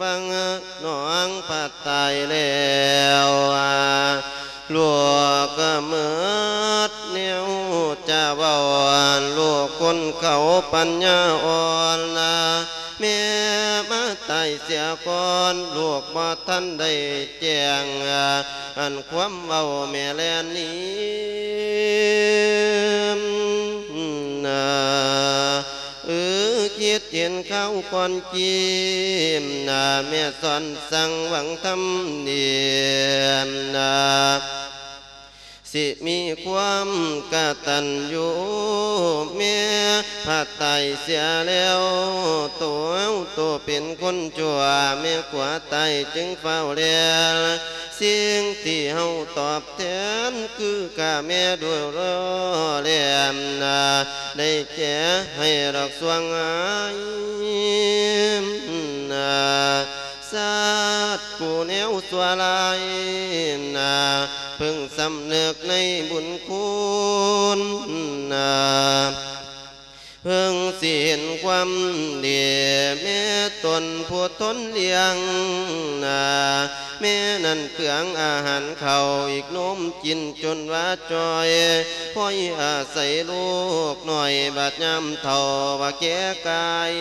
[SPEAKER 3] ฟังหนองปัดตายแล้วอะลูกก็เมืดเนียวจะเบาลูกคนเขาปัญญาอ่อนละแม่มาตายเสียก่อนลูกบ่ทันได้แจ้งอันความเบาแม่แลนนี้นะเออ ดเห็นเขาก่อนกีมนาแม่สอนสั่งหวังทำเนียมนา สิมีความกตัญญูเมียผัดไตเสียแล้วตัวตัวเป็นคนชั่วเมียขวาไตจึงเฝ้าเลียเสิ่งที่เฮาตอบแทนคือกาแม่ด้วยรอเลียมนาได้แก่ให้รักสวงอายนาสาดกูแนวสวลายนา พิ่งสำเนึกในบุญคุณนาเพิ่งสิเห็นความเดียแม่ตนผู้ทนเลี้ยงนาแม่นั่นเปลืองอาหารเขาอีกโน้มกินจนว่าจอยพ่อยอาศัยลูกหน่อยบาดยำเท่าว่าแก่กาย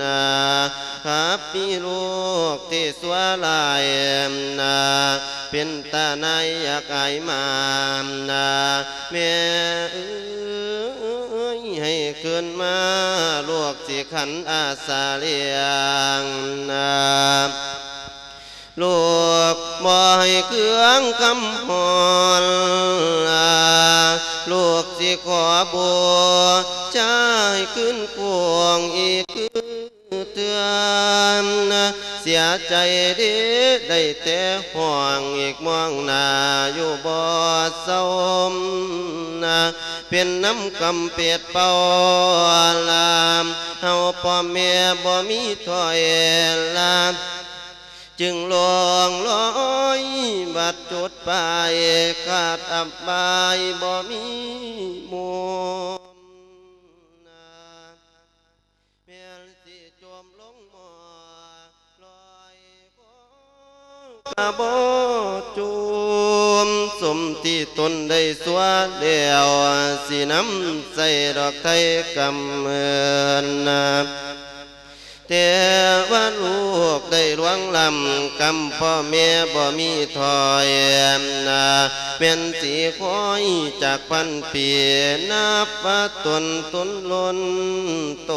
[SPEAKER 3] นาครับมีลูกที่สวลายนาเป็นตาในอยากอมามนาแม่เอ้ยให้ขึ้นมาลูกสิขันอาสาเลียงนาลูกบ่ให้เครื่องคำพรลาลูกสิขอบัวใจขึ้นกวงอีก ตือนเสียใจดีได้แต่ห่วงอีกมองหน้าอยู่บ่เศร้านาเป็นน้ำกำเปียดเป่าลามเฮาพ่อแม่บ่มีถอยลามจึงลวงลอยบัดจุดไปขาดอับบายบ่มีมุ บจุมสมที่ตนได้สวดเดียวสีน้ำใส่ดอกไทยกำเมิน นาแต่ว่าลูกได้หลวงลำกำพ่อแม่บ่มีถอยนาเป็นสีคอยจากพันเปียนับว่าตนตนล้นโต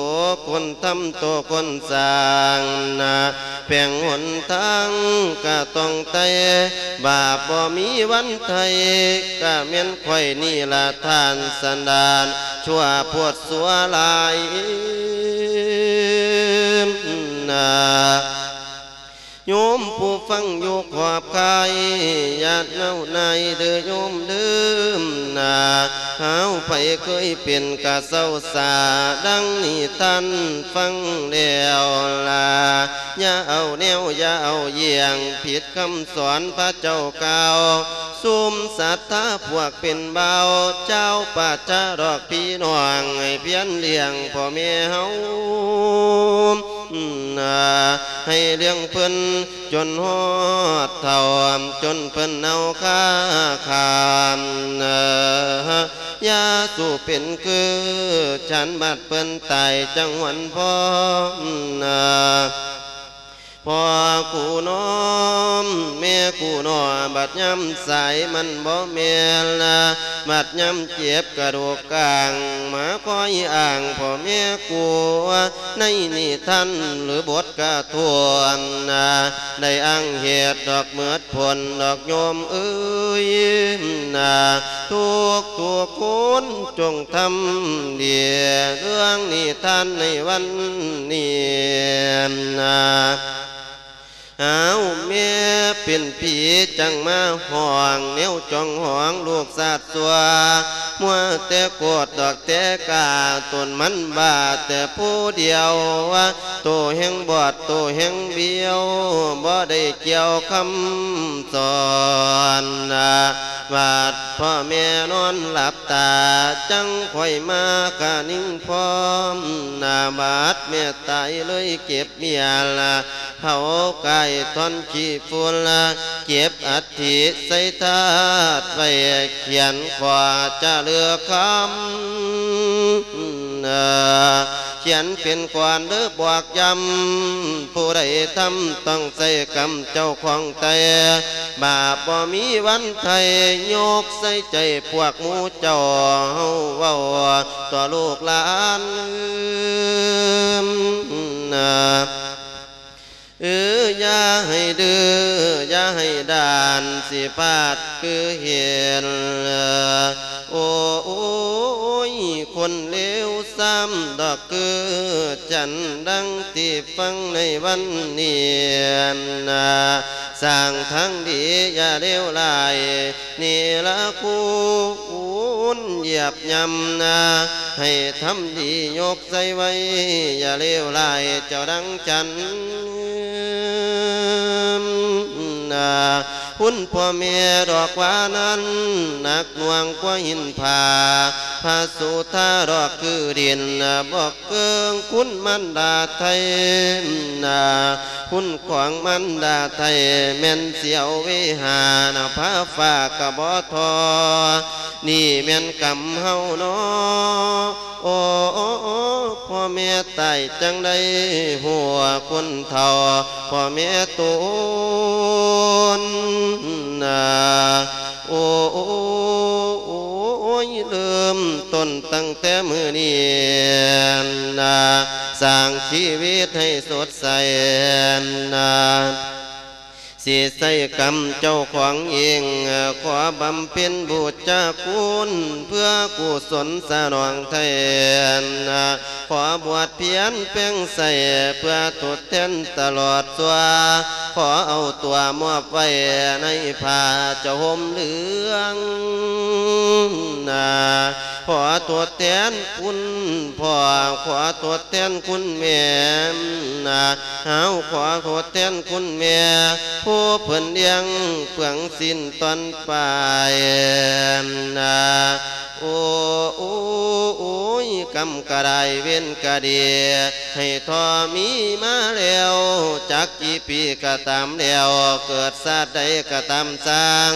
[SPEAKER 3] คนทำโตคนสร้างนาแพ่งหนทางก็ต้องไตบาปบ่มีวันไทยก็เมียนข่อยนี่ละทานสันดานชั่วปวดสัวลาย นา โยมผู้ฟังอยู่ขอบใครญาติเน่าในเด้อโยมเดิมนาเฮาไปเคยเป็นกะเศร้าสาดังนี้ท่านฟังแล้วลาอย่าเอาแนวอย่าเอาเยี่ยงผิดคำสอนพระเจ้าเก่าซุมสัทธาพวกเป็นเบาเจ้าป่าจารอกพี่น้องให้เพียนเลี้ยงพ่อแม่เฮานาให้เลี้ยงเพิ่นจนหอดเท่าจนเพิ่นเอาค่าขามนายาสู่เป็นคือฉันบัดเพิ่นตายจังหวันพ่อนา พ่อกูน้อมแม่กูนอบัดย้ำใสมันบ่แม่นละบัดย้ำเจ็บกระดูกกลางมาคอยอ่างพ่อแม่กูในนี่ท่านหรือบทกระทวนนะได้อ้างเหตุดอกเมือดผลดอกโยมเอ้ยนะทุกตัวคนจงทำเดียเรื่องนี้ท่านในวันนี้นะ เอาแม่เป็นผีจังมาห่วงเนียวจองห่วงลูกสัตว์ตัวมัวแต่กดดอกแต่กาตนมันบาแต่ผู้เดียวว่าตัวแห่งบอดตัวแห่งเบี้ยวบ่ได้เกี่ยวคำสอนนะบาดพ่อแม่นอนหลับตาจังค่อยมากะนิ่งพร้อมนาบาดแม่ตายเลยเก็บเมียละเผากายทอนขี้ฝุ่นละเก็บอัฐิใส่ธาตุไว้เขียนขวาจะเลือคำเขียนเป็นกวนหรือบวกยำผู้ใดทำต้องใส่กรรมเจ้าของใจบาปบ่มีวันไทยโยกใส่ใจพวกมูเจ้าเฮาว้าต่อลูกหลาน เอออย่าให้ดื้ออย่าให้ดานสิพาดคือเห็นโอ้โอ้ยคนเลวซ้ำดอกคือจันดังที่ฟังในวันเนี้นสร้างทั้งดีอย่าเลวไหลายนี่ละคุ ณเหยียบยำนาให้ทำดียกใจไว้ อย่าเลวไหลายเจ้าดังจันนา หุ่นพ่อแม่ดอกว่านั้นหนักหน่วงกว่าหินผาพระสุธาดอกคือดินบอกเกิงคุณมันดาไทยนาคุณขวางมันดาไทยแม่นเสียววิหานาพระฟ้ากะบ่ทอ นี่แม่นกำเฮาเนาะโอ้โอ้โอพ่อแม่ตายจังได้หัวคนเฒ่าพ่อแม่ตูนนาโอ้โอ้โอ้ยเริ่มต้นตั้งแต่มือนี้นาสร้างชีวิตให้สดใสนา สีใส่กรรมเจ้าของเอง ขอบำเพ็ญบูชาคุณเพื่อกุศลสนองแทนขอบวชเพียนเพ่งใส่เพื่อตดแทนตลอดสัว ขอเอาตัวมอบไว้ในผ้าเจ้าห่มเหลืองนาขอตัวแทนคุณพ่อขอตัวแทนคุณแม่นาเฮาขอตัวแทนคุณแม่ผูู้้เพิ่นเลี้ยงเพื่องสิ้นตอนปลายนาโอ้โอ้โอ้ยกำกระไดเว้นกระเดียให้ทอมีมาแล้วจักกี่ปีก็ตามแล้วเกิดชาติใดก็ตามสร้าง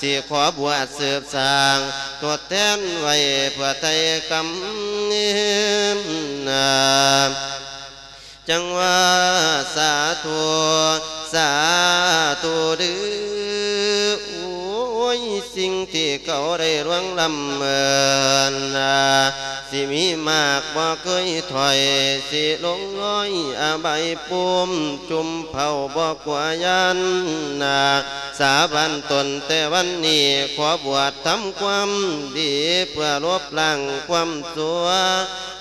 [SPEAKER 3] สิขอบวชสืบสร้างตัวแทนไว้เพื่อไทยกำเนา จังว่าสาธุสาธุเดือโอ้ ยสิ่งที่เขาได้ร่วงลำเมินสิมีมากบ่เคยถอยสิลงน้อยอาใบปุ่มจุมเผาบ่กว่ายันนาสาบันตนแต่วันนี้ขอบวชทำความดีเพื่อลบล้างความสัว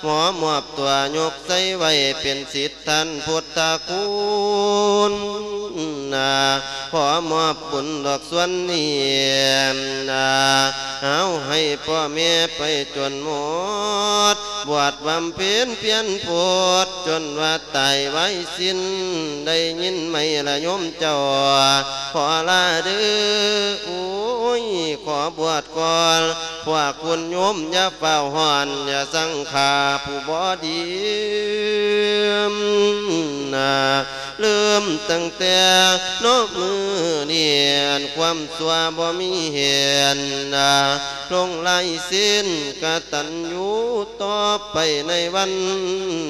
[SPEAKER 3] หมอมอบตัวยกใส่ไว้เป็นสิทธิท่านพุทธคุณนาขอมอบบุญดอกส่วนนี้นาเอาให้พ่อแม่ไปจนหมด บวชบำเพ็ญเพียรโพดจนว่าตายไว้สิ้น ได้ยินไหมละโยมเจ้าขอลาเด้อโอ้ยขอบวชก่อนพวกคุณโยมอย่าเฝ้าหอนอย่าสังขาผู้บอดีนาเริ่มตั้งแต่นอกมือเนียนความสวบ่มีเห็นนาลงไล่สิ้นกตัญญูต่อไปในวัน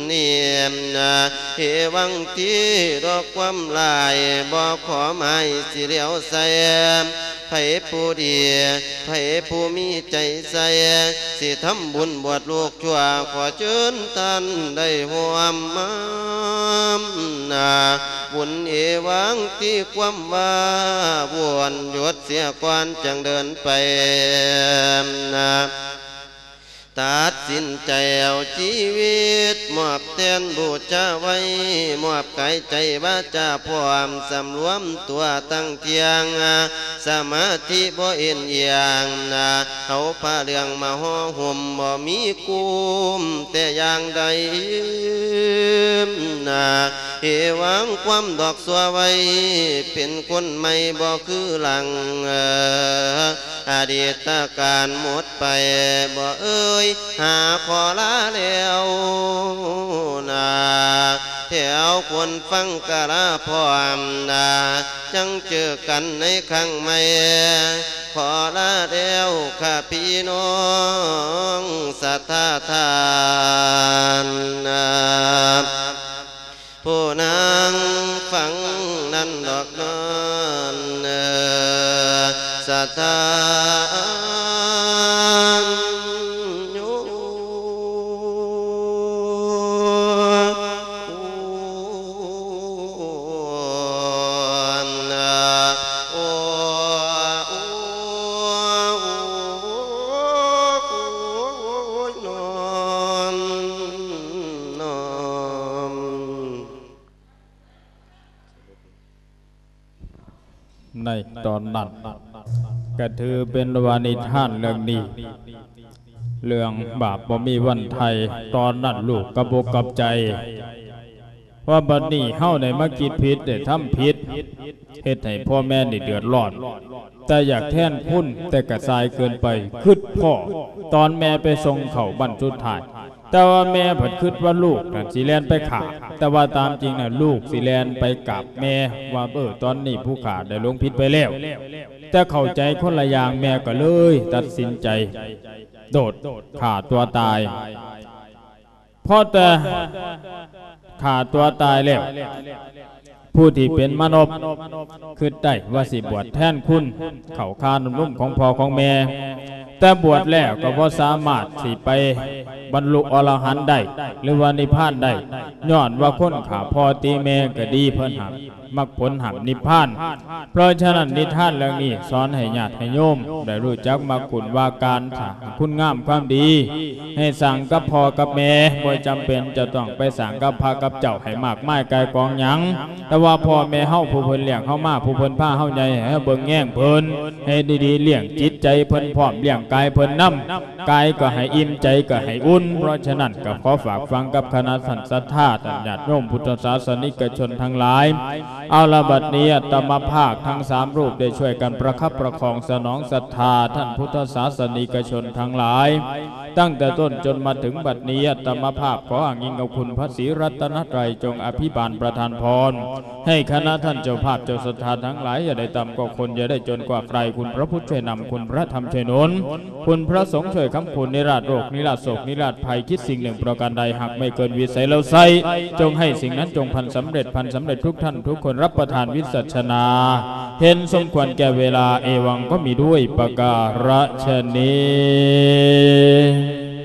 [SPEAKER 3] เนียมนาเหวังที่ดอกความลายบ่ขอหมายสิเหลียวใส่ไผผู้ดีไผผู้มีใจใส่สิทำบุญบวชลูกชั่วขอเชิญท่านได้ห่วมมานาบุญเอวังที่ความว่าบวนหยุดเสียก่อนจังเดินไปนา ตัดสินใจเอาชีวิต มอบแทนบูชาไว้ มอบกายใจว่าจะพร้อมสำรวมตัวตั้งเทียง สมาธิบ่เอ็นเอียงนะเขาผ้าเรื่องมาห่อห่มบ่มีกุมแต่อย่างใดนะเอวังความดอกสัวไว้ เป็นคนใหม่บ่คือหลังอดีตการหมดไปบ่เอ้ยหาขอลาแล้วนาแถวคนฟังกะลาพร้อมนาจังเจอกันในครั้งใหม่ขอลาแล้วข้าพี่น้องสัทธาทานนาผู้นางฟังนั้นดอกนอนสัทธา
[SPEAKER 2] ตอนนั้นก็ถือเป็นวานิทานเรื่องนี้ เรื่องบาปบ่มีวันไทยตอนนั้นลูกกระบกกับใจ ว่าบัดนี้เฮาได้มาคิดผิดได้ทำผิดเฮ็ดให้พ่อแม่นี่เดือดร้อน แต่อยากแท่นพุ่นแต่กระสายเกินไปคิดพ่อ ตอนแม่ไปส่งเข่าบรรจุดท้าย แต่ว่าแม่เผัดคิดว่าลูกน่ะสิแลนไปขาแต่ว่าตามจริงน่ะลูกสิแลนไปกับแม่ว่าเออตอนนี้ผู้ขาได้ลงผิดไปแล้วแต่เข้าใจคนละอย่างแม่ก็เลย ตัดสินใจ โดดขาตัวตายพอแต่ขาตัวตายแล้วผู้ที่เป็นมนุษย์คือได้ว่าสิบวชแทนคุณ เข่าคานุ่มของพ่อของแม่
[SPEAKER 4] แต่บวชแล้วก็พอสามารถสิไปบรรลุอรหันต์ได้ หรือว่านิพพานได้ย้อนว่าคนขาพอตีแม่ก็ดีเพิ่นหัก มักผลหักนิพพาน เพราะฉะนั้นนิทานเรื่องนี้สอนให้ญาติให้โยม ได้รู้จักมาคุณว่าการสร้าคุณงามความดี ให้สั่งกับพ่อกับแม่บ่จำเป็นจะต้องไปสั่งกับพระกับเจ้าให้มากไมายกายกองหยัง แต่ว่าพ่อแม่เฮาผู้เพิ่นเลี้ยงเฮามาผู้เพิ่นพาเฮาใหญ่ให้เฮาเบิ่งแง่งเพิ่นให้ดีๆเลี้ยงจิตใจเพิ่นพร้อมเลี้ยงกายเพิ่นนํกายก็ให้อิ่มใจก็ให้อุ่น เพราะฉะนั้นก็ขอฝากฟังกับคณะสันสัทธาญาติโยมพุทธศาสนิกชนทั้งหลายเอาละบัดนี้ตมภาคทั้งสามรูปได้ช่วยกันประคับประคองสนองศรัทธาท่านพุทธศาสนิกชนทั้งหลาย ตั้งแต่ต้นจนมาถึงบัดนี้อาตมภาพขออ้างอิงกับคุณพระศรีรัตนตรัยจงอภิบาลประทานพร ให้คณะท่านเจ้าภาพเจ้าศรัทธาทั้งหลายอย่าได้ต่ำกว่าคนอย่าได้จนกว่าใครคุณพระพุทธช่วยนำคุณพระธรรมช่วยนุนคุณพระสงฆ์ช่วยคำคุณนิราชโรคนิราชโศกนิราชภัยคิดสิ่งหนึ่งประการใดหากไม่เกินวิสัยเราใส่จงให้สิ่งนั้นจงพันสำเร็จพันสำเร็จทุกท่านทุกคนรับประทานวิสัชนา เห็นสมควรแก่เวลาเอวังก็มีด้วยประการฉนี้ Yeah.